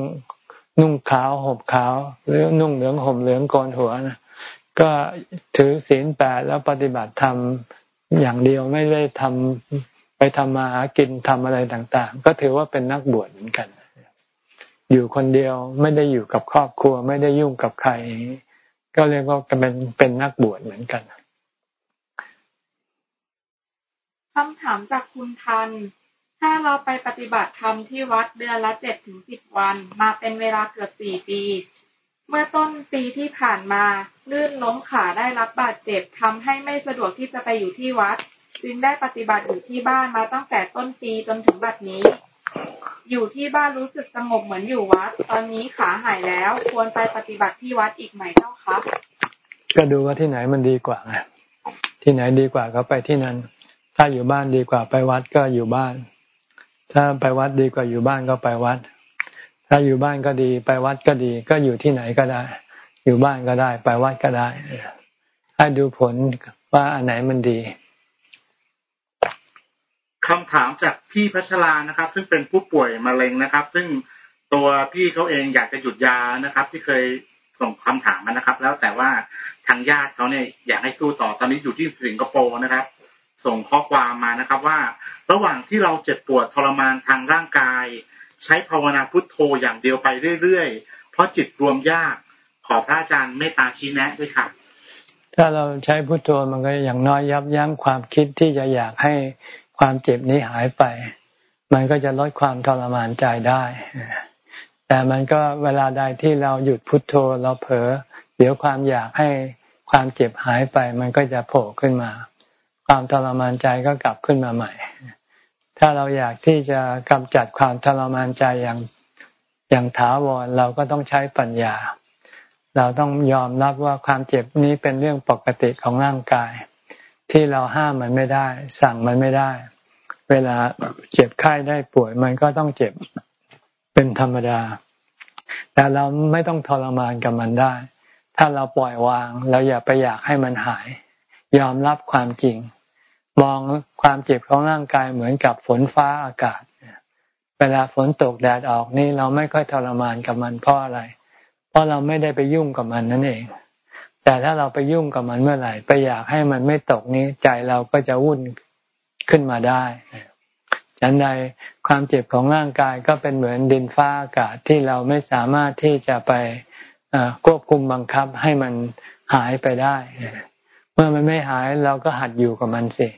นุ่งขาวห่มขาว หรือนุ่งเหลืองห่มเหลืองโกนหัวนะก็ถือศีลแปดแล้วปฏิบัติธรรมอย่างเดียวไม่ได้ทำ ไปทำมาหากินทำอะไรต่าง ๆ ก็ถือว่าเป็นนักบวชเหมือนกัน อยู่คนเดียวไม่ได้อยู่กับครอบครัว ไม่ได้ยุ่งกับใคร ก็เรียกว่าเป็นเป็นนักบวชเหมือนกันคำถามจากคุณทัน ถ้าเราไปปฏิบัติธรรมที่วัดเดือนละเจ็ดถึงสิบวัน มาเป็นเวลาเกือบสี่ปี เมื่อต้นปีที่ผ่านมาลื่นล้มขาได้รับบาดเจ็บทำให้ไม่สะดวกที่จะไปอยู่ที่วัด จึงได้ปฏิบัติอยู่ที่บ้านมาตั้งแต่ต้นปีจนถึงบัดนี้ อยู่ที่บ้านรู้สึกสงบเหมือนอยู่วัด ตอนนี้ขาหายแล้วควรไปปฏิบัติที่วัดอีกไหมเจ้าคะก็ดูว่าที่ไหนมันดีกว่าไงที่ไหนดีกว่าก็ไปที่นั้น ถ้าอยู่บ้านดีกว่าไปวัดก็อยู่บ้าน ถ้าไปวัดดีกว่าอยู่บ้านก็ไปวัด ถ้าอยู่บ้านก็ดี ไปวัดก็ดี ก็อยู่ที่ไหนก็ได้ อยู่บ้านก็ได้ ไปวัดก็ได้ให้ดูผลว่าอันไหนมันดี คำถามจากพี่พัชรานะครับ ซึ่งเป็นผู้ป่วยมะเร็งนะครับ ซึ่งตัวพี่เขาเองอยากจะหยุดยานะครับ ที่เคยส่งคำถามมานะครับ แล้วแต่ว่าทางญาติเขาเนี่ยอยากให้สู้ต่อตอนนี้อยู่ที่สิงคโปร์นะครับ ส่งข้อความมานะครับว่า ระหว่างที่เราเจ็บปวดทรมานทางร่างกาย ใช้ภาวนาพุทโธอย่างเดียวไปเรื่อยๆ เพราะจิตรวมยากขอพระอาจารย์เมตตาชี้แนะด้วยค่ะ ถ้าเราใช้พุทโธมันก็อย่างน้อยยับยั้งความคิดที่จะอยากให้ ความเจ็บนี้หายไป มันก็จะลดความทรมานใจได้ แต่มันก็เวลาใดที่เราหยุดพุดโทโธเราเผลอเดี๋ยวความอยากให้ความเจ็บหายไป มันก็จะโผล่ขึ้นมา ความทรมานใจก็กลับขึ้นมาใหม่ ถ้าเราอยากที่จะกำจัดความทรมานใจอย่างอย่างถาวรเราก็ต้องใช้ปัญญา เราต้องยอมรับว่าความเจ็บนี้เป็นเรื่องปกติของร่างกาย ที่เราห้ามมันไม่ได้ สั่งมันไม่ได้ เวลาเจ็บไข้ได้ป่วย มันก็ต้องเจ็บเป็นธรรมดา แต่เราไม่ต้องทรมานกับมันได้ ถ้าเราปล่อยวางเราอย่าไปอยากให้มันหาย ยอมรับความจริง มองความเจ็บของร่างกายเหมือนกับฝนฟ้าอากาศเวลาฝนตกแดดออกนี่เราไม่ค่อยทรมานกับมันเพราะอะไร เพราะเราไม่ได้ไปยุ่งกับมันนั่นเอง แต่ถ้าเราไปยุ่งกับมันเมื่อไหร่ ไปอยากให้มันไม่ตกนี้ใจเราก็จะวุ่นขึ้นมาได้ฉันใดความเจ็บของร่างกายก็เป็นเหมือนดินฟ้าอากาศที่เราไม่สามารถที่จะไปควบคุมบังคับให้มันหายไปได้ เมื่อมันไม่หายเราก็หัดอยู่กับมันสิ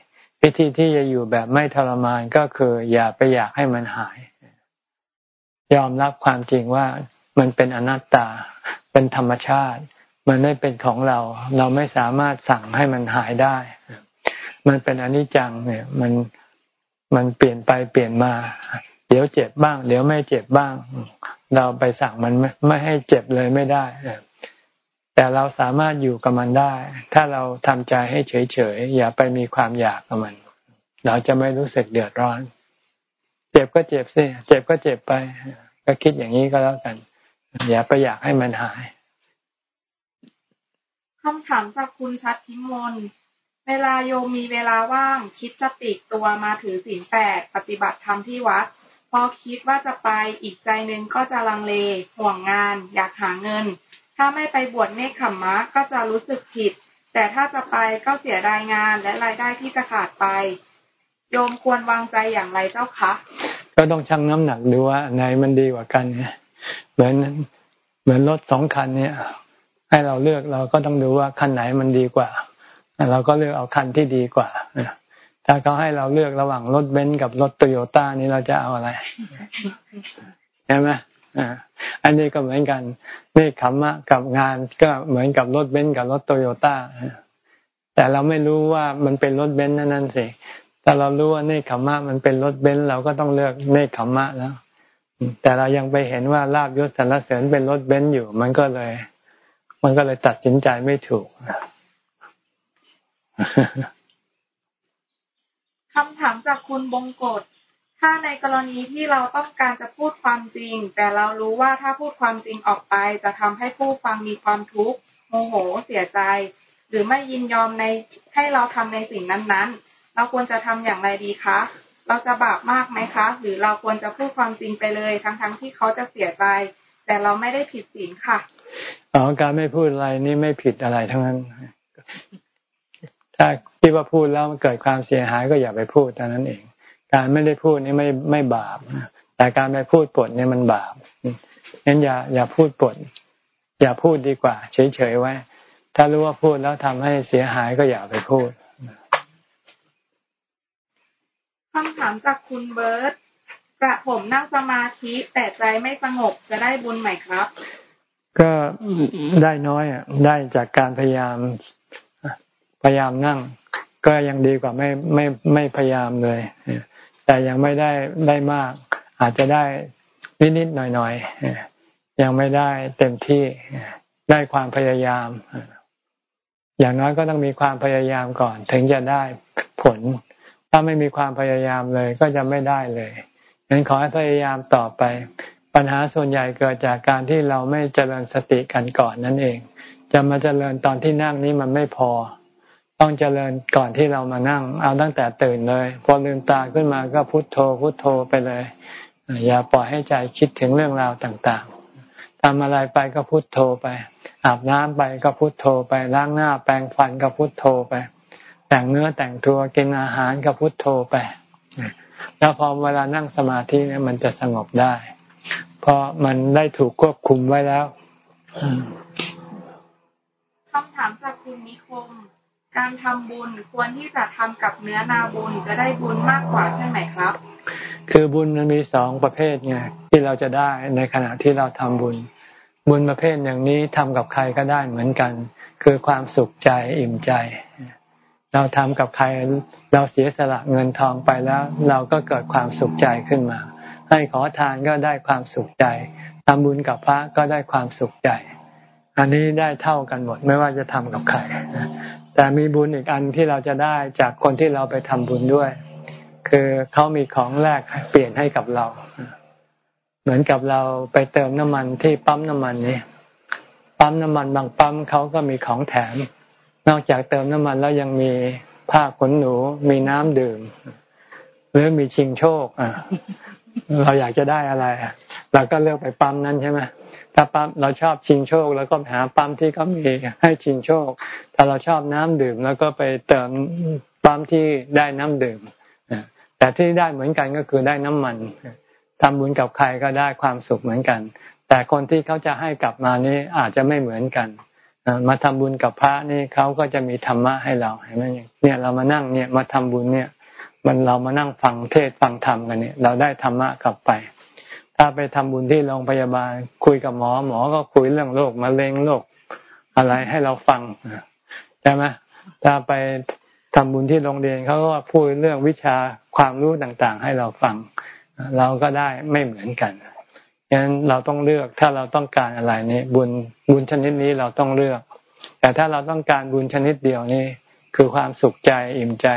วิธีที่จะอยู่แบบไม่ทรมานก็คือ อย่าไปอยากให้มันหาย ยอมรับความจริงว่ามันเป็นอนัตตาเป็นธรรมชาติ มันไม่เป็นของเรา เราไม่สามารถสั่งให้มันหายได้ มันเป็นอนิจจังเนี่ย มันมันเปลี่ยนไปเปลี่ยนมา เดี๋ยวเจ็บบ้าง เดี๋ยวไม่เจ็บบ้าง เราไปสั่งมันไม่ให้เจ็บเลยไม่ได้แต่เราสามารถอยู่กับมันได้ ถ้าเราทำใจให้เฉยๆอย่าไปมีความอยากกับมัน เราจะไม่รู้สึกเดือดร้อน เจ็บก็เจ็บสิเจ็บก็เจ็บไป ก็คิดอย่างนี้ก็แล้วกัน อย่าไปอยากให้มันหาย คำถามจากคุณชัดพิมล เวลาโยมมีเวลาว่าง คิดจะปีกตัวมาถือศีลแปดปฏิบัติธรรมที่วัด พอคิดว่าจะไปอีกใจหนึ่งก็จะลังเล ห่วงงาน อยากหาเงิน ถ้าไม่ไปบวชเนคขมมะก็จะรู้สึกผิด แต่ถ้าจะไปก็เสียดายงานและรายได้ที่จะขาดไป โยมควรวางใจอย่างไรเจ้าคะ ก็ต้องชั่งน้ำหนักดูว่าไหนมันดีกว่ากันเนี่ยเหมือนเหมือนรถสองคันเนี่ย ให้เราเลือกเราก็ต้องดูว่าคันไหนมันดีกว่า เราก็เลือกเอาคันที่ดีกว่าถ้าเขาให้เราเลือกระหว่างรถเบนซ์กับรถโตโยต้านี่เราจะเอาอะไรใช่ไหมอันนี้ก็เหมือนกันนี่เนกขัมมะกับงานก็เหมือนกับรถเบนซ์กับรถโตโยต้าแต่เราไม่รู้ว่ามันเป็นรถเบนซ์นั่นนั่นสิแต่เรารู้ว่าเนกขัมมะมันเป็นรถเบนซ์เราก็ต้องเลือกเนกขัมมะแล้ว แต่เรายังไปเห็นว่าลาภยศสรรเสริญเป็นรถเบนซ์อยู่ มันก็เลย มันก็เลยตัดสินใจไม่ถูกคำถามจากคุณบงกฎถ้าในกรณีที่เราต้องการจะพูดความจริง แต่เรารู้ว่าถ้าพูดความจริงออกไป จะทำให้ผู้ฟังมีความทุกข์โมโหเสียใจ หรือไม่ยินยอมในให้เราทำในสิ่งนั้นๆ เราควรจะทำอย่างไรดีคะ เราจะบาปมากไหมคะ หรือเราควรจะพูดความจริงไปเลย ทั้งๆทที่เขาจะเสียใจ แต่เราไม่ได้ผิดศีลค่ะ อ๋อการไม่พูดอะไรนี่ไม่ผิดอะไรทั้งนั้น ถ้าคิดว่าพูดแล้วมันเกิดความเสียหายก็อย่าไปพูดเท่านั้นเอง การไม่ได้พูดนี่ไม่ไม่บาปแต่การไปพูดปดเนี่ยมันบาปงั้นอย่าอย่าพูดปด อย่าพูดดีกว่า เฉยๆไว้ ถ้ารู้ว่าพูดแล้วทำให้เสียหายก็อย่าไปพูดคำถามจากคุณเบิร์ตกระผมนั่งสมาธิแต่ใจไม่สงบจะได้บุญไหมครับ ก็ได้น้อยอะได้จากการพยายามพยายามนั่ง ก็ยังดีกว่าไม่ไม่ไม่พยายามเลย แต่ยังไม่ได้ได้มาก อาจจะได้นิดนิดหน่อยหน่อยยังไม่ได้เต็มที่ได้ความพยายาม อย่างน้อยก็ต้องมีความพยายามก่อน ถึงจะได้ผล ถ้าไม่มีความพยายามเลย ก็จะไม่ได้เลยงั้นขอให้พยายามต่อไป ปัญหาส่วนใหญ่เกิดจากการที่เราไม่เจริญสติกันก่อนนั่นเอง จะมาเจริญตอนที่นั่งนี้มันไม่พอ ต้องเจริญก่อนที่เรามานั่ง เอาตั้งแต่ตื่นเลย พอลืมตาขึ้นมาก็พุโทโธพุโทโธไปเลย อย่าปล่อยให้ใจคิดถึงเรื่องราวต่างๆทำอะไรไปก็พุโทโธไป อาบน้ำไปก็พุโทโธไปล้างหน้าแปรงฟันก็พุโทโธไป แต่งเนื้อแต่งตัวกินอาหารก็พุโทโธไปแล้วพอเวลานั่งสมาธิเนี่ยมันจะสงบได้ ราะมันได้ถูกควบคุมไว้แล้วคำถามจากคุณนิคม การทำบุญควรที่จะทำกับเนื้อนาบุญจะได้บุญมากกว่าใช่ไหมครับ คือบุญมันมีสองประเภทไงที่เราจะได้ในขณะที่เราทำบุญ บุญประเภทอย่างนี้ทำกับใครก็ได้เหมือนกัน คือความสุขใจอิ่มใจ เราทำกับใครเราเสียสละเงินทองไปแล้ว เราก็เกิดความสุขใจขึ้นมา ให้ขอทานก็ได้ความสุขใจทำบุญกับพระก็ได้ความสุขใจ อันนี้ได้เท่ากันหมดไม่ว่าจะทำกับใครแต่มีบุญอีกอันที่เราจะได้จากคนที่เราไปทำบุญด้วย คือเขามีของแลกเปลี่ยนให้กับเรา เหมือนกับเราไปเติมน้ำมันที่ปั๊มน้ำมันนี่ปั๊มน้ำมันบางปั๊มเขาก็มีของแถม นอกจากเติมน้ำมันแล้วยังมีผ้าขนหนู มีน้ำดื่ม หรือมีชิงโชคอะ เราอยากจะได้อะไรเราก็เลือกไปปั๊มนั้นใช่ไหมถ้าปั๊มเราชอบชิงโชค แล้วก็หาปั๊มที่เขามีให้ชิงโชค ถ้าเราชอบน้ำดื่ม แล้วก็ไปเติมปั๊มที่ได้น้ำดื่มแต่ที่ได้เหมือนกันก็คือได้น้ำมันทำบุญกับใครก็ได้ความสุขเหมือนกัน แต่คนที่เขาจะให้กลับมานี้อาจจะไม่เหมือนกันมาทำบุญกับพระนี่เขาก็จะมีธรรมะให้เราเห็นไหมเนี่ยเรามานั่งเนี่ยมาทำบุญเนี่ย มันเรามานั่งฟังเทศฟังธรรมกันเนี่ย เราได้ธรรมะกลับไป ถ้าไปทำบุญที่โรงพยาบาล คุยกับหมอหมอก็คุยเรื่องโรคมะเร็งโรคอะไรให้เราฟังใช่ไหมถ้าไปททำบุญที่โรงเรียนเขาก็พูดเรื่องวิชาความรู้ต่างๆ ให้เราฟัง เราก็ได้ไม่เหมือนกันฉะนั้นเราต้องเลือกถ้าเราต้องการอะไรนี่บุญบุญชนิดนี้เราต้องเลือก แต่ถ้าเราต้องการบุญชนิดเดียวนี่คือความสุขใจอิ่มใจ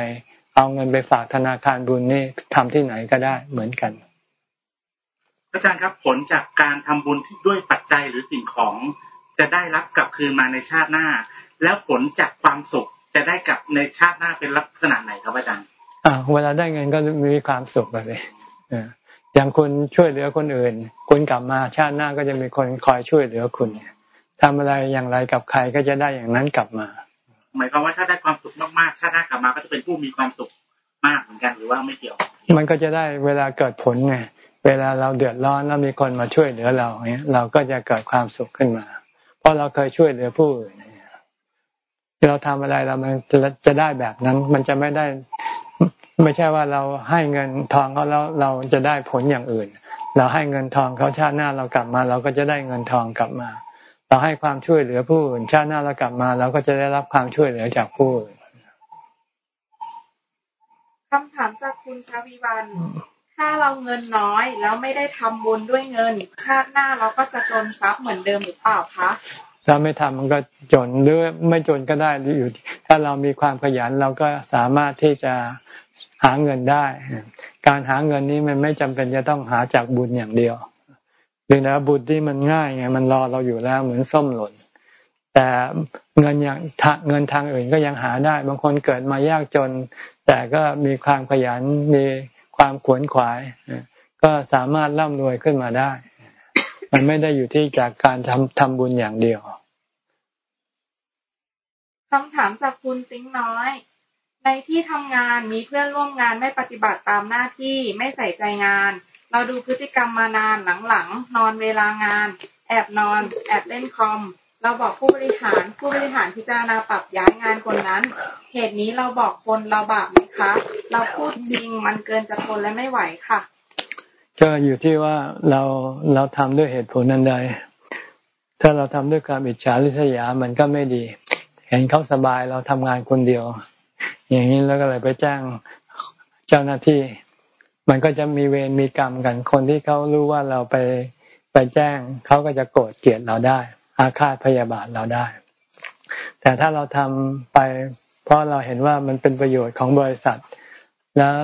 เอาเงินไปฝากธนาคารบุญนี่ทำที่ไหนก็ได้เหมือนกัน อาจารย์ครับผลจากการทำบุญที่ด้วยปัจจัยหรือสิ่งของจะได้รับกลับคืนมาในชาติหน้า แล้วผลจากความสุขจะได้กลับในชาติหน้าเป็นลักษณะไหนครับอาจารย์อ่าเวลาได้เงินก็มีความสุขแบบนี้อย่างคุณช่วยเหลือคนอื่น คุณกลับมาชาติหน้าก็จะมีคนคอยช่วยเหลือคุณทำอะไรอย่างไรกับใครก็จะได้อย่างนั้นกลับมา หมายความว่าถ้าได้ความสุขมากๆชาติหน้ากลับมาก็จะเป็นผู้มีความสุขมากเหมือนกันหรือว่าไม่เกี่ยว มันก็จะได้เวลาเกิดผลไงเวลาเราเดือดร้อนแล้วมีคนมาช่วยเหลือเราเนี้ยเราก็จะเกิดความสุขขึ้นมา เพราะเราเคยช่วยเหลือผู้อื่นเราทำอะไรเรามันจะได้แบบนั้น มันจะไม่ได้ ไม่ใช่ว่าเราให้เงินทองเขาแล้วเราจะได้ผลอย่างอื่น เราให้เงินทองเขาชาติหน้าเรากลับมา เราก็จะได้เงินทองกลับมา เราให้ความช่วยเหลือผู้อื่นชาติหน้าเรากลับมาเราก็จะได้รับความช่วยเหลือจากผู้อื่นคำถามจากคุณชาวิวันถ้าเราเงินน้อยแล้วไม่ได้ทำบุญด้วยเงินชาติหน้าเราก็จะจนทรัพย์เหมือนเดิมหรือเปล่าคะถ้าไม่ทำมันก็จนหรือไม่จนก็ได้อยู่ ถ้าเรามีความขยันเราก็สามารถที่จะหาเงินได้ การหาเงินนี้มันไม่จำเป็นจะต้องหาจากบุญอย่างเดียว หรือนะบุญที่มันง่ายไงมันรอเราอยู่แล้วเหมือนส้มหล่นแต่เงินอย่างเงินทางอื่นก็ยังหาได้ บางคนเกิดมายากจน แต่ก็มีความขยันมีความขวนขวาย ก็สามารถร่ำรวยขึ้นมาได้ มันไม่ได้อยู่ที่จากการทำทำบุญอย่างเดียวคำถามจากคุณติ้งน้อย ในที่ทำงานมีเพื่อนร่วมงานไม่ปฏิบัติตามหน้าที่ไม่ใส่ใจงาน เราดูพฤติกรรมมานานหลังๆ นอนเวลางาน แอบนอน แอบเล่นคอม เราบอกผู้บริหารผู้บริหารพิจารณาปรับย้ายงานคนนั้น เหตุนี้เราบอกคนเราบาปไหมคะ เราพูดจริงมันเกินจะทนและไม่ไหวค่ะ ก็อยู่ที่ว่าเราเราทำด้วยเหตุผลนั้นใด ถ้าเราทำด้วยความอิจฉาริษยามันก็ไม่ดี เห็นเขาสบายเราทำงานคนเดียว อย่างนี้แล้วก็เลยไปแจ้งเจ้าหน้าที่ มันก็จะมีเวรมีกรรมกัน คนที่เขารู้ว่าเราไปไปแจ้งเขาก็จะโกรธเกลียดเราได้ อาฆาตพยาบาทเราได้ แต่ถ้าเราทำไป เพราะเราเห็นว่ามันเป็นประโยชน์ของบริษัท แล้ว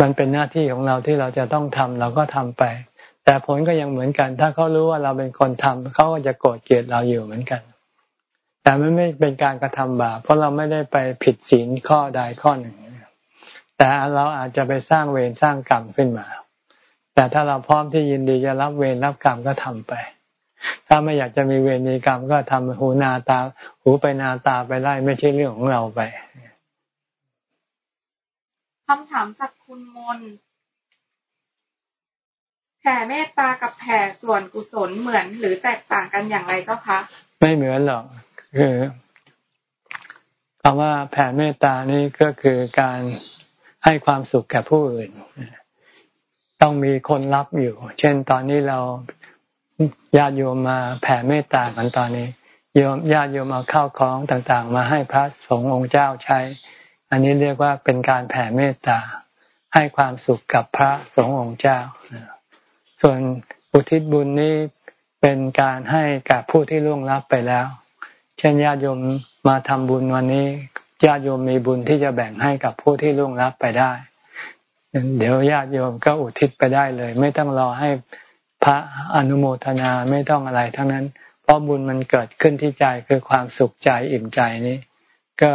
มันเป็นหน้าที่ของเราที่เราจะต้องทำเราก็ทำไป แต่ผลก็ยังเหมือนกัน ถ้าเขารู้ว่าเราเป็นคนทำเขาก็จะโกรธเกลียดเราอยู่เหมือนกัน แต่มันไม่เป็นการกระทำบาปเพราะเราไม่ได้ไปผิดศีลข้อใดข้อหนึ่ง แต่เราอาจจะไปสร้างเวรสร้างกรรมขึ้นมา แต่ถ้าเราพร้อมที่ยินดีจะรับเวรรับกรรมก็ทำไป ถ้าไม่อยากจะมีเวรมีกรรมก็ทำหูนาตา หูไปนาตาไปไล่ไม่ใช่เรื่องของเราไปคำถามจากคุณมนแผ่เมตตากับแผ่ส่วนกุศลเหมือนหรือแตกต่างกันอย่างไรเจ้าคะไม่เหมือนหรอกคือคำว่าแผ่เมตตานี่ก็คือการ ให้ความสุขแก่ผู้อื่น ต้องมีคนรับอยู่ เช่นตอนนี้เราญาติโยมมาแผ่เมตตากันตอนนี้โยมญาติโยมเอาข้าวของต่างๆ มาให้พระสงฆ์องค์เจ้าใช้ อันนี้เรียกว่าเป็นการแผ่เมตตา ให้ความสุขกับพระสงฆ์องค์เจ้า ส่วนอุทิศบุญนี้เป็นการให้กับผู้ที่ล่วงลับไปแล้ว เช่นญาติโยมมาทำบุญวันนี้ ญาติโยมมีบุญที่จะแบ่งให้กับผู้ที่ล่วงลับไปได้ เดี๋ยวญาติโยมก็อุทิศไปได้เลย ไม่ต้องรอให้พระอนุโมทนาไม่ต้องอะไรทั้งนั้น เพราะบุญมันเกิดขึ้นที่ใจคือความสุขใจอิ่มใจนี้ ก็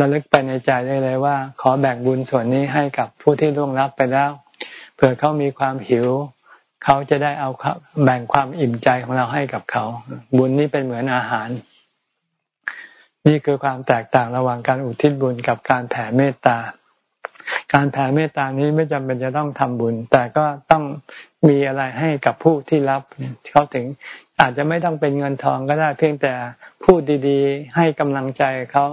ระลึกไปในใจได้เลยว่า ขอแบ่งบุญส่วนนี้ให้กับผู้ที่ล่วงลับไปแล้วเผื่อเขามีความหิว เขาจะได้เอาแบ่งความอิ่มใจของเราให้กับเขา บุญนี้เป็นเหมือนอาหาร นี่คือความแตกต่างระหว่างการอุทิศบุญกับการแผ่เมตตา การแผ่เมตตานี้ไม่จำเป็นจะต้องทำบุญ แต่ก็ต้องมีอะไรให้กับผู้ที่รับเขาถึงอาจจะไม่ต้องเป็นเงินทองก็ได้เพียงแต่พูดดีๆ ให้กำลังใจเขา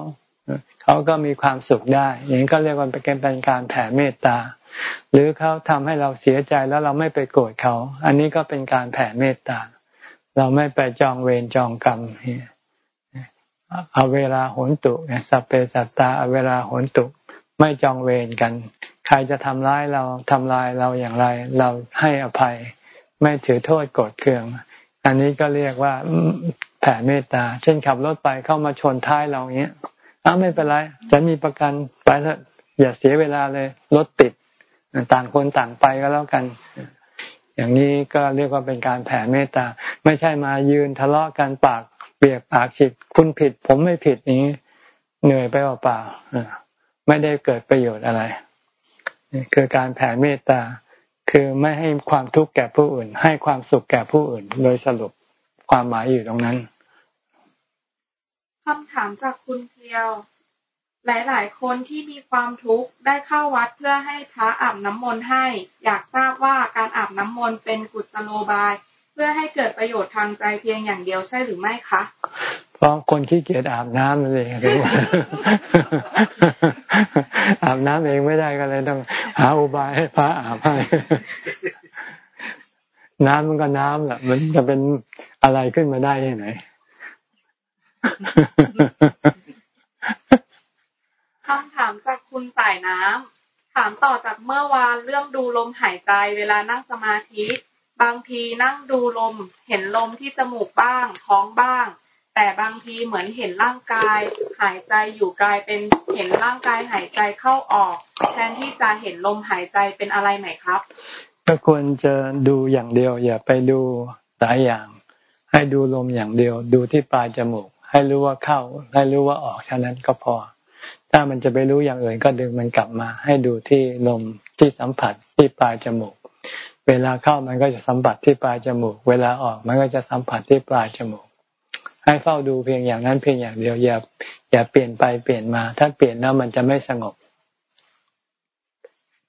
เขาก็มีความสุขได้ อย่างนี้ก็เรียกว่าเป็นการแผ่เมตตา หรือเขาทำให้เราเสียใจแล้วเราไม่ไปโกรธเขา อันนี้ก็เป็นการแผ่เมตตา เราไม่ไปจองเวรจองกรรมเอาเวลาหนตุเนี่ยสัพเพสัตตาเอาเวลาหนตุ ไม่จองเวรกัน ใครจะทำร้ายเราทำลายเราอย่างไร เราให้อภัย ไม่ถือโทษกดเคือง อันนี้ก็เรียกว่าแผ่เมตตา เช่นขับรถไปเข้ามาชนท้ายเราเงี้ยอ้าไม่เป็นไรฉันมีประกันไปเถอะอย่าเสียเวลาเลยรถติด ต่างคนต่างไปก็แล้วกัน อย่างนี้ก็เรียกว่าเป็นการแผ่เมตตา ไม่ใช่มายืนทะเลาะกันปาก เปียกปากฉีกคุณผิด ผมไม่ผิดนี้ เหนื่อยไปเปล่าๆไม่ได้เกิดประโยชน์อะไรคือการแผ่เมตตาคือไม่ให้ความทุกข์แก่ผู้อื่น ให้ความสุขแก่ผู้อื่น โดยสรุปความหมายอยู่ตรงนั้นคำถามจากคุณเพียว หลาย ๆ คนที่มีความทุกข์ได้เข้าวัดเพื่อให้พระอาบน้ำมนต์ให้ อยากทราบว่าการอาบน้ำมนต์เป็นกุศโลบาย เพื่อให้เกิดประโยชน์ทางใจเพียงอย่างเดียวใช่หรือไม่คะเพราะคนขี้เกียจอาบน้ำเลยอาบน้ำเองไม่ได้ก็เลยต้องหาอุบายให้พระอาบให้น้ำมันก็น้ำแหละมันจะเป็นอะไรขึ้นมาได้ยังไงคำถามจากคุณสายน้ำถามต่อจากเมื่อวานเรื่องดูลมหายใจเวลานั่งสมาธิ บางทีนั่งดูลม เห็นลมที่จมูกบ้าง ท้องบ้าง แต่บางทีเหมือนเห็นร่างกาย หายใจอยู่กลายเป็นเห็นร่างกายหายใจเข้าออก แทนที่จะเห็นลมหายใจเป็นอะไรไหมครับ ก็ควรจะดูอย่างเดียว อย่าไปดูหลายอย่าง ให้ดูลมอย่างเดียว ดูที่ปลายจมูก ให้รู้ว่าเข้า ให้รู้ว่าออกเท่านั้นก็พอ ถ้ามันจะไปรู้อย่างอื่นก็ดึงมันกลับมา ให้ดูที่ลมที่สัมผัสที่ปลายจมูก เวลาเข้ามันก็จะสัมผัสที่ปลายจมูก เวลาออกมันก็จะสัมผัสที่ปลายจมูก ให้เฝ้าดูเพียงอย่างนั้นเพียงอย่างเดียวอย่าอย่าเปลี่ยนไปเปลี่ยนมา ถ้าเปลี่ยนแล้วมันจะไม่สงบ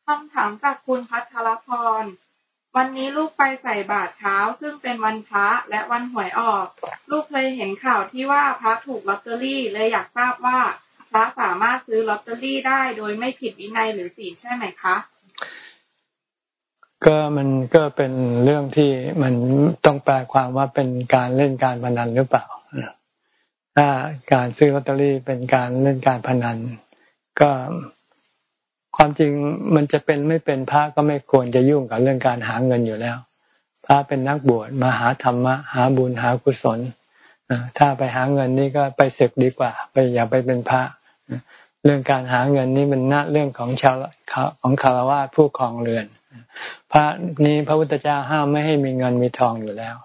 คำถามจากคุณพัทรพร วันนี้ลูกไปใส่บาตรเช้า ซึ่งเป็นวันพระและวันหวยออก ลูกเคยเห็นข่าวที่ว่าพระถูกลอตเตอรี่เลยอยากทราบว่าพระสามารถซื้อลอตเตอรี่ได้โดยไม่ผิดวินัยหรือศีลใช่ไหมคะ ก็มันก็เป็นเรื่องที่มันต้องแปลความว่าเป็นการเล่นการพนันหรือเปล่าถ้าการซื้อลอตเตอรี่เป็นการเล่นการพนัน ก็ความจริงมันจะเป็นไม่เป็นพระก็ไม่ควรจะยุ่งกับเรื่องการหาเงินอยู่แล้ว พระเป็นนักบวชมาหาธรรมะ หาบุญหากุศลถ้าไปหาเงินนี่ก็ไปศึกดีกว่า ไปอย่าไปเป็นพระ เรื่องการหาเงินนี่มันน่าเรื่องของชาวของคารวะผู้ครองเรือน พระนี้พระพุทธเจ้าห้ามไม่ให้มีเงินมีทองอยู่แล้ว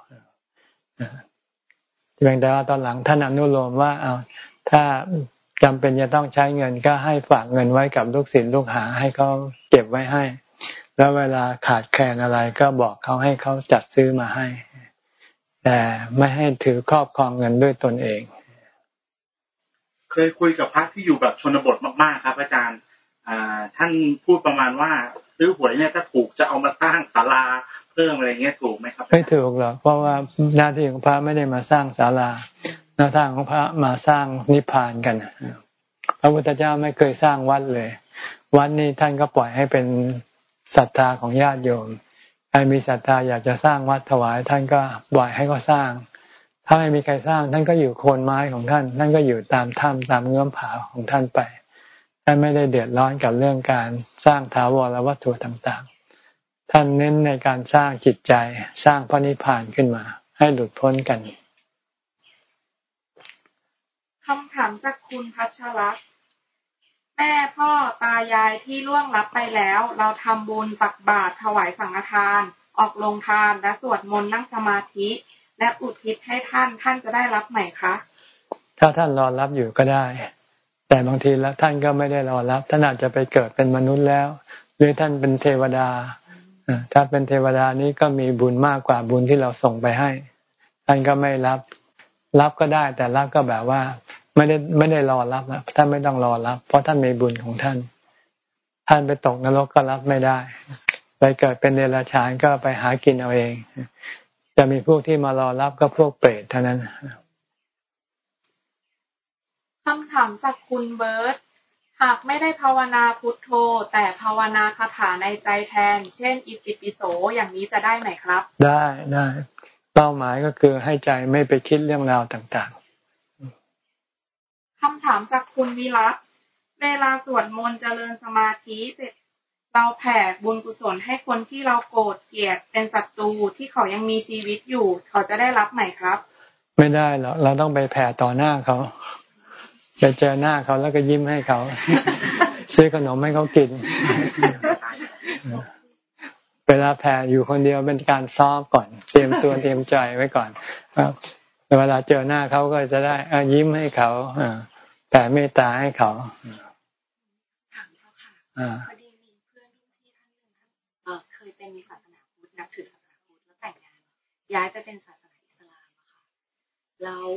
เพียงแต่ว่าตอนหลังท่านอนุโลมว่าเอาถ้าจำเป็นจะต้องใช้เงินก็ให้ฝากเงินไว้กับลูกศิษย์ลูกหาให้เขาเก็บไว้ให้ แล้วเวลาขาดแคลนอะไรก็บอกเขาให้เขาจัดซื้อมาให้ แต่ไม่ให้ถือครอบครองเงินด้วยตนเอง เคยคุยกับพระที่อยู่แบบชนบทมากๆ ครับ อาจารย์ท่านพูดประมาณว่า ซื้อหวยเนี่ยถ้าถูกจะเอามาสร้างศาลาเพิ่มอะไรเงี้ยถูกไหมครับไม่ถูกหรอกเพราะว่าหน้าที่ของพระไม่ได้มาสร้างศาลาหน้าทางของพระมาสร้างนิพพานกันพระพุทธเจ้าไม่เคยสร้างวัดเลย วัดนี้ท่านก็ปล่อยให้เป็นศรัทธาของญาติโยมใครมีศรัทธาอยากจะสร้างวัดถวาย ท่านก็ปล่อยให้ก็สร้าง ถ้าไม่มีใครสร้าง ท่านก็อยู่โคนไม้ของท่าน ท่านก็อยู่ตามถ้ำตามเงื่อมผาของท่านไป ท่านไม่ได้เดือดร้อนกับเรื่องการสร้างถาวรวัตถุต่างๆ ท่านเน้นในการสร้างจิตใจสร้างพระนิพพานขึ้นมา ให้หลุดพ้นกันคำถามจากคุณพัชรัตน์แม่พ่อตายายที่ล่วงลับไปแล้ว เราทำบุญตักบาตรถวายสังฆทาน ออกลงทานและสวดมนต์นั่งสมาธิ และอุทิศให้ท่านท่านจะได้รับไหมคะ ถ้าท่านรอรับอยู่ก็ได้ แต่บางทีแล้วท่านก็ไม่ได้รอรับท่านอาจจะไปเกิดเป็นมนุษย์แล้ว หรือท่านเป็นเทวดาถ้าเป็นเทวดานี้ก็มีบุญมากกว่าบุญที่เราส่งไปให้ ท่านก็ไม่รับรับก็ได้ แต่รับก็แบบว่าไม่ได้ไม่ได้รอรับนะท่านไม่ต้องรอรับ เพราะท่านมีบุญของท่าน ท่านไปตกนรกก็รับไม่ได้ ไปเกิดเป็นเดรัจฉานก็ไปหากินเอาเอง จะมีพวกที่มารอรับก็พวกเปรตเท่านั้น คำถามจากคุณเบิร์ต หากไม่ได้ภาวนาพุทโธ แต่ภาวนาคาถาในใจแทน เช่น อิติปิโส อย่างนี้จะได้ไหมครับ ได้ได้ เป้าหมายก็คือให้ใจไม่ไปคิดเรื่องราวต่างๆำถามจากคุณวิรัตเวลาสวดมนต์เจริญสมาธิเสร็จเราแผ่บุญกุศลให้คนที่เราโกรธเกลียดเป็นศัตรูที่เขายังมีชีวิตอยู่ เขาจะได้รับไหมครับ ไม่ได้หรอกเราต้องไปแผ่ต่อหน้าเขา ไปเจอหน้าเขาแล้วก็ยิ้มให้เขา ซื้อขนมให้เขากิน เวลาแผ่อยู่คนเดียวเป็นการซ้อมก่อน เตรียมตัวเตรียมใจไว้ก่อนเวลาเจอหน้าเขาก็จะได้ยิ้มให้เขาแต่เมตตาให้เขาถามเจ้าค่ะพอดีมีเพื่อนรุ่นพี่ท่านหนึ่งท่านเคยเป็นศาสนาพุทธนับถือศาสนาพุทธแล้วแต่งงานย้ายไปเป็นศาสนาอิสลามค่ะแล้ว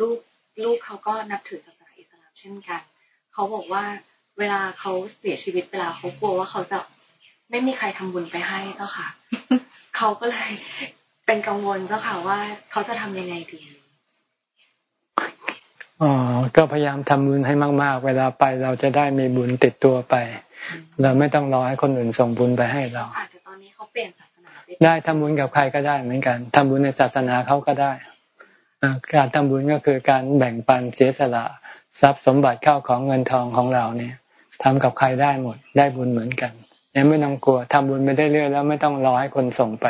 ลูก ลูกเขาก็นับถือศาสนาอิสลามเช่นกัน เขาบอกว่าเวลาเขาเสียชีวิตเวลาเขากลัวว่าเขาจะไม่มีใครทำบุญไปให้เจ้าค่ะ เขาก็เลยเป็นกังวลเจ้าค่ะว่าเขาจะทำยังไงดีอ๋อก็พยายามทำบุญให้มาก ๆ เวลาไปเราจะได้มีบุญติดตัวไป เราไม่ต้องรอให้คนอื่นส่งบุญไปให้เราอาจจะตอนนี้เขาเปลี่ยนศาสนาได้ทำบุญกับใครก็ได้เหมือนกันทำบุญในศาสนาเขาก็ได้ การทำบุญก็คือการแบ่งปันเสียสละทรัพย์สมบัติเข้าของเงินทองของเราเนี่ยทำกับใครได้หมดได้บุญเหมือนกันยังไม่ต้องกลัวทำบุญไปได้เรื่อยแล้วไม่ต้องรอให้คนส่งไป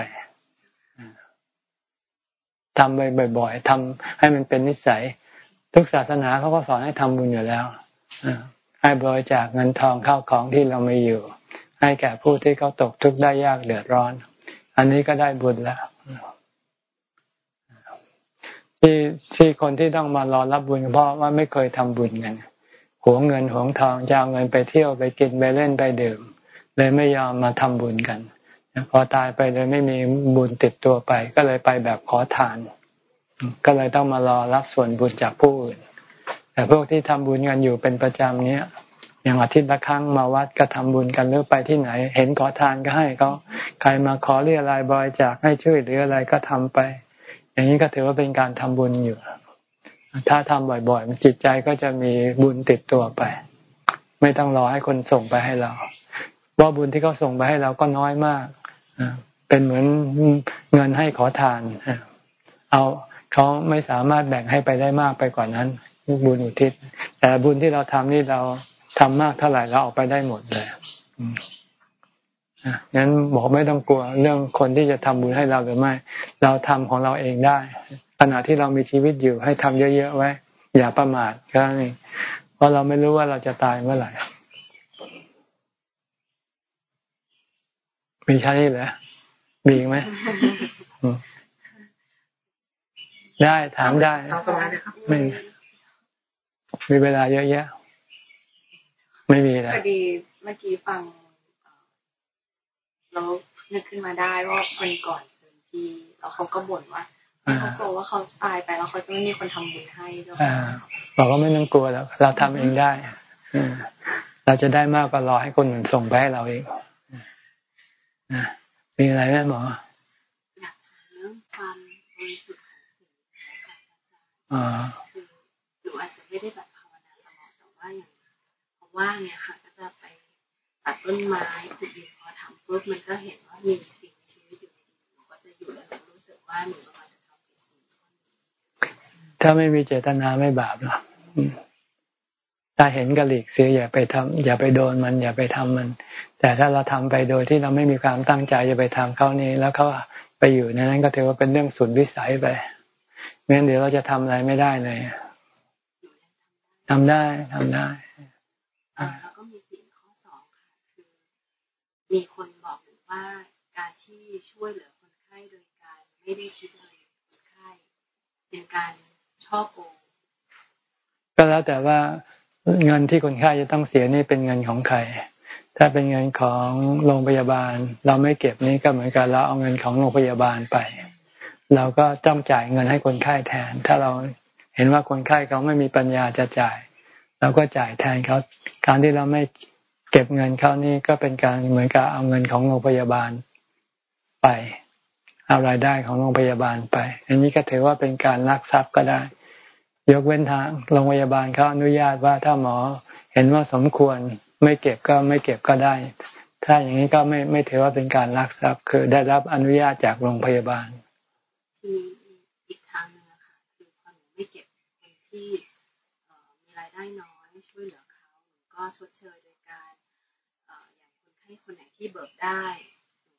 ทำไปบ่อยๆทำให้มันเป็นนิสัย ทุกศาสนาเขาก็สอนให้ทำบุญอยู่แล้วให้บริจาคเงินทองเข้าของที่เราไม่อยู่ ให้แก่ผู้ที่เขาตกทุกข์ได้ยากเดือดร้อน อันนี้ก็ได้บุญแล้ว ที่ที่คนที่ต้องมารอรับบุญเพราะว่าไม่เคยทำบุญกันหวงเงินหวงทองจะเอาเงินไปเที่ยวไปกินไปเล่นไปดื่ม เลยไม่ยอมมาทำบุญกันพอตายไปเลยไม่มีบุญติดตัวไป ก็เลยไปแบบขอทาน ก็เลยต้องมารอรับส่วนบุญจากผู้อื่น แต่พวกที่ทำบุญกันอยู่เป็นประจำเนี้ยอย่างอาทิตย์ละครั้งมาวัดก็ทำบุญกันหรือไปที่ไหน เห็นขอทานก็ให้เขาใครมาขอเรียอะไรบริจาคให้ช่วยหรืออะไรก็ทำไป อย่างนี้ก็ถือว่าเป็นการทำบุญอยู่ ถ้าทำบ่อยๆจิตใจก็จะมีบุญติดตัวไป ไม่ต้องรอให้คนส่งไปให้เราว่าบุญที่เขาส่งไปให้เราก็น้อยมากเป็นเหมือนเงินให้ขอทานเอาเขาไม่สามารถแบ่งให้ไปได้มากไปกว่านั้นบุญอุทิศ แต่บุญที่เราทำนี่เราทำมากเท่าไหร่เราออกไปได้หมดเลย งั้นบอกไม่ต้องกลัวเรื่องคนที่จะทำบุญให้เราหรือไม่ เราทำของเราเองได้ ขณะที่เรามีชีวิตอยู่ให้ทำเยอะๆไว้ อย่าประมาทแค่นี้เพราะเราไม่รู้ว่าเราจะตายเมื่อไหร่มีแค่นี้เหรอมีไหมได้ถามได้ไม่มีเวลาเยอะแยะ ไม่มีอะไรพอดีเมื่อกี้ฟัง แล้วนึกขึ้นมาได้ว่าวันก่อนเจอพี่แล้วเขาก็บ่นว่าเขากลัวว่าเขาตายไปแล้วเขาจะไม่มีคนทำบุญให้เจ้าบอกว่าไม่ต้องกลัวแล้วเราทำเองได้เราจะได้มากกว่ารอให้คนอื่นส่งไปให้เราเองมีอะไรไหมหมออยากถามเรื่องความบริสุทธิ์ของสิ่งหรืออาจจะไม่ได้แบบภาวนาตลอดแต่ว่าอย่างเพราะว่าเนี่ยค่ะก็จะไปตัดต้นไม้ขุดดินพอทำปุ๊บมันก็เห็นว่ามีสิ่งมีชีวิตอยู่หนูก็จะอยู่แล้วรู้สึกว่าหนูกำลังจะทำผิดถ้าไม่มีเจตนาไม่บาปหรอกถ้าเห็นกระหลีกเสียอย่าไปทำอย่าไปโดนมัน อย่าไปทำมัน แต่ถ้าเราทำไปโดยที่เราไม่มีความตั้งใจจะไปทำเขานี้ แล้วเขาไปอยู่ในนั้นก็ถือว่าเป็นเรื่องสุนวิสัยไปไม่งั้นเดี๋ยวเราจะทำอะไรไม่ได้เลยทำได้ทำได้แล้วก็มีสิ่งข้อสองค่ะคือ มีคนบอกว่าการที่ช่วยเหลือคนไข้โดยการไม่ได้คิดอะไรคนไข้เป็นการชอบโกงก็แล้วแต่ว่าเงินที่คนไข้จะต้องเสียนี่เป็นเงินของใคร ถ้าเป็นเงินของโรงพยาบาล เราไม่เก็บนี่ก็เหมือนกับเราเอาเงินของโรงพยาบาลไป เราก็ต้องจ่ายเงินให้คนไข้แทน ถ้าเราเห็นว่าคนไข้เขาไม่มีปัญญาจะจ่ายเราก็จ่ายแทนเขาการที่เราไม่ ก็บเงินเขานี่ก็เป็นการเหมือนกับเอาเงินของโรงพยาบาลไปเอารายได้ของโรงพยาบาลไป อันนี้ก็ถือว่าเป็นการลักทรัพย์ก็ได้ ยกเว้นทางโรงพยาบาลเขาอนุญาตว่าถ้าหมอเห็นว่าสมควรไม่เก็บก็ไม่เก็บก็ได้ ถ้าอย่างนี้ก็ไม่ไม่ถือว่าเป็นการลักทรัพย์ คือได้รับอนุญาตจากโรงพยาบาลอีกทางนึงนะคะคือพอหนูไม่เก็บคนที่มีรายได้น้อยช่วยเหลือเขาก็ชดเชยโดยการอย่างคนไข้คนไหน ที่เบิกได้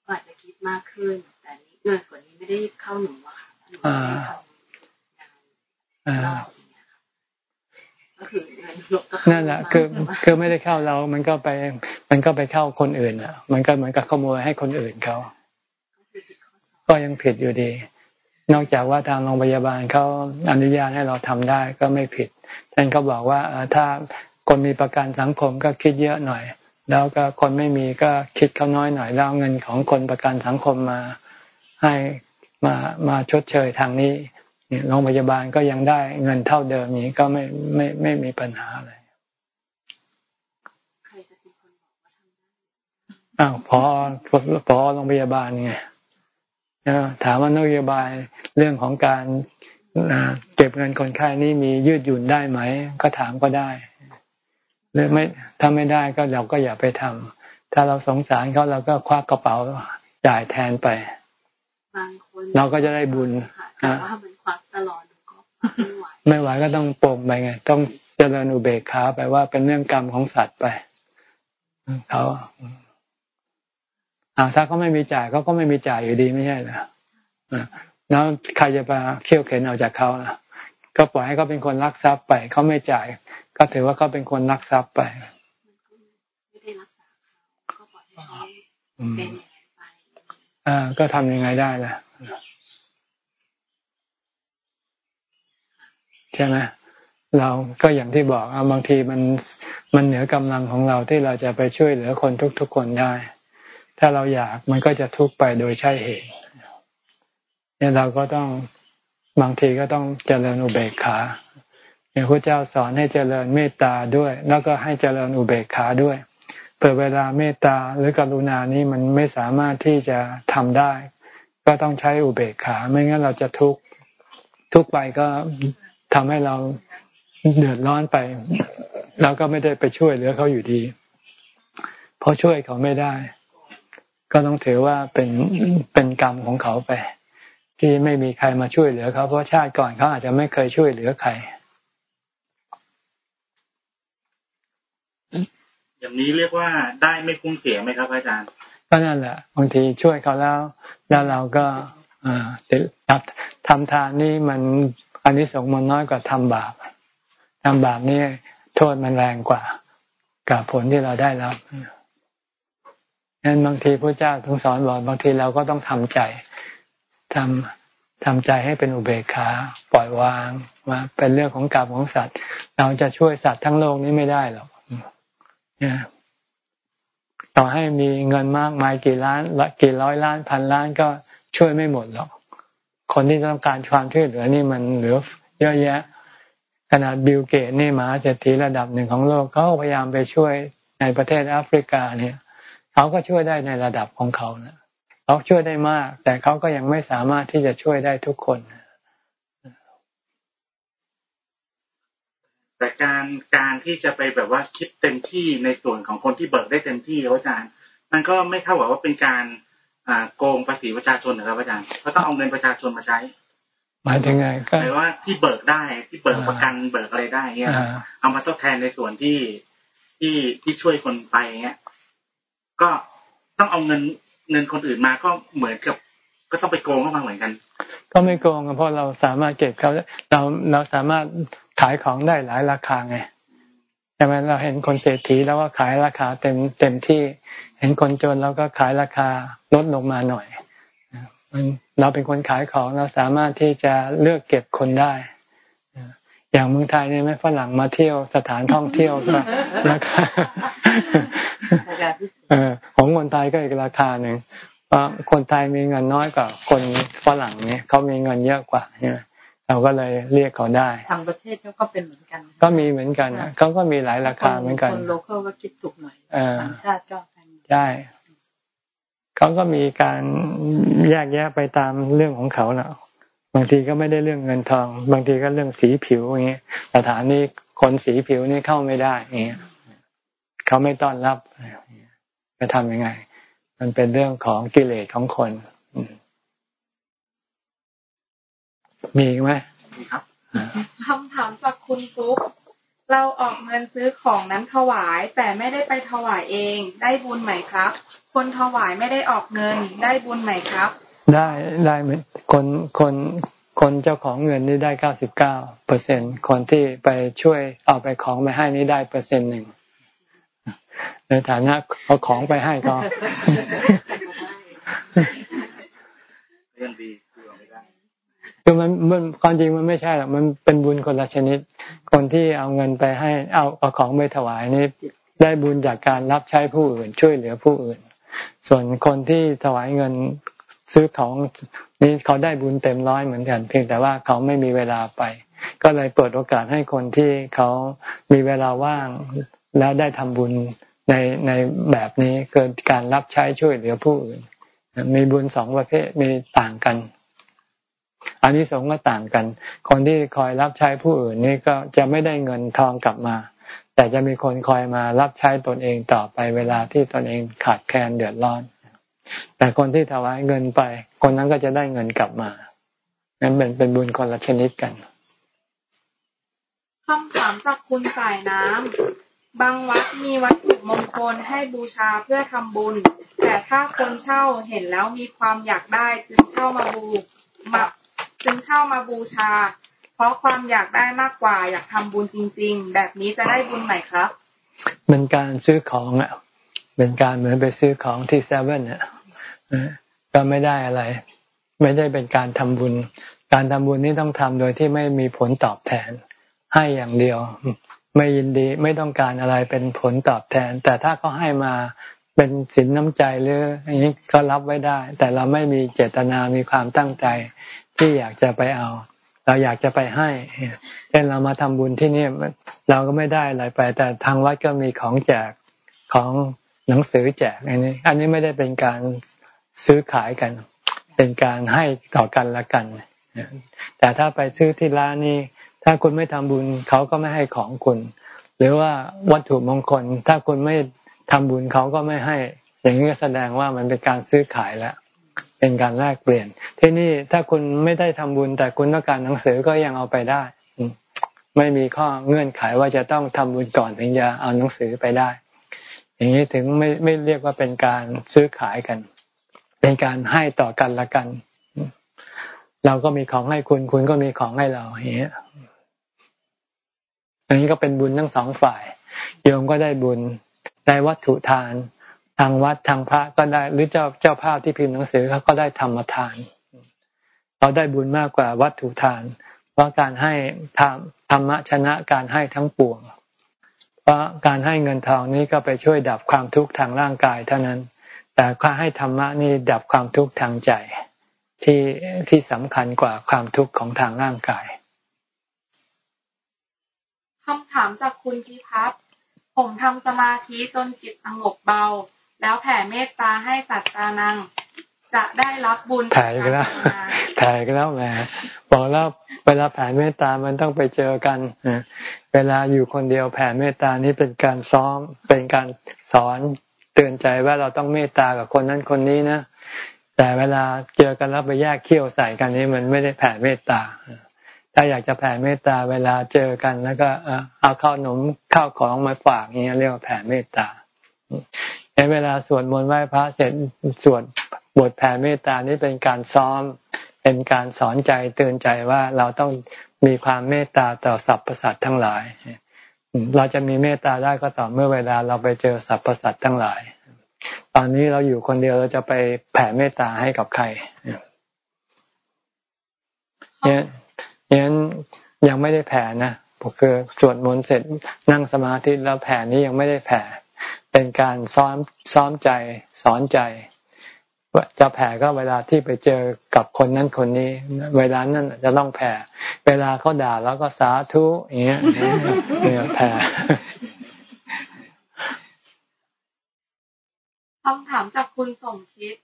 ก็อาจจะคิดมากขึ้น แต่เงินส่วนนี้ไม่ได้เข้าหนูอะค่ะหนูไม่ได้ทำงานก็คือเงินนั่นแหละคือคือไม่ได้เข้าเรา มันก็ไป มันก็ไปเข้าคนอื่นอะ มันก็เหมือนกับขโมยให้คนอื่นเขา ก็ยังผิดอยู่ดี นอกจากว่าทางโรงพยาบาลเขาอนุญาตให้เราทำได้ก็ไม่ผิดท่านเขาบอกว่าถ้าคนมีประกันสังคมก็คิดเยอะหน่อย แล้วก็คนไม่มีก็คิดเขาน้อยหน่อยแล้วเงินของคนประกันสังคมมาให้มามาชดเชยทางนี้โรงพยาบาลก็ยังได้เงินเท่าเดิมนี้ก็ไม่ไม่ไม่มีปัญหาอะไรอ้าวพอพอโรงพยาบาลไงถามว่านโยบายเรื่องของการเก็บเงินคนไข้นี่มียืดหยุ่นได้ไหม ก็ถามก็ได้ หรือไม่ถ้าไม่ได้ก็เราก็อย่าไปทำถ้าเราสงสารเขาเราก็ควักกระเป๋าจ่ายแทนไปเราก็จะได้บุญแต่ว่ามันควักตลอดก็ไม่ไหวไม่ไหวก็ต้องปลงไปไง ต้องเจริญอุเบกขาไปว่าเป็นเรื่องกรรมของสัตว์ไปเขาอ่าถ้าเขาไม่มีจ่ายเขาก็ไม่มีจ่ายอยู่ดีไม่ใช่เหรอแล้วใครจะมาเขี่ยวเข็นออกจากเขาล่ะ ก็ปล่อยให้เขาเป็นคนรักทรัพย์ไปเขาไม่จ่าย ก็ถือว่าเขาเป็นคนรักทรัพย์ไปไม่ได้รักษาเขาก็ปล่อยให้เขาเป็นไปอ่า ก็ทำยังไงได้ล่ะใช่ไหมเราก็อย่างที่บอกบางทีมันมันเหนือกำลังของเราที่เราจะไปช่วยเหลือคนทุกๆคนได้ ถ้าเราอยากมันก็จะทุกข์ไปโดยใช่เหตุเนี่ยเราก็ต้องบางทีก็ต้องเจริญอุเบกขาอย่าง พระเจ้าสอนให้เจริญเมตตาด้วย แล้วก็ให้เจริญอุเบกขาด้วยเปิดเวลาเมตตาหรือกรุณานี้มันไม่สามารถที่จะทำได้ ก็ต้องใช้อุเบกขา ไม่งั้นเราจะทุกข์ทุกข์ไปก็ทำให้เราเดือดร้อนไปเราก็ไม่ได้ไปช่วยเหลือเขาอยู่ดี เพราะช่วยเขาไม่ได้ ก็ต้องถือว่าเป็นเป็นกรรมของเขาไป ที่ไม่มีใครมาช่วยเหลือเขาเพราะชาติก่อนเขาอาจจะไม่เคยช่วยเหลือใคร อย่างนี้เรียกว่าได้ไม่คุ้มเสียไหมครับอาจารย์ ก็นั่นแหละ บางทีช่วยเขาแล้ว แล้วเราก็ทำทานนี่มันอันนี้สงมันน้อยกว่าทำบาปทำบาปนี่โทษมันแรงกว่า กับผลที่เราได้รับงั้นบางทีพระเจ้าทรงสอนบอกบางทีเราก็ต้องทำใจทำทำใจให้เป็นอุเบกขาปล่อยวางมาเป็นเรื่องของกรรมของสัตว์ เราจะช่วยสัตว์ทั้งโลกนี้ไม่ได้หรอก ต่อให้มีเงินมากมายกี่ล้านกี่ร้อยล้านพันล้านก็ช่วยไม่หมดหรอก คนที่ต้องการความช่วยเหลือนี่มันเหลือเยอะแยะ ขนาดบิลเกตนี่มาเศรษฐีระดับหนึ่งของโลกเขาพยายามไปช่วยในประเทศแอฟริกาเนี่ยเขาก็ช่วยได้ในระดับของเขานะเขาช่วยได้มาก แต่เขาก็ยังไม่สามารถที่จะช่วยได้ทุกคน แต่การการที่จะไปแบบว่าคิดเต็มที่ในส่วนของคนที่เบิกได้เต็มที่แล้วอาจารย์ มันก็ไม่เท่ากับว่าเป็นการโกงภาษีประชาชนนะครับอาจารย์เขาต้องเอาเงินประชาชนมาใช้ หมายถึงไงก็หมายว่าที่เบิกได้ที่เบิกประกันเบิกอะไรได้เงี้ยเอามาทดแทนในส่วนที่ที่ที่ช่วยคนไปเงี้ย ก็ต้องเอาเงินเงินคนอื่นมาก็เหมือนกับ ก็ต้องไปโกงเข้ามาเหมือนกัน ก็ไม่โกงเพราะเราสามารถเก็บเขาเราเราสามารถ ขายของได้หลายราคาไงใช่ไหมเราเห็นคนเศรษฐีแล้วก็ขายราคาเต็มเต็มที่ เห็นคนจนเราก็ขายราคาลดลงมาหน่อยเราเป็นคนขายของเราสามารถที่จะเลือกเก็บคนได้อย่างเมืองไทยเนี่ยไม่ฝรั่งมาเที่ยวสถานท่องเที่ยวก็ราคาของคนไทยก็อีกราคาหนึ่งคนไทยมีเงินน้อยกว่าคนฝรั่งเนี่ยเขามีเงินเยอะกว่าเนี่ย เราก็เลยเรียกเขาได้ทางประเทศเขาก็เป็นเหมือนกัน ก็มีเหมือนกันเขาก็มีหลายราคาเหมือนกันคนโลเคอลก็คิดถูกหน่อยต่างชาติก็ใช่เขาก็มีการแยกแยะไปตามเรื่องของเขาแหละบางทีก็ไม่ได้เรื่องเงินทอง บางทีก็เรื่องสีผิวอย่างเงี้ยสถานนี้คนสีผิวนี่เข้าไม่ได้อย่างเงี้ยเขาไม่ต้อนรับจะทำยังไง มันเป็นเรื่องของกิเลสของคนมี ไหมคำถามจากคุณฟุ๊กเราออกเงินซื้อของนั้นถวาย แต่ไม่ได้ไปถวายเอง ได้บุญไหมครับ คนถวายไม่ได้ออกเงิน ได้บุญไหมครับ ได้ได้เหมือนคนคนคนเจ้าของเงินนี่ได้เก้าสิบเก้าเปอร์เซ็นคนที่ไปช่วยเอาไปของไปให้นี่ได้เปอร์เซ็นต์หนึ่งในฐานะเอาของไปให้ก็ยังดีคือไม่ได้ คือมันมันความจริงมันไม่ใช่หรอกมันเป็นบุญคนละชนิด คนที่เอาเงินไปให้เอาเอาของไปถวายนี่ได้บุญจากการรับใช้ผู้อื่น ช่วยเหลือผู้อื่น ส่วนคนที่ถวายเงินซื้อของนี่เขาได้บุญเต็มร้อยเหมือนกัน เพียงแต่ว่าเขาไม่มีเวลาไป ก็เลยเปิดโอกาสให้คนที่เขามีเวลาว่างแล้วได้ทำบุญในในแบบนี้เกิดการรับใช้ช่วยเหลือผู้อื่น มีบุญสองประเภทมีต่างกัน อันนี้สงก็ต่างกัน คนที่คอยรับใช้ผู้อื่นนี่ก็จะไม่ได้เงินทองกลับมา แต่จะมีคนคอยมารับใช้ตนเองต่อไปเวลาที่ตนเองขาดแคลนเดือดร้อน แต่คนที่ถวายเงินไป คนนั้นก็จะได้เงินกลับมา นั้นเป็นเป็นบุญคนละชนิดกันคำถามจากคุณสายน้ำ บางวัดมีวัตถุมงคลให้บูชาเพื่อทำบุญ แต่ถ้าคนเช่าเห็นแล้วมีความอยากได้จึงเช่ามาบูมา จึงเช่ามาบูชา เพราะความอยากได้มากกว่า อยากทำบุญจริง ๆ แบบนี้จะได้บุญไหมครับเป็นการซื้อของอะเป็นการเหมือนไปซื้อของที่เซเว่นอะก็ไม่ได้อะไร ไม่ได้เป็นการทำบุญ การทำบุญนี่ต้องทำโดยที่ไม่มีผลตอบแทน ให้อย่างเดียว ไม่ยินดีไม่ต้องการอะไรเป็นผลตอบแทน แต่ถ้าเขาให้มาเป็นสินน้ำใจหรืออย่างนี้ก็รับไว้ได้ แต่เราไม่มีเจตนามีความตั้งใจ ที่อยากจะไปเอา เราอยากจะไปให้เช่นเรามาทำบุญที่นี่เราก็ไม่ได้อะไรไป แต่ทางวัดก็มีของแจกของหนังสือแจกอันนี้ อันนี้ไม่ได้เป็นการซื้อขายกัน เป็นการให้ต่อกันละกัน แต่ถ้าไปซื้อที่ร้านนี้ถ้าคุณไม่ทำบุญเขาก็ไม่ให้ของคุณ หรือว่าวัตถุมงคล ถ้าคุณไม่ทำบุญเขาก็ไม่ให้ อย่างนี้ก็แสดงว่ามันเป็นการซื้อขายแล้ว เป็นการแลกเปลี่ยน ที่นี่ถ้าคุณไม่ได้ทำบุญ แต่คุณต้องการหนังสือก็ยังเอาไปได้ ไม่มีข้อเงื่อนไขว่าจะต้องทำบุญก่อนถึงจะเอาหนังสือไปได้ อย่างนี้ถึงไม่ไม่เรียกว่าเป็นการซื้อขายกัน เป็นการให้ต่อกันละกัน เราก็มีของให้คุณคุณก็มีของให้เราอย่างเงี้ยอันนี้ก็เป็นบุญทั้งสองฝ่ายโยมก็ได้บุญได้วัตถุทาน ทางวัดทางพระก็ได้หรือเจ้าเจ้าภาพที่พิมพ์หนังสือเขาก็ได้ธรรมทาน เราได้บุญมากกว่าวัตถุทานเพราะการให้ธรรมธรรมชนะการให้ทั้งปวงเพราะการให้เงินทองนี้ก็ไปช่วยดับความทุกข์ทางร่างกายเท่านั้น แต่ก็ให้ธรรมะนี่ดับความทุกข์ทางใจที่ที่สำคัญกว่าความทุกข์ของทางร่างกายคำถามจากคุณพิพัฒน์ผมทำสมาธิจนจิตสงบเบา แล้วแผ่เมตตาให้สัตตานัง จะได้รับบุญแผ่กันแล้วแผ่กันแล้วแหมบอกแล้วเวลาแผ่เมตตามันต้องไปเจอกันเวลาอยู่คนเดียวแผ่เมตตานี้เป็นการซ้อมเป็นการสอนเตือนใจว่าเราต้องเมตตากับคนนั้นคนนี้นะแต่เวลาเจอกันแล้วไปแยกเขี้ยวใส่กันนี้มันไม่ได้แผ่เมตตา ถ้าอยากจะแผ่เมตตาเวลาเจอกันแล้วก็เอาข้าวหนมข้าวของมาฝากอย่างนี้เรียกว่าแผ่เมตตา ในเวลาสวดมนต์ไหว้พระเสร็จสวดบทแผ่เมตตานี่เป็นการซ้อม เป็นการสอนใจเตือนใจว่าเราต้องมีความเมตตาต่อสรรพสัตว์ทั้งหลาย เราจะมีเมตตาได้ก็ต่อเมื่อเวลาเราไปเจอสรรพสัตว์ทั้งหลาย ตอนนี้เราอยู่คนเดียวเราจะไปแผ่เมตตาให้กับใครเนี่ยนั้นยังไม่ได้แผ่นะคือสวดมนต์เสร็จนั่งสมาธิแล้วแผ่นี้ยังไม่ได้แผ่ เป็นการซ้อมซ้อมใจสอนใจจะแผ่ก็เวลาที่ไปเจอกับคนนั้นคนนี้ เวลานั้นจะต้องแผ่ เวลาเขาด่าแล้วก็สาธุอย่างเงี้ยเนี่ยแผ่คำถามจากคุณสมคิด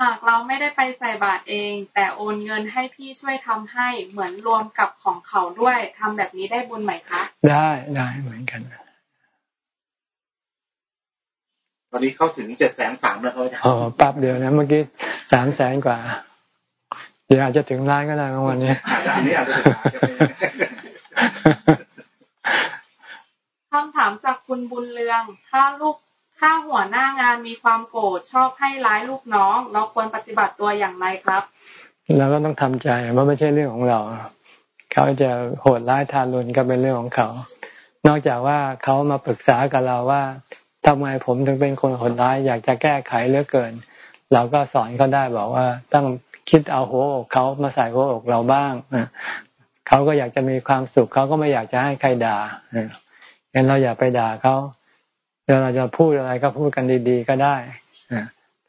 หากเราไม่ได้ไปใส่บาตรเอง แต่โอนเงินให้พี่ช่วยทำให้เหมือนรวมกับของเขาด้วยทำแบบนี้ได้บุญไหมคะ ได้ได้เหมือนกัน ตอนนี้เข้าถึงเจ็ดแสนสามแล้วเขาจะอ๋อปั๊บเดียวนะเมื่อกี้สามแสนกว่า เดี๋ยวอาจจะถึงล้านก็ได้วันนี้อันนี้อาจจะถึงำถามจากคุณบุญเรือง ถ้าลูกถ้าหัวหน้างานมีความโกรธชอบให้ร้ายลูกน้อง เราควรปฏิบัติตัวอย่างไรครับเราก็ต้องทำใจว่าไม่ใช่เรื่องของเรา เขาจะโหดร้ายทารุณก็เป็นเรื่องของเขา นอกจากว่าเขามาปรึกษากับเราว่า ทำไมผมถึงเป็นคนโหดร้าย อยากจะแก้ไขเหลือเกิน เราก็สอนเขาได้บอกว่าต้องคิดเอาหัวอกเขามาใส่หัวอกเราบ้างเขาก็อยากจะมีความสุขเขาก็ไม่อยากจะให้ใครด่างั้นเราอย่าไปด่าเขาเดี๋ยวเราจะพูดอะไรก็พูดกันดีๆก็ได้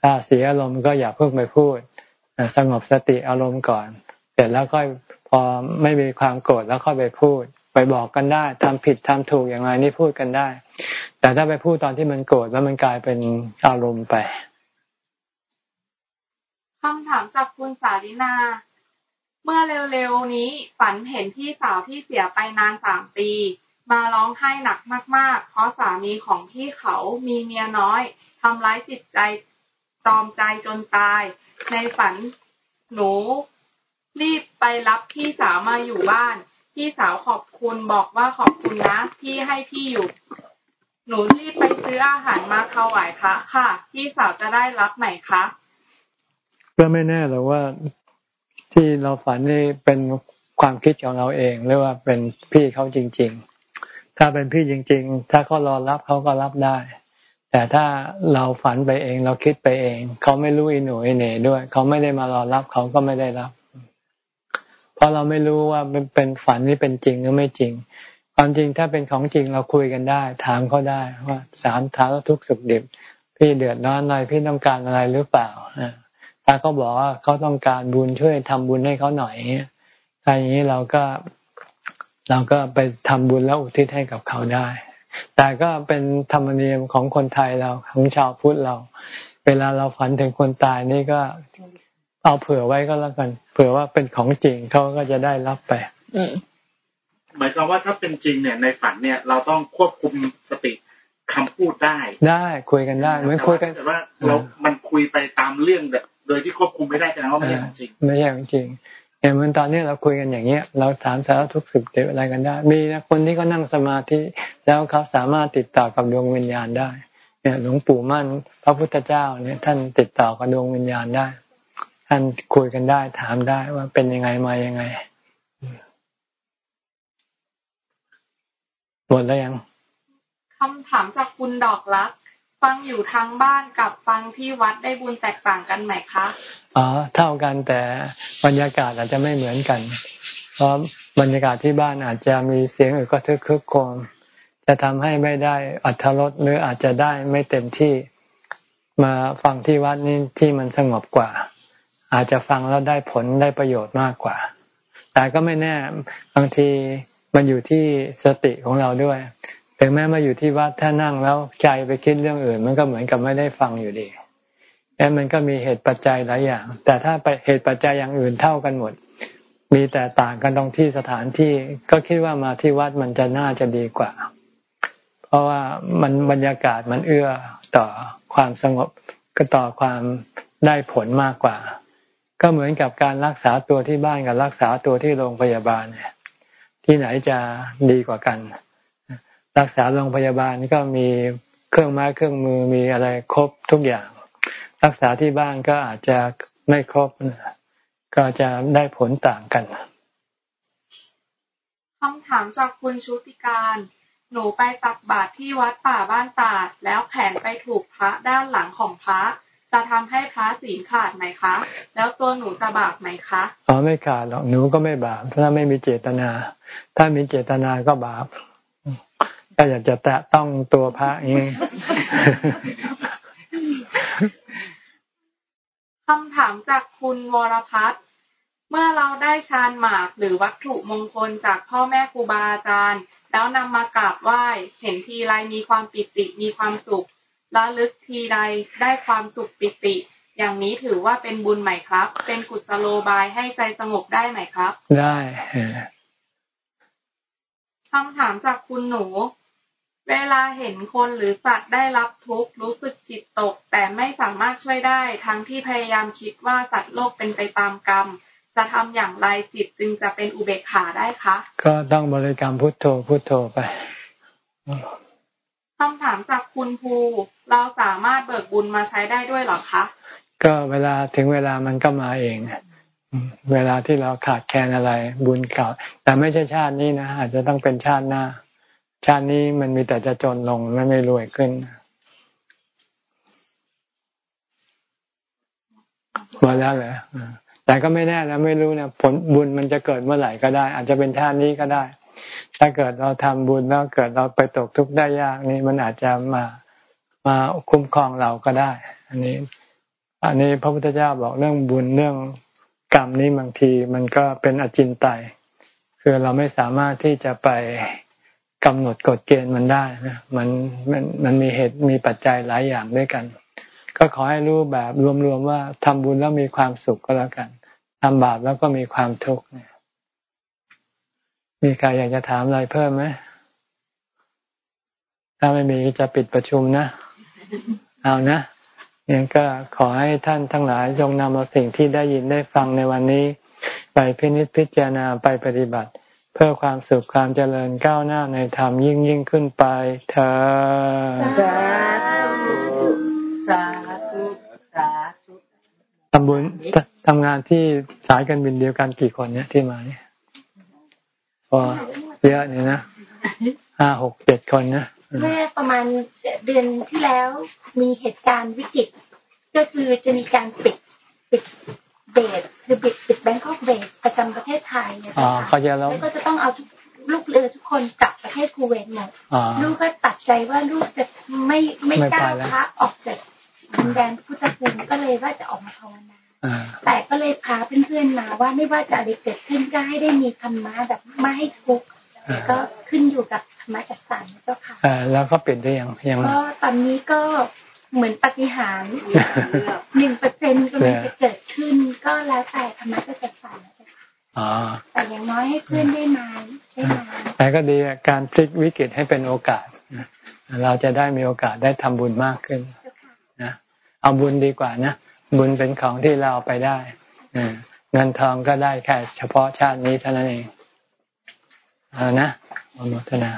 ถ้าเสียอารมณ์ก็อย่าเพิ่งไปพูดสงบสติอารมณ์ก่อน เสร็จแล้วก็พอไม่มีความโกรธแล้วค่อยไปพูด ไปบอกกันได้ทำผิดทำถูกอย่างไรนี่พูดกันได้ แต่ถ้าไปพูดตอนที่มันโกรธแล้วมันกลายเป็นอารมณ์ไปคำถามจากคุณสาลินา เมื่อเร็วๆนี้ฝันเห็นพี่สาวที่เสียไปนานสามปี มาร้องไห้หนักมากๆ เพราะสามีของพี่เขามีเมียน้อยทำร้ายจิตใจตอมใจจนตาย ในฝันหนูรีบไปรับพี่สาวมาอยู่บ้าน พี่สาวขอบคุณบอกว่าขอบคุณนะที่ให้พี่อยู่ หนูรีบไปซื้ออาหารมาถวายพระค่ะ พี่สาวจะได้รับไหมคะ ก็ไม่แน่หรอกว่าที่เราฝันนี่เป็นความคิดของเราเอง หรือว่าเป็นพี่เขาจริง ๆ ถ้าเป็นพี่จริง ๆ ถ้าเขารอรับเขาก็รับได้ แต่ถ้าเราฝันไปเองเราคิดไปเอง เขาไม่รู้อิหนูอิเหน่ด้วย เขาไม่ได้มารอรับเขาก็ไม่ได้รับ เพราะเราไม่รู้ว่าเป็นฝันนี่เป็นจริงหรือไม่จริง ความจริงถ้าเป็นของจริงเราคุยกันได้ ถามเขาได้ว่าสามถามทุกสุขดิบพี่เดือดร้อนอะไรพี่ต้องการอะไรหรือเปล่าถ้าเขาบอกว่าเขาต้องการบุญช่วยทำบุญให้เขาหน่อยถ้าอย่างนี้เราก็เราก็ไปทำบุญแล้วอุทิศให้กับเขาได้ แต่ก็เป็นธรรมเนียมของคนไทยเราของชาวพุทธเรา เวลาเราฝันถึงคนตายนี่ก็เอาเผื่อไว้ก็แล้วกัน เผื่อว่าเป็นของจริงเขาก็จะได้รับไป หมายความว่าถ้าเป็นจริงเนี่ยในฝันเนี่ย เราต้องควบคุมสติคำพูดได้ ได้คุยกันได้เหมือนคุยกันแต่ว่าเรา มันคุยไปตามเรื่องแบบโดยที่ควบคุมไม่ได้แสดงว่าไม่ใช่ของจริง ไม่ใช่ของจริงอย่างเหมือนตอนนี้เราคุยกันอย่างเงี้ย เราถามสารทุกสุขเด็อะไรกันได้ มีนะคนที่เขานั่งสมาธิแล้วเขาสามารถติดต่อกับดวงวิญญาณได้ เนี่ยหลวงปู่มั่นพระพุทธเจ้าเนี่ย ท่านติดต่อกับดวงวิญญาณได้ ท่านคุยกันได้ถามได้ว่าเป็นยังไงมายังไง หมดแล้วยังคำถามจากคุณดอกรัก ฟังอยู่ทางบ้านกับฟังที่วัดได้บุญแตกต่างกันไหมคะอ๋อเท่ากันแต่บรรยากาศอาจจะไม่เหมือนกัน เพราะบรรยากาศที่บ้านอาจจะมีเสียงอึกกระทึกคึกโครมจะทำให้ไม่ได้อัธรสหรืออาจจะได้ไม่เต็มที่มาฟังที่วัดนี้ที่มันสงบกว่า อาจจะฟังแล้วได้ผลได้ประโยชน์มากกว่า แต่ก็ไม่แน่บางที มันอยู่ที่สติของเราด้วยถึงแม้มาอยู่ที่วัดถ้านั่งแล้วใจไปคิดเรื่องอื่น มันก็เหมือนกับไม่ได้ฟังอยู่ดีแล้วมันก็มีเหตุปัจจัยหลายอย่าง แต่ถ้าไปเหตุปัจจัยอย่างอื่นเท่ากันหมด มีแต่ต่างกันตรงที่สถานที่ก็คิดว่ามาที่วัดมันจะน่าจะดีกว่า เพราะว่ามันบรรยากาศมันเอื้อต่อความสงบก็ต่อความได้ผลมากกว่า ก็เหมือนกับการรักษาตัวที่บ้านกับรักษาตัวที่โรงพยาบาลเนี่ย ที่ไหนจะดีกว่ากัน รักษาโรงพยาบาลก็มีเครื่องไม้เครื่องมือมีอะไรครบทุกอย่าง รักษาที่บ้านก็อาจจะไม่ครบก็จะได้ผลต่างกันคำถามจากคุณชุติการ หนูไปตักบาตรที่วัดป่าบ้านตาด แล้วแขนไปถูกพระด้านหลังของพระ จะทำให้พระศีลขาดไหมคะ แล้วตัวหนูจะบาปไหมคะอ๋อไม่ขาดหรอกหนูก็ไม่บาปถ้าไม่มีเจตนา ถ้ามีเจตนาก็บาปก็อยากจะแตะต้องตัวพระนี้คำถามจากคุณวรพัฒน์เมื่อเราได้ฌานหมากหรือวัตถุมงคลจากพ่อแม่ครูบาอาจารย์ แล้วนำมากราบไหว้ เห็นทีไรมีความปิติมีความสุข ละลึกทีใดได้ความสุขปิติ อย่างนี้ถือว่าเป็นบุญไหมครับ เป็นกุศโลบายให้ใจสงบได้ไหมครับ ได้คำถามจากคุณหนู เวลาเห็นคนหรือสัตว์ได้รับทุกข์รู้สึกจิตตก แต่ไม่สามารถช่วยได้ ทั้งที่พยายามคิดว่าสัตว์โลกเป็นไปตามกรรม จะทำอย่างไรจิตจึงจะเป็นอุเบกขาได้คะ ก็ต้องบริกรรมพุทโธพุทโธไป คำถามจากคุณภูเราสามารถเบิกบุญมาใช้ได้ด้วยหรอคะ ก็เวลาถึงเวลามันก็มาเอง เวลาที่เราขาดแคลนอะไรบุญเก่า แต่ไม่ใช่ชาตินี้นะอาจจะต้องเป็นชาติหน้า ชาตินี้มันมีแต่จะจนลงไม่ไม่รวยขึ้นมาแล้วเหรอแต่ก็ไม่แน่นะไม่รู้นะผลบุญมันจะเกิดเมื่อไหร่ก็ได้ อาจจะเป็นชาตินี้ก็ได้ ถ้าเกิดเราทำบุญแล้วเกิดเราไปตกทุกข์ได้ยากนี่มันอาจจะมามาคุ้มครองเราก็ได้ อันนี้ อันนี้พระพุทธเจ้าบอกเรื่องบุญเรื่องกรรมนี้บางทีมันก็เป็นอจินไตยคือเราไม่สามารถที่จะไปกำหนดกฎเกณฑ์มันได้นะมันมันมันมีเหตุมีปัจจัยหลายอย่างด้วยกัน ก็ขอให้รู้แบบรวมๆว่าทำบุญแล้วมีความสุขก็แล้วกันทำบาปแล้วก็มีความทุกข์เนี่ย มีใครอยากจะถามอะไรเพิ่มไหมถ้าไม่มีจะปิดประชุมนะ เอานะยังก็ขอให้ท่านทั้งหลายจงนำเอาสิ่งที่ได้ยินได้ฟังในวันนี้ ไปพินิจพิจารณาไปปฏิบัติ เพื่อความสุขความเจริญก้าวหน้าในธรรมยิ่งยิ่งขึ้นไปเธอสาธุสาธุสาธุทำบุญทำงานที่สายการบินเดียวกันกี่คนเนี่ยที่มาเนี่ยพอ เยอะเนี่ยนะห้าหกเจ็ดคนนะเมื่อประมาณเดือนที่แล้วมีเหตุการณ์วิกฤตก็คือจะมีการปิดปิดเบสคือปิดปิดแบงคอกเบสประจำประเทศไทยเนี่ยค่ะแล้วก็จะต้องเอาลูกเรือทุกคนกลับประเทศคูเวตหมดลูกก็ตัดใจว่าลูกจะไม่ไม่กล้าพักออกจากดินแดนพุทธภูมิก็เลยว่าจะออกมาภาวนา แต่ก็เลยพาเพื่อนๆมาว่าไม่ว่าจะอะไรเกิดขึ้นก็ให้ได้มีธรรมะแบบไม่ให้ทุกข์ก็ขึ้นอยู่กับธรรมะจัดสรรเจ้าค่ะแล้วก็เปลี่ยนได้ยังยังก็ตอนนี้ก็เหมือนปฏิหารหนึ่งเปอร์เซ็นต์กำลังจะเกิดขึ้น ก็แล้วแต่ธรรมะจะจัดสรรเจ้าค่ะแต่อย่างน้อยให้เพื่อนได้มาได้มาแต่ก็ดีการพลิกวิกฤตให้เป็นโอกาส เราจะได้มีโอกาสได้ทำบุญมากขึ้นนะเอาบุญดีกว่านะ บุญเป็นของที่เราไปได้เงินทองก็ได้แค่เฉพาะชาตินี้เท่านั้นเองเอานะอนุโมทนา